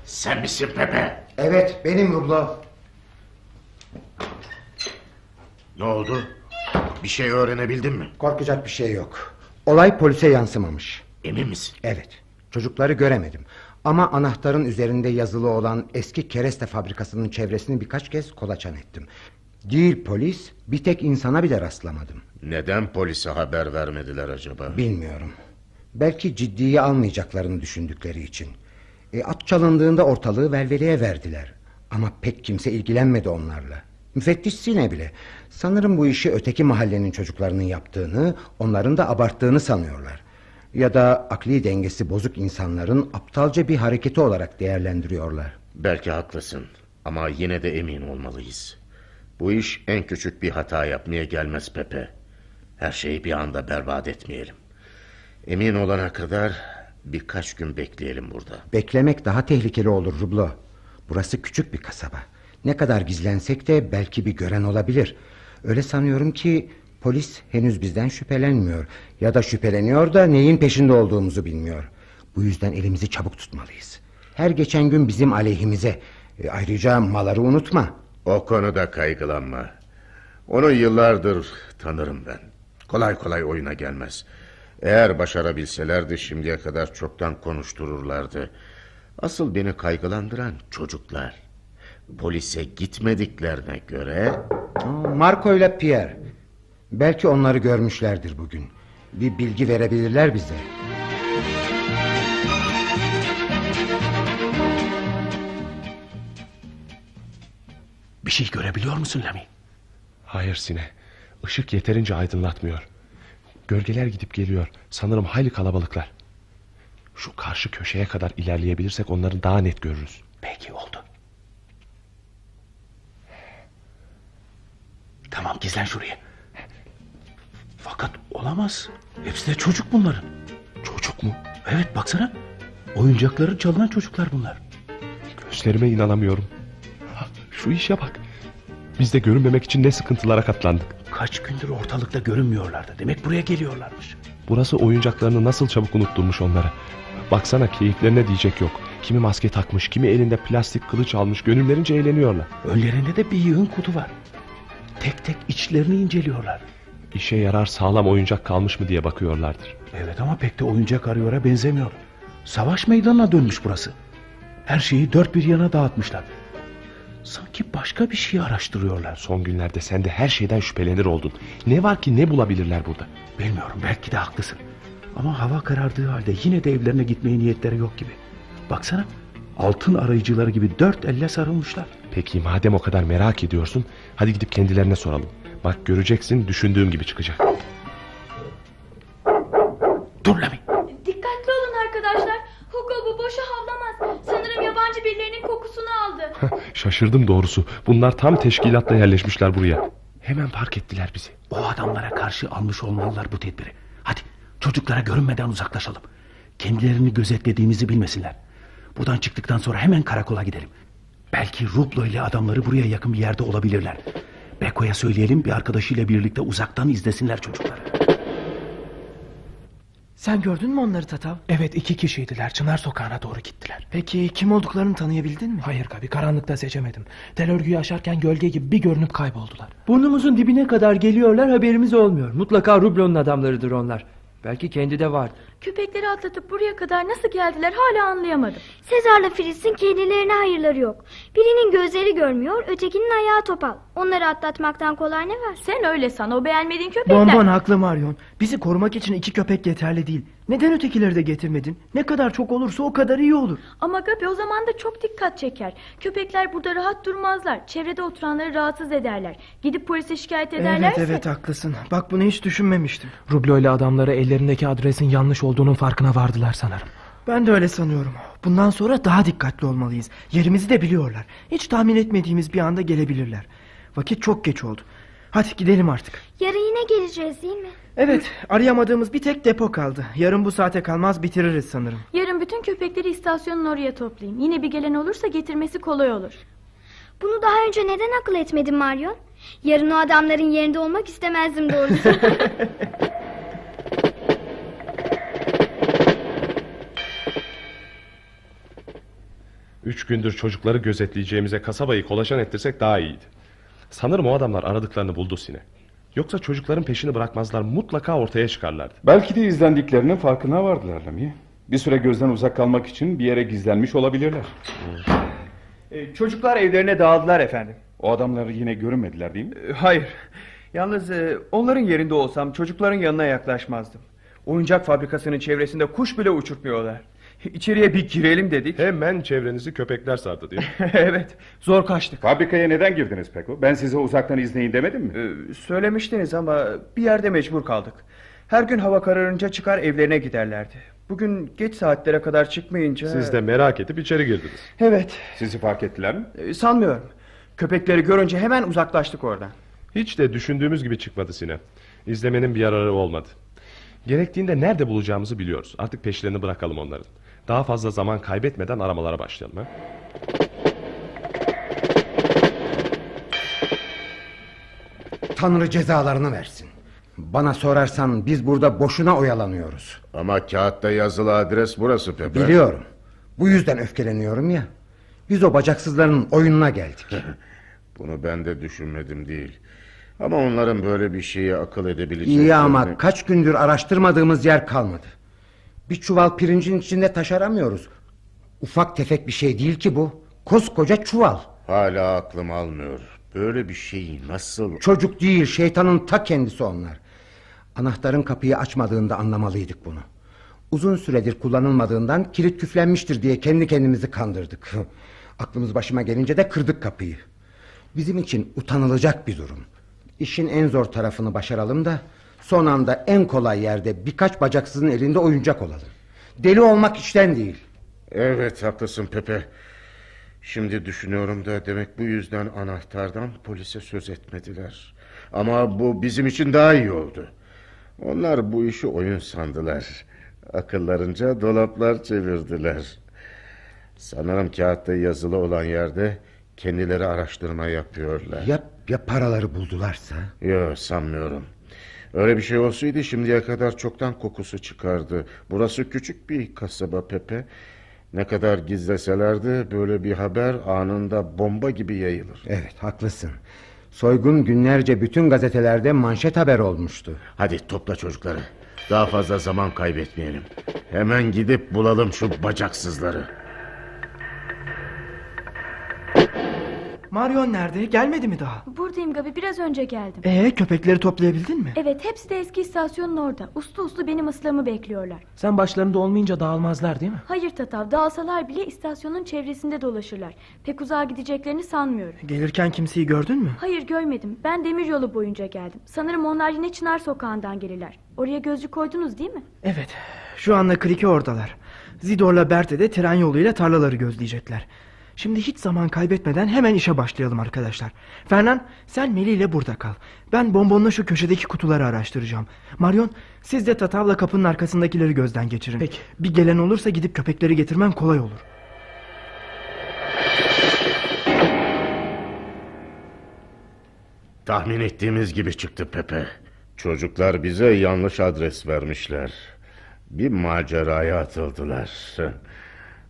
Speaker 8: Sen misin Pepe?
Speaker 11: Evet benim Rublo.
Speaker 8: Ne oldu? Bir şey öğrenebildin mi?
Speaker 11: Korkacak bir şey yok. Olay polise yansımamış.
Speaker 8: Emin misin?
Speaker 11: Evet. Çocukları göremedim. Ama anahtarın üzerinde yazılı olan eski kereste fabrikasının çevresini birkaç kez kolaçan ettim. Değil polis, bir tek insana bile rastlamadım.
Speaker 8: Neden polise haber vermediler acaba?
Speaker 11: Bilmiyorum. Belki ciddiye almayacaklarını düşündükleri için. E, at çalındığında ortalığı velveleye verdiler. Ama pek kimse ilgilenmedi onlarla. Müfettiş Sine bile. Sanırım bu işi öteki mahallenin çocuklarının yaptığını, onların da abarttığını sanıyorlar. Ya da akli dengesi bozuk insanların aptalca bir hareketi olarak değerlendiriyorlar.
Speaker 8: Belki haklısın ama yine de emin olmalıyız. Bu iş en küçük bir hata yapmaya gelmez Pepe. Her şeyi bir anda berbat etmeyelim. Emin olana kadar birkaç gün bekleyelim burada.
Speaker 11: Beklemek daha tehlikeli olur Rublo. Burası küçük bir kasaba. Ne kadar gizlensek de belki bir gören olabilir. Öyle sanıyorum ki polis henüz bizden şüphelenmiyor. Ya da şüpheleniyor da neyin peşinde olduğumuzu bilmiyor. Bu yüzden elimizi çabuk tutmalıyız. Her geçen gün bizim aleyhimize. E, ayrıca maları unutma.
Speaker 8: O konuda kaygılanma. Onu yıllardır tanırım ben. Kolay kolay oyuna gelmez. Eğer başarabilselerdi şimdiye kadar çoktan konuştururlardı. Asıl beni kaygılandıran çocuklar. Polise gitmediklerine göre...
Speaker 11: Marco ile Pierre. Belki onları görmüşlerdir bugün. Bir bilgi verebilirler bize.
Speaker 16: Bir şey görebiliyor musun Lami?
Speaker 7: Hayır Sine. Işık yeterince aydınlatmıyor. Gölgeler gidip geliyor. Sanırım hayli kalabalıklar. Şu karşı köşeye kadar ilerleyebilirsek onları daha net görürüz.
Speaker 16: Peki oldu. Tamam gizlen şuraya. Fakat olamaz. Hepsi de çocuk bunların.
Speaker 7: Çocuk mu?
Speaker 16: Evet baksana. Oyuncakları çalınan çocuklar bunlar.
Speaker 7: Gözlerime inanamıyorum. Şu işe bak. Biz de görünmemek için ne sıkıntılara katlandık.
Speaker 16: Kaç gündür ortalıkta görünmüyorlardı. Demek buraya geliyorlarmış.
Speaker 7: Burası oyuncaklarını nasıl çabuk unutturmuş onlara. Baksana keyiflerine diyecek yok. Kimi maske takmış, kimi elinde plastik kılıç almış, gönüllerince eğleniyorlar.
Speaker 16: Önlerinde de bir yığın kutu var. Tek tek içlerini inceliyorlar.
Speaker 7: İşe yarar sağlam oyuncak kalmış mı diye bakıyorlardır.
Speaker 16: Evet ama pek de oyuncak arıyora benzemiyor. Savaş meydanına dönmüş burası. Her şeyi dört bir yana dağıtmışlar. Sanki başka bir şey araştırıyorlar.
Speaker 7: Son günlerde sen de her şeyden şüphelenir oldun. Ne var ki ne bulabilirler burada?
Speaker 16: Bilmiyorum belki de haklısın. Ama hava karardığı halde yine de evlerine gitmeye niyetleri yok gibi. Baksana altın arayıcıları gibi dört elle sarılmışlar.
Speaker 7: Peki madem o kadar merak ediyorsun hadi gidip kendilerine soralım. Bak göreceksin düşündüğüm gibi çıkacak.
Speaker 16: Dur Lami.
Speaker 5: Dikkatli olun arkadaşlar. Hugo bu boşa havlamaz. Sanırım yabancı birilerinin kokusunu aldı.
Speaker 7: Şaşırdım doğrusu. Bunlar tam teşkilatla yerleşmişler buraya. Hemen fark ettiler bizi.
Speaker 16: O adamlara karşı almış olmalılar bu tedbiri. Hadi çocuklara görünmeden uzaklaşalım. Kendilerini gözetlediğimizi bilmesinler. Buradan çıktıktan sonra hemen karakola gidelim. Belki Rublo ile adamları buraya yakın bir yerde olabilirler. Beko'ya söyleyelim bir arkadaşıyla birlikte uzaktan izlesinler çocukları.
Speaker 4: Sen gördün mü onları Tatav?
Speaker 15: Evet iki kişiydiler. Çınar sokağına doğru gittiler.
Speaker 4: Peki kim olduklarını tanıyabildin mi?
Speaker 15: Hayır Gabi karanlıkta seçemedim. Tel örgüyü aşarken gölge gibi bir görünüp kayboldular.
Speaker 3: Burnumuzun dibine kadar geliyorlar haberimiz olmuyor. Mutlaka Rublon'un adamlarıdır onlar. Belki kendi de vardı.
Speaker 5: Köpekleri atlatıp buraya kadar nasıl geldiler hala anlayamadım.
Speaker 2: Sezar'la Fritz'in kendilerine hayırları yok. Birinin gözleri görmüyor, ötekinin ayağı topal. Onları atlatmaktan kolay ne var?
Speaker 5: Sen öyle san o beğenmediğin köpekler.
Speaker 4: Bonbon haklı Marion. Bizi korumak için iki köpek yeterli değil. Neden ötekileri de getirmedin? Ne kadar çok olursa o kadar iyi olur.
Speaker 5: Ama Gabi o zaman da çok dikkat çeker. Köpekler burada rahat durmazlar. Çevrede oturanları rahatsız ederler. Gidip polise şikayet ederlerse...
Speaker 4: Evet evet haklısın. Bak bunu hiç düşünmemiştim.
Speaker 15: Rublo ile adamları ellerindeki adresin yanlış olduğunun farkına vardılar sanırım.
Speaker 4: Ben de öyle sanıyorum. Bundan sonra daha dikkatli olmalıyız. Yerimizi de biliyorlar. Hiç tahmin etmediğimiz bir anda gelebilirler. Vakit çok geç oldu. Hadi gidelim artık.
Speaker 2: Yarın yine geleceğiz değil mi?
Speaker 4: Evet arayamadığımız bir tek depo kaldı. Yarın bu saate kalmaz bitiririz sanırım.
Speaker 5: Yarın bütün köpekleri istasyonun oraya toplayayım. Yine bir gelen olursa getirmesi kolay olur.
Speaker 2: Bunu daha önce neden akıl etmedin Marion? Yarın o adamların yerinde olmak istemezdim doğrusu.
Speaker 7: Üç gündür çocukları gözetleyeceğimize kasabayı kolaçan ettirsek daha iyiydi. Sanırım o adamlar aradıklarını buldu Sine. Yoksa çocukların peşini bırakmazlar mutlaka ortaya çıkarlardı.
Speaker 12: Belki de izlendiklerinin farkına vardılar Lami. Bir süre gözden uzak kalmak için bir yere gizlenmiş olabilirler.
Speaker 13: Ee, çocuklar evlerine dağıldılar efendim.
Speaker 12: O adamları yine görünmediler değil mi?
Speaker 13: Ee, hayır. Yalnız e, onların yerinde olsam çocukların yanına yaklaşmazdım. Oyuncak fabrikasının çevresinde kuş bile uçurtmuyorlar. İçeriye bir girelim dedik.
Speaker 7: Hemen çevrenizi köpekler sardı değil mi?
Speaker 13: evet zor kaçtık.
Speaker 12: Fabrikaya neden girdiniz Peko? Ben size uzaktan izleyin demedim mi?
Speaker 13: Ee, söylemiştiniz ama bir yerde mecbur kaldık. Her gün hava kararınca çıkar evlerine giderlerdi. Bugün geç saatlere kadar çıkmayınca...
Speaker 7: Siz de merak edip içeri girdiniz.
Speaker 13: Evet.
Speaker 12: Sizi fark ettiler mi?
Speaker 13: Ee, sanmıyorum. Köpekleri görünce hemen uzaklaştık oradan.
Speaker 7: Hiç de düşündüğümüz gibi çıkmadı Sine. İzlemenin bir yararı olmadı. Gerektiğinde nerede bulacağımızı biliyoruz. Artık peşlerini bırakalım onların. Daha fazla zaman kaybetmeden aramalara başlayalım. Ha?
Speaker 11: Tanrı cezalarını versin. Bana sorarsan biz burada boşuna oyalanıyoruz.
Speaker 8: Ama kağıtta yazılı adres burası Pepe.
Speaker 11: Biliyorum. Bu yüzden öfkeleniyorum ya. Biz o bacaksızların oyununa geldik.
Speaker 8: Bunu ben de düşünmedim değil. Ama onların böyle bir şeyi akıl edebileceklerini...
Speaker 11: İyi ama kaç gündür araştırmadığımız yer kalmadı. Bir çuval pirincin içinde taş aramıyoruz. Ufak tefek bir şey değil ki bu. Koskoca çuval.
Speaker 8: Hala aklım almıyor. Böyle bir şeyi nasıl...
Speaker 11: Çocuk değil şeytanın ta kendisi onlar. Anahtarın kapıyı açmadığında anlamalıydık bunu. Uzun süredir kullanılmadığından kilit küflenmiştir diye kendi kendimizi kandırdık. Aklımız başıma gelince de kırdık kapıyı. Bizim için utanılacak bir durum. İşin en zor tarafını başaralım da son anda en kolay yerde birkaç bacaksızın elinde oyuncak olalım. Deli olmak işten değil.
Speaker 8: Evet haklısın Pepe. Şimdi düşünüyorum da demek bu yüzden anahtardan polise söz etmediler. Ama bu bizim için daha iyi oldu. Onlar bu işi oyun sandılar. Akıllarınca dolaplar çevirdiler. Sanırım kağıtta yazılı olan yerde kendileri araştırma yapıyorlar.
Speaker 11: Ya, ya paraları buldularsa?
Speaker 8: Yok sanmıyorum. Öyle bir şey olsaydı şimdiye kadar çoktan kokusu çıkardı. Burası küçük bir kasaba Pepe. Ne kadar gizleselerdi böyle bir haber anında bomba gibi yayılır.
Speaker 11: Evet haklısın. Soygun günlerce bütün gazetelerde manşet haber olmuştu.
Speaker 8: Hadi topla çocukları. Daha fazla zaman kaybetmeyelim. Hemen gidip bulalım şu bacaksızları.
Speaker 4: Marion nerede? Gelmedi mi daha?
Speaker 5: Buradayım Gabi biraz önce geldim.
Speaker 4: Ee köpekleri toplayabildin mi?
Speaker 5: Evet hepsi de eski istasyonun orada. Uslu uslu benim ıslamı bekliyorlar.
Speaker 15: Sen başlarında olmayınca dağılmazlar değil mi?
Speaker 5: Hayır Tatav dağılsalar bile istasyonun çevresinde dolaşırlar. Pek uzağa gideceklerini sanmıyorum.
Speaker 4: Gelirken kimseyi gördün mü?
Speaker 5: Hayır görmedim. Ben demir yolu boyunca geldim. Sanırım onlar yine Çınar sokağından gelirler. Oraya gözcü koydunuz değil mi?
Speaker 4: Evet. Şu anda Kriki oradalar. Zidor'la Bert'e de tren yoluyla tarlaları gözleyecekler. Şimdi hiç zaman kaybetmeden hemen işe başlayalım arkadaşlar. Fernan sen Meli ile burada kal. Ben bonbonla şu köşedeki kutuları araştıracağım. Marion siz de Tatav'la kapının arkasındakileri gözden geçirin. Peki. Bir gelen olursa gidip köpekleri getirmem kolay olur.
Speaker 8: Tahmin ettiğimiz gibi çıktı Pepe. Çocuklar bize yanlış adres vermişler. Bir maceraya atıldılar.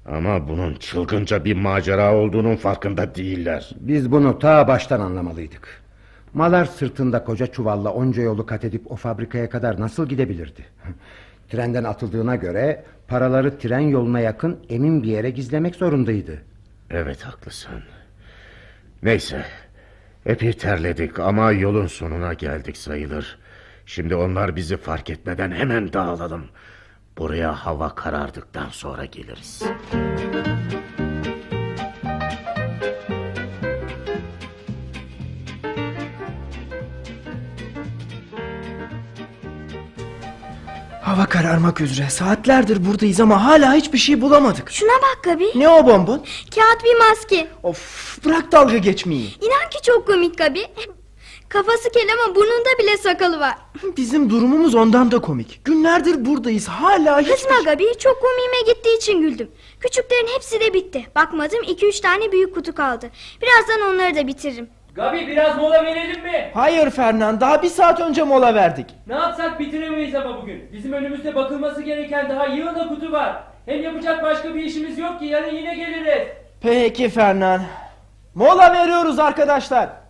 Speaker 8: Ama bunun çılgınca bir macera olduğunun farkında değiller.
Speaker 11: Biz bunu ta baştan anlamalıydık. Malar sırtında koca çuvalla onca yolu kat edip o fabrikaya kadar nasıl gidebilirdi? Trenden atıldığına göre paraları tren yoluna yakın emin bir yere gizlemek zorundaydı.
Speaker 8: Evet haklısın. Neyse. Epey terledik ama yolun sonuna geldik sayılır. Şimdi onlar bizi fark etmeden hemen dağılalım. Buraya hava karardıktan sonra geliriz.
Speaker 4: Hava kararmak üzere. Saatlerdir buradayız ama hala hiçbir şey bulamadık.
Speaker 2: Şuna bak Gabi.
Speaker 4: Ne o bonbon?
Speaker 2: Kağıt bir maske.
Speaker 4: Of bırak dalga geçmeyi.
Speaker 2: İnan ki çok komik Gabi. Kafası kel ama burnunda bile sakalı var.
Speaker 4: Bizim durumumuz ondan da komik. Günlerdir buradayız hala hiç...
Speaker 2: Kızma Gabi çok komiğime gittiği için güldüm. Küçüklerin hepsi de bitti. Bakmadım iki üç tane büyük kutu kaldı. Birazdan onları da bitiririm.
Speaker 3: Gabi biraz mola verelim mi?
Speaker 4: Hayır Fernan daha bir saat önce mola verdik.
Speaker 3: Ne yapsak bitiremeyiz ama bugün. Bizim önümüzde bakılması gereken daha yığınla kutu var. Hem yapacak başka bir işimiz yok ki yarın yine geliriz.
Speaker 4: Peki Fernan. Mola veriyoruz arkadaşlar.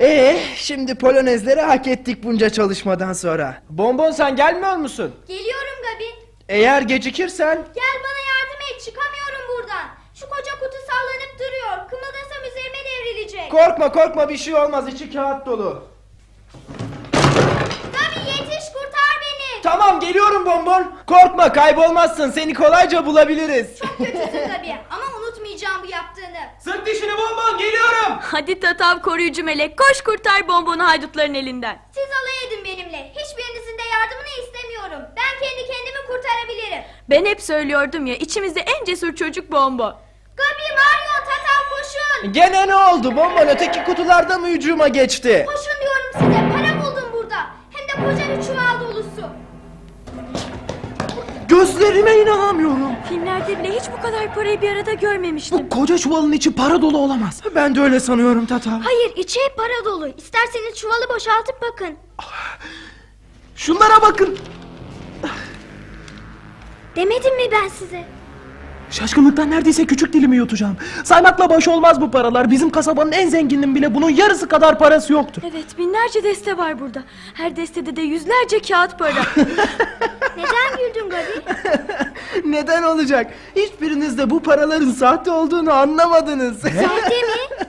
Speaker 4: Ee, şimdi polonezleri hak ettik bunca çalışmadan sonra. Bonbon sen gelmiyor musun?
Speaker 2: Geliyorum Gabi.
Speaker 4: Eğer gecikirsen...
Speaker 2: Gel bana yardım et çıkamıyorum buradan. Şu koca kutu sallanıp duruyor. Kımıldasam üzerime devrilecek.
Speaker 4: Korkma korkma bir şey olmaz içi kağıt dolu.
Speaker 2: Gabi yetiş kurtar beni.
Speaker 4: Tamam geliyorum bonbon. Korkma kaybolmazsın seni kolayca bulabiliriz.
Speaker 2: Çok kötüsün Gabi ama unutmayacağım bu yaptığını.
Speaker 4: Sık dişini bonbon geliyorum.
Speaker 5: Hadi Tatav koruyucu melek koş kurtar bonbonu haydutların elinden.
Speaker 2: Siz alay edin benimle. Hiçbirinizin de yardımını istemiyorum. Ben kendi kendimi kurtarabilirim.
Speaker 5: Ben hep söylüyordum ya içimizde en cesur çocuk bombo.
Speaker 2: Gabi, Mario, Tatav koşun.
Speaker 4: Gene ne oldu bonbon öteki kutularda mı hücuma geçti?
Speaker 2: Koşun diyorum size. Para buldum burada. Hem de koca bir çuval dolusu.
Speaker 4: Gözlerime inanamıyorum.
Speaker 5: Filmlerde bile hiç bu kadar parayı bir arada görmemiştim.
Speaker 4: Bu koca çuvalın içi para dolu olamaz. Ben de öyle sanıyorum Tata.
Speaker 2: Hayır içi hep para dolu. İsterseniz çuvalı boşaltıp bakın.
Speaker 4: Şunlara bakın.
Speaker 2: Demedim mi ben size?
Speaker 6: Şaşkınlıktan neredeyse küçük dilimi yutacağım. Saymakla baş olmaz bu paralar. Bizim kasabanın en zenginin bile bunun yarısı kadar parası yoktur.
Speaker 5: Evet binlerce deste var burada. Her destede de yüzlerce kağıt para.
Speaker 2: Neden güldün Gabi?
Speaker 4: Neden olacak? Hiçbiriniz de bu paraların sahte olduğunu anlamadınız.
Speaker 2: Sahte mi?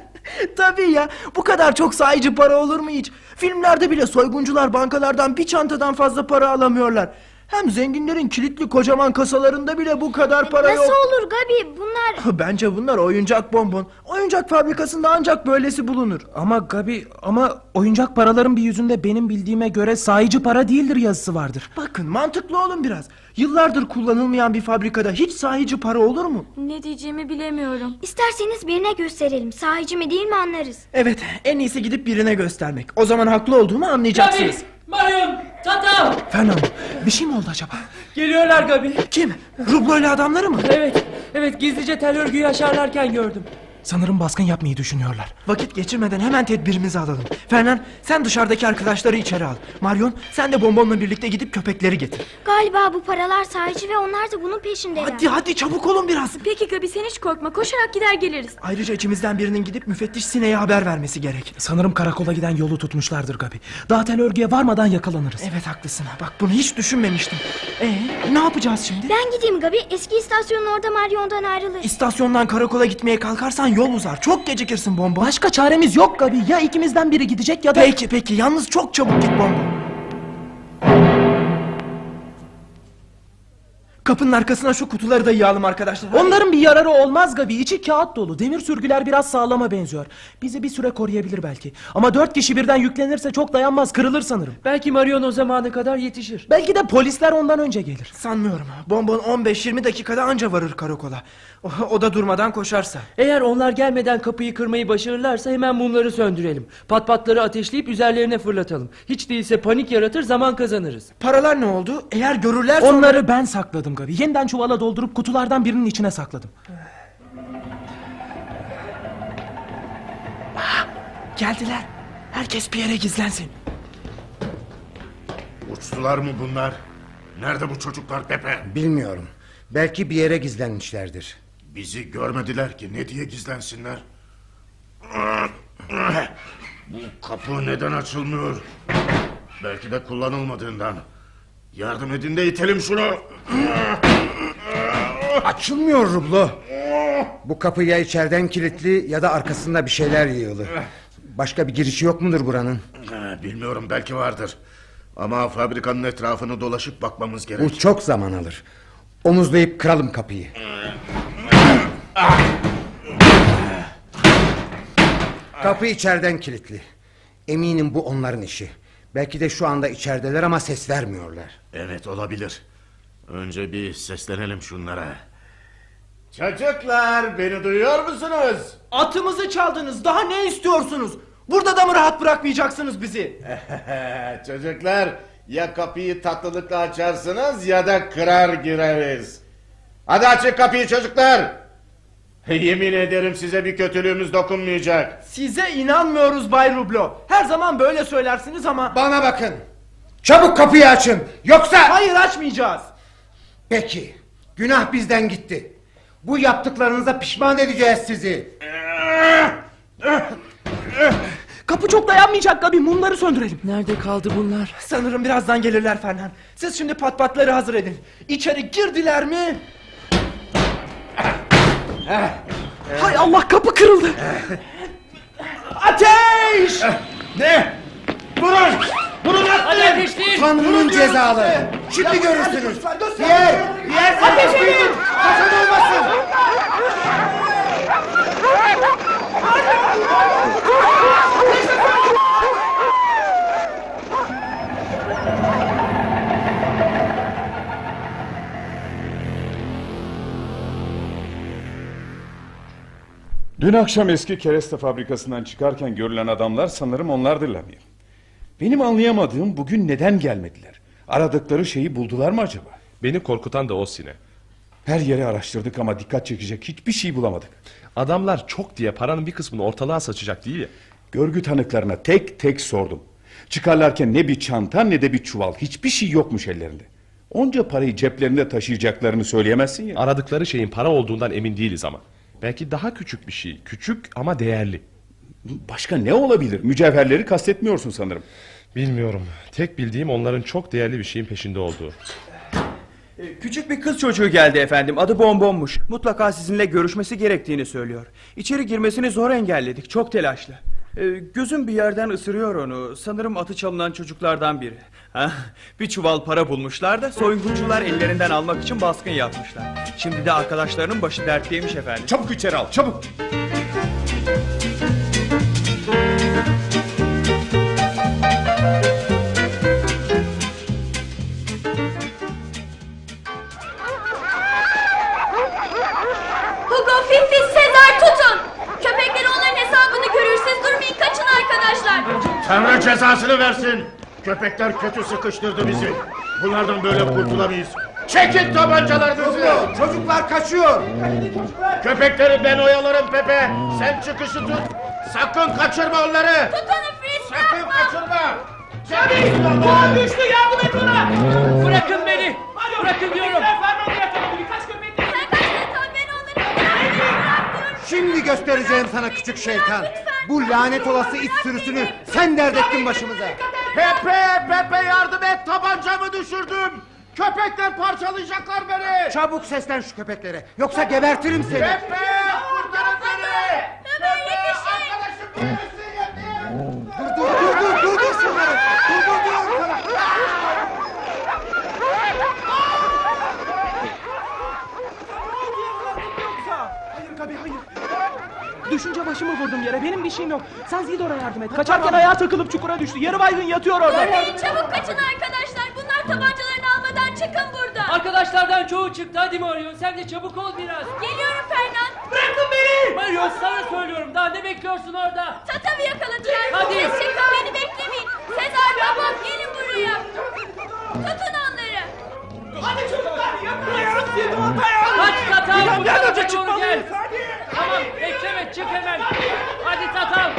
Speaker 4: Tabii ya. Bu kadar çok sahici para olur mu hiç? Filmlerde bile soyguncular bankalardan bir çantadan fazla para alamıyorlar. Hem zenginlerin kilitli kocaman kasalarında bile bu kadar para
Speaker 2: Nasıl
Speaker 4: yok.
Speaker 2: olur Gabi? Bunlar...
Speaker 4: Bence bunlar oyuncak bonbon. Oyuncak fabrikasında ancak böylesi bulunur.
Speaker 6: Ama Gabi ama oyuncak paraların bir yüzünde benim bildiğime göre sahici para değildir yazısı vardır.
Speaker 4: Bakın mantıklı olun biraz. Yıllardır kullanılmayan bir fabrikada hiç sahici para olur mu?
Speaker 5: ne diyeceğimi bilemiyorum.
Speaker 2: İsterseniz birine gösterelim. Sahici mi değil mi anlarız.
Speaker 4: Evet en iyisi gidip birine göstermek. O zaman haklı olduğumu anlayacaksınız.
Speaker 3: Marion! Tatav!
Speaker 6: Fernando bir şey mi oldu acaba?
Speaker 3: Geliyorlar Gabi.
Speaker 4: Kim? Rublo ile adamları mı?
Speaker 3: Evet, evet gizlice tel örgüyü aşarlarken gördüm.
Speaker 6: Sanırım baskın yapmayı düşünüyorlar.
Speaker 4: Vakit geçirmeden hemen tedbirimizi alalım. Fernan sen dışarıdaki arkadaşları içeri al. Marion sen de bonbonla birlikte gidip köpekleri getir.
Speaker 2: Galiba bu paralar sahici ve onlar da bunun peşindeler.
Speaker 4: Hadi hadi çabuk olun biraz.
Speaker 5: Peki Gabi sen hiç korkma koşarak gider geliriz.
Speaker 4: Ayrıca içimizden birinin gidip müfettiş Sine'ye haber vermesi gerek.
Speaker 6: Sanırım karakola giden yolu tutmuşlardır Gabi. Daha tel örgüye varmadan yakalanırız.
Speaker 4: Evet haklısın. Bak bunu hiç düşünmemiştim. Ee ne yapacağız şimdi?
Speaker 2: Ben gideyim Gabi. Eski istasyonun orada Maryon'dan ayrılır.
Speaker 4: İstasyondan karakola gitmeye kalkarsan yol uzar. Çok gecikirsin bonbon.
Speaker 6: Başka çaremiz yok Gabi. Ya ikimizden biri gidecek ya da...
Speaker 4: Peki peki yalnız çok çabuk git bonbon. Kapının arkasına şu kutuları da yığalım arkadaşlar. Hadi.
Speaker 6: Onların bir yararı olmaz Gabi. İçi kağıt dolu. Demir sürgüler biraz sağlama benziyor. Bizi bir süre koruyabilir belki. Ama dört kişi birden yüklenirse çok dayanmaz. Kırılır sanırım.
Speaker 3: Belki Marion o zamana kadar yetişir.
Speaker 6: Belki de polisler ondan önce gelir.
Speaker 4: Sanmıyorum. Bonbon 15-20 dakikada anca varır karakola. O, o da durmadan koşarsa.
Speaker 3: Eğer onlar gelmeden kapıyı kırmayı başarırlarsa hemen mumları söndürelim. Patpatları ateşleyip üzerlerine fırlatalım. Hiç değilse panik yaratır zaman kazanırız.
Speaker 4: Paralar ne oldu? Eğer görürlerse...
Speaker 6: Onları ben sakladım Gabi. Yeniden çuvala doldurup kutulardan birinin içine sakladım.
Speaker 4: Geldiler. Herkes bir yere gizlensin.
Speaker 8: Uçtular mı bunlar? Nerede bu çocuklar Pepe?
Speaker 11: Bilmiyorum. Belki bir yere gizlenmişlerdir.
Speaker 8: Bizi görmediler ki ne diye gizlensinler? Bu kapı neden açılmıyor? Belki de kullanılmadığından. Yardım edin de itelim şunu.
Speaker 11: Açılmıyor Rublo. Bu kapı ya içeriden kilitli ya da arkasında bir şeyler yığılı. Başka bir girişi yok mudur buranın?
Speaker 8: Bilmiyorum belki vardır. Ama fabrikanın etrafını dolaşıp bakmamız gerek.
Speaker 11: Bu çok zaman alır. Omuzlayıp kıralım kapıyı. Kapı içeriden kilitli. Eminim bu onların işi. Belki de şu anda içerideler ama ses vermiyorlar.
Speaker 8: Evet olabilir. Önce bir seslenelim şunlara. Çocuklar beni duyuyor musunuz?
Speaker 4: Atımızı çaldınız. Daha ne istiyorsunuz? Burada da mı rahat bırakmayacaksınız bizi?
Speaker 8: Çocuklar ya kapıyı tatlılıkla açarsınız ya da kırar gireriz. Hadi açın kapıyı çocuklar. Yemin ederim size bir kötülüğümüz dokunmayacak.
Speaker 4: Size inanmıyoruz Bay Rublo. Her zaman böyle söylersiniz ama...
Speaker 11: Bana bakın. Çabuk kapıyı açın. Yoksa...
Speaker 4: Hayır açmayacağız.
Speaker 11: Peki. Günah bizden gitti. Bu yaptıklarınıza pişman edeceğiz sizi.
Speaker 6: Kapı çok dayanmayacak Gabi. Mumları söndürelim.
Speaker 3: Nerede kaldı bunlar?
Speaker 4: Sanırım birazdan gelirler Fernan. Siz şimdi patpatları hazır edin. İçeri girdiler mi? Hay Allah kapı kırıldı. Ateş!
Speaker 8: Ne? Vurun! Vurun
Speaker 3: Hadi
Speaker 8: atlayın!
Speaker 3: ateşleyin.
Speaker 11: Tanrı'nın cezaları. Şimdi görürsünüz. Diğer, diğer
Speaker 4: Ateş edin!
Speaker 11: Hasan olmasın.
Speaker 12: Dün akşam eski kereste fabrikasından çıkarken görülen adamlar sanırım onlardırlar mıyım? Benim anlayamadığım bugün neden gelmediler? Aradıkları şeyi buldular mı acaba?
Speaker 7: Beni korkutan da o sine.
Speaker 12: Her yeri araştırdık ama dikkat çekecek hiçbir şey bulamadık.
Speaker 7: Adamlar çok diye paranın bir kısmını ortalığa saçacak değil ya.
Speaker 12: Görgü tanıklarına tek tek sordum. Çıkarlarken ne bir çanta ne de bir çuval hiçbir şey yokmuş ellerinde. Onca parayı ceplerinde taşıyacaklarını söyleyemezsin ya.
Speaker 7: Aradıkları şeyin para olduğundan emin değiliz ama. Belki daha küçük bir şey. Küçük ama değerli.
Speaker 12: Başka ne olabilir? Mücevherleri kastetmiyorsun sanırım.
Speaker 7: Bilmiyorum. Tek bildiğim onların çok değerli bir şeyin peşinde olduğu.
Speaker 4: Ee, Küçük bir kız çocuğu geldi efendim. Adı Bonbonmuş. Mutlaka sizinle görüşmesi gerektiğini söylüyor. İçeri girmesini zor engelledik. Çok telaşlı. Ee, gözüm bir yerden ısırıyor onu. Sanırım atı çalınan çocuklardan biri. Ha, bir çuval para bulmuşlar da soyguncular ellerinden almak için baskın yapmışlar. Şimdi de arkadaşlarının başı dertteymiş efendim.
Speaker 12: Çabuk içeri al çabuk.
Speaker 8: Tanrı cezasını versin. Köpekler kötü sıkıştırdı bizi. Bunlardan böyle kurtulamayız. Çekin tabancalarınızı.
Speaker 11: Çocuklar kaçıyor.
Speaker 8: Köpekleri ben oyalarım Pepe. Sen çıkışı tut. Sakın kaçırma onları.
Speaker 5: Fritz
Speaker 8: Sakın kaçırma.
Speaker 3: Aa, düştü yardım et ona. Bırakın beni. Bırakın diyorum.
Speaker 11: Şimdi göstereceğim sana küçük şeytan. Bu lanet olası it sürüsünü sen dert ettin başımıza.
Speaker 8: Pepe, Pepe yardım et. Tabancamı düşürdüm. Köpekler parçalayacaklar beni.
Speaker 11: Çabuk seslen şu köpeklere. Yoksa gebertirim seni.
Speaker 8: Pepe, kurtarın beni. Pepe, arkadaşım.
Speaker 11: Dur dur dur dur dur dur şunları. Dur dur dur.
Speaker 15: Düşünce başımı vurdum yere. Benim bir şeyim yok. Sen Zidor'a yardım et. Kaçarken ayağa takılıp çukura düştü. Yarı baygın yatıyor orada.
Speaker 5: Durmayın çabuk kaçın arkadaşlar. Bunlar tabancalarını almadan çıkın buradan.
Speaker 3: Arkadaşlardan çoğu çıktı. Hadi Mario sen de çabuk ol biraz.
Speaker 5: Geliyorum Fernand.
Speaker 3: Bırakın beni. Mario sana söylüyorum. Daha ne bekliyorsun orada?
Speaker 5: Tatavı yakaladılar.
Speaker 3: Hadi.
Speaker 5: Siz çıkın beni beklemeyin. Sezar babam gelin buraya. Tutun.
Speaker 15: Hadi çocuklar yakalayın Zidor'da ya.
Speaker 3: Kaç Tatal
Speaker 15: Bir an önce çıkmalıyız.
Speaker 3: gel. Tamam bekleme çık hemen. Hadi Tatal.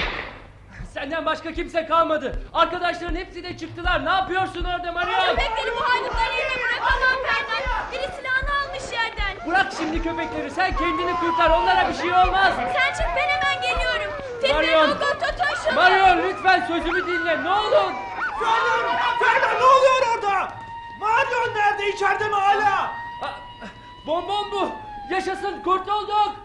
Speaker 3: Senden başka kimse kalmadı. Arkadaşların hepsi de çıktılar. Ne yapıyorsun orada Mario?
Speaker 5: Köpekleri bu haydutların eline bırakamam Fernand. Biri silahını almış yerden.
Speaker 3: Bırak şimdi köpekleri. Sen kendini kurtar. Onlara bir şey olmaz.
Speaker 5: Sen çık ben hemen geliyorum.
Speaker 3: Marion.
Speaker 5: Hugo tutun şunu.
Speaker 3: Mario lütfen sözümü dinle. Ne olur.
Speaker 15: Fernand, Fernand ne oluyor orada? Marion nerede? İçeride mi hala?
Speaker 3: Ha, Bonbon bu. Yaşasın kurtulduk.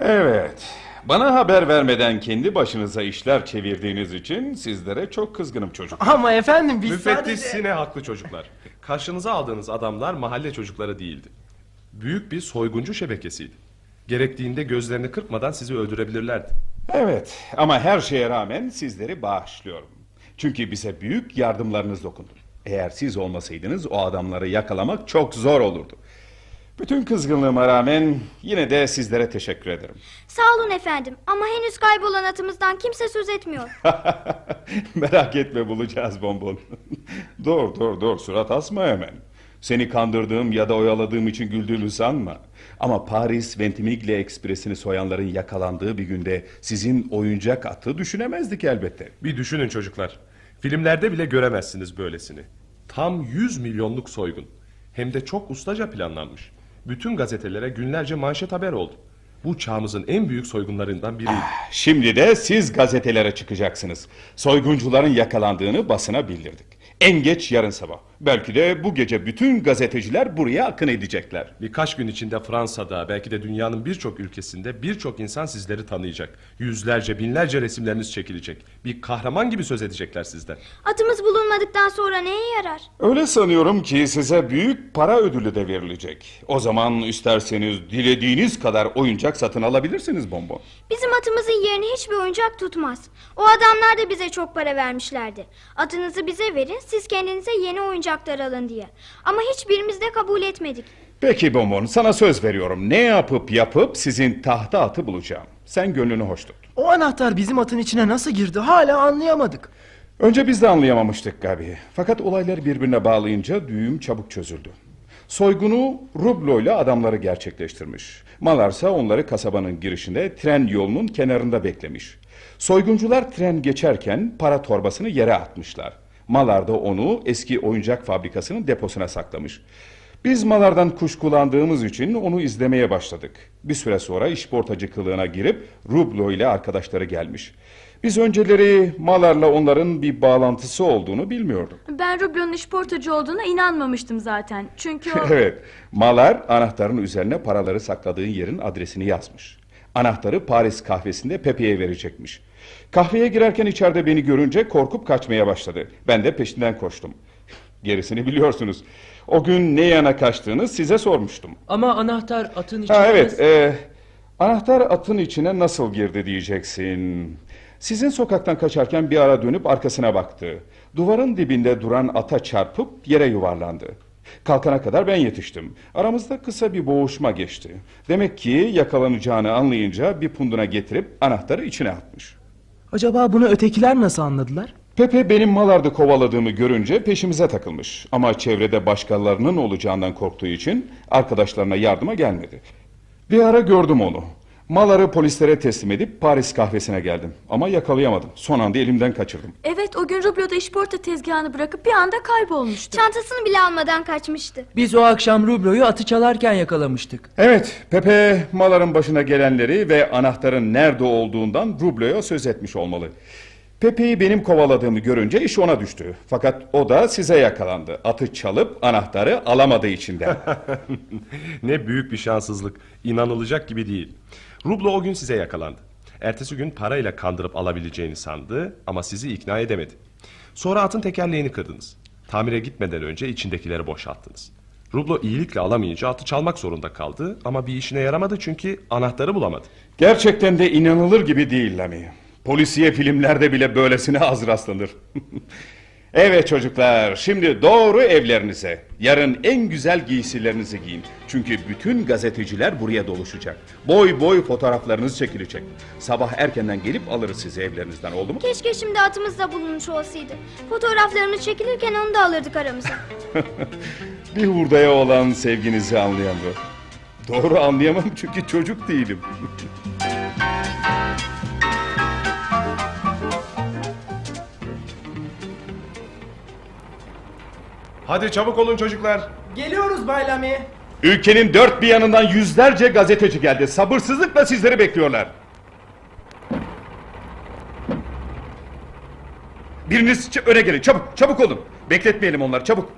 Speaker 12: Evet. Bana haber vermeden kendi başınıza işler çevirdiğiniz için sizlere çok kızgınım çocuk.
Speaker 4: Ama efendim biz
Speaker 7: Müfettiş
Speaker 4: sadece...
Speaker 7: Sine haklı çocuklar. Karşınıza aldığınız adamlar mahalle çocukları değildi. Büyük bir soyguncu şebekesiydi. Gerektiğinde gözlerini kırpmadan sizi öldürebilirlerdi.
Speaker 12: Evet ama her şeye rağmen sizleri bağışlıyorum. Çünkü bize büyük yardımlarınız dokundu. Eğer siz olmasaydınız o adamları yakalamak çok zor olurdu. Bütün kızgınlığıma rağmen yine de sizlere teşekkür ederim.
Speaker 2: Sağ olun efendim ama henüz kaybolan atımızdan kimse söz etmiyor.
Speaker 12: Merak etme bulacağız bonbon. dur dur dur surat asma hemen. Seni kandırdığım ya da oyaladığım için güldüğümü sanma. Ama Paris Ventimiglia Ekspresi'ni soyanların yakalandığı bir günde sizin oyuncak atı düşünemezdik elbette.
Speaker 7: Bir düşünün çocuklar. Filmlerde bile göremezsiniz böylesini. Tam 100 milyonluk soygun. Hem de çok ustaca planlanmış. Bütün gazetelere günlerce manşet haber oldu. Bu çağımızın en büyük soygunlarından biriydi.
Speaker 12: Şimdi de siz gazetelere çıkacaksınız. Soyguncuların yakalandığını basına bildirdik. En geç yarın sabah. Belki de bu gece bütün gazeteciler buraya akın edecekler.
Speaker 7: Birkaç gün içinde Fransa'da belki de dünyanın birçok ülkesinde birçok insan sizleri tanıyacak. Yüzlerce binlerce resimleriniz çekilecek. Bir kahraman gibi söz edecekler sizden.
Speaker 2: Atımız bulunmadıktan sonra neye yarar?
Speaker 12: Öyle sanıyorum ki size büyük para ödülü de verilecek. O zaman isterseniz dilediğiniz kadar oyuncak satın alabilirsiniz bonbon.
Speaker 2: Bizim atımızın yerini hiçbir oyuncak tutmaz. O adamlar da bize çok para vermişlerdi. Atınızı bize verin siz kendinize yeni oyuncaklar alın diye. Ama hiçbirimiz de kabul etmedik.
Speaker 12: Peki bonbon sana söz veriyorum. Ne yapıp yapıp sizin tahta atı bulacağım. Sen gönlünü hoş tut.
Speaker 4: O anahtar bizim atın içine nasıl girdi hala anlayamadık.
Speaker 12: Önce biz de anlayamamıştık Gabi. Fakat olaylar birbirine bağlayınca düğüm çabuk çözüldü. Soygunu Rublo ile adamları gerçekleştirmiş. Malarsa onları kasabanın girişinde tren yolunun kenarında beklemiş. Soyguncular tren geçerken para torbasını yere atmışlar. Malar da onu eski oyuncak fabrikasının deposuna saklamış. Biz Malar'dan kuşkulandığımız için onu izlemeye başladık. Bir süre sonra işportacı kılığına girip Rublo ile arkadaşları gelmiş. Biz önceleri Malar'la onların bir bağlantısı olduğunu bilmiyorduk.
Speaker 5: Ben Rublo'nun işportacı olduğuna inanmamıştım zaten. Çünkü o...
Speaker 12: evet, Malar anahtarın üzerine paraları sakladığın yerin adresini yazmış. Anahtarı Paris kahvesinde Pepe'ye verecekmiş. Kahveye girerken içeride beni görünce korkup kaçmaya başladı. Ben de peşinden koştum. Gerisini biliyorsunuz. O gün ne yana kaçtığını size sormuştum.
Speaker 3: Ama anahtar atın içine...
Speaker 12: Ha, evet, e, anahtar atın içine nasıl girdi diyeceksin. Sizin sokaktan kaçarken bir ara dönüp arkasına baktı. Duvarın dibinde duran ata çarpıp yere yuvarlandı. Kalkana kadar ben yetiştim. Aramızda kısa bir boğuşma geçti. Demek ki yakalanacağını anlayınca bir punduna getirip anahtarı içine atmış.
Speaker 15: Acaba bunu ötekiler nasıl anladılar?
Speaker 12: Pepe benim malarda kovaladığımı görünce peşimize takılmış. Ama çevrede başkalarının olacağından korktuğu için arkadaşlarına yardıma gelmedi. Bir ara gördüm onu. Malları polislere teslim edip Paris kahvesine geldim. Ama yakalayamadım. Son anda elimden kaçırdım.
Speaker 5: Evet o gün Rublo'da işporta tezgahını bırakıp bir anda kaybolmuştu.
Speaker 2: Çantasını bile almadan kaçmıştı.
Speaker 3: Biz o akşam Rublo'yu atı çalarken yakalamıştık.
Speaker 12: Evet, Pepe Malar'ın başına gelenleri ve anahtarın nerede olduğundan Rublo'ya söz etmiş olmalı. Pepe'yi benim kovaladığımı görünce iş ona düştü. Fakat o da size yakalandı. Atı çalıp anahtarı alamadığı içinden.
Speaker 7: ne büyük bir şanssızlık. İnanılacak gibi değil. Rublo o gün size yakalandı. Ertesi gün parayla kandırıp alabileceğini sandı ama sizi ikna edemedi. Sonra atın tekerleğini kırdınız. Tamire gitmeden önce içindekileri boşalttınız. Rublo iyilikle alamayınca atı çalmak zorunda kaldı ama bir işine yaramadı çünkü anahtarı bulamadı.
Speaker 12: Gerçekten de inanılır gibi değil Lami. Polisiye filmlerde bile böylesine az rastlanır. evet çocuklar, şimdi doğru evlerinize. Yarın en güzel giysilerinizi giyin. Çünkü bütün gazeteciler buraya doluşacak. Boy boy fotoğraflarınız çekilecek. Sabah erkenden gelip alırız sizi evlerinizden oldu mu?
Speaker 2: Keşke şimdi atımız da bulunmuş olsaydı. Fotoğraflarımız çekilirken onu da alırdık aramıza.
Speaker 12: bir hurdaya olan sevginizi anlayan bu. Doğru anlayamam çünkü çocuk değilim.
Speaker 7: Hadi çabuk olun çocuklar.
Speaker 15: Geliyoruz Bay Lamy.
Speaker 12: Ülkenin dört bir yanından yüzlerce gazeteci geldi. Sabırsızlıkla sizleri bekliyorlar. Biriniz öne gelin çabuk çabuk olun. Bekletmeyelim onları çabuk.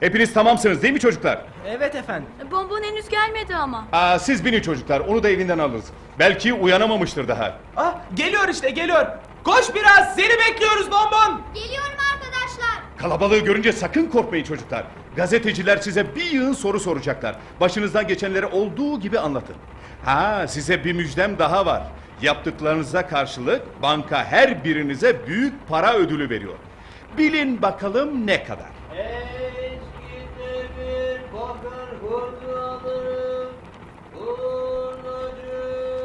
Speaker 12: Hepiniz tamamsınız değil mi çocuklar?
Speaker 15: Evet efendim.
Speaker 5: Bonbon henüz gelmedi ama.
Speaker 12: Aa, siz binin çocuklar onu da evinden alırız. Belki uyanamamıştır daha.
Speaker 15: Ah, geliyor işte geliyor. Koş biraz seni bekliyoruz bonbon.
Speaker 2: Geliyorum arkadaşlar.
Speaker 12: Kalabalığı görünce sakın korkmayın çocuklar. Gazeteciler size bir yığın soru soracaklar. Başınızdan geçenleri olduğu gibi anlatın. Ha size bir müjdem daha var. Yaptıklarınıza karşılık banka her birinize büyük para ödülü veriyor. Bilin bakalım ne kadar.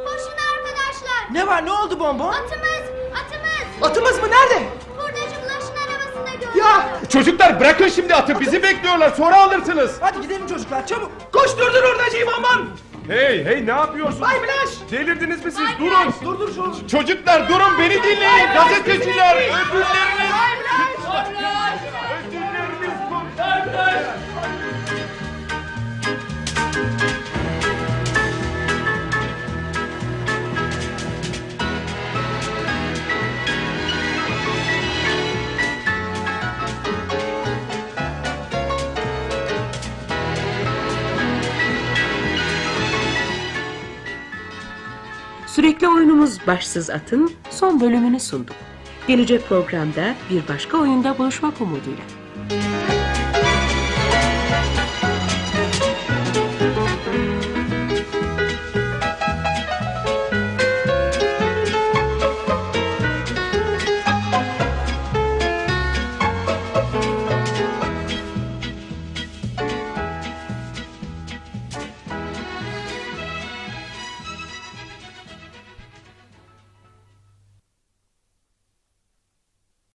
Speaker 2: Koşun arkadaşlar.
Speaker 15: Ne var ne oldu bonbon?
Speaker 2: Atımız, atımız.
Speaker 15: Atımız mı nerede?
Speaker 2: Arabasında gördüm.
Speaker 15: Ya
Speaker 12: Çocuklar bırakın şimdi atı bizi bekliyorlar sonra alırsınız.
Speaker 15: hadi gidelim çocuklar çabuk. Koşturdur hurdacıyı bonbon.
Speaker 7: Hey hey ne yapıyorsunuz?
Speaker 15: Bay Flash.
Speaker 7: Delirdiniz mi siz? Durun.
Speaker 15: Dur dur şu.
Speaker 12: Çocuklar durun beni dinleyin gazeteciler ödülleriniz.
Speaker 1: Sürekli oyunumuz Başsız At'ın son bölümünü sunduk. Gelecek programda bir başka oyunda buluşmak umuduyla.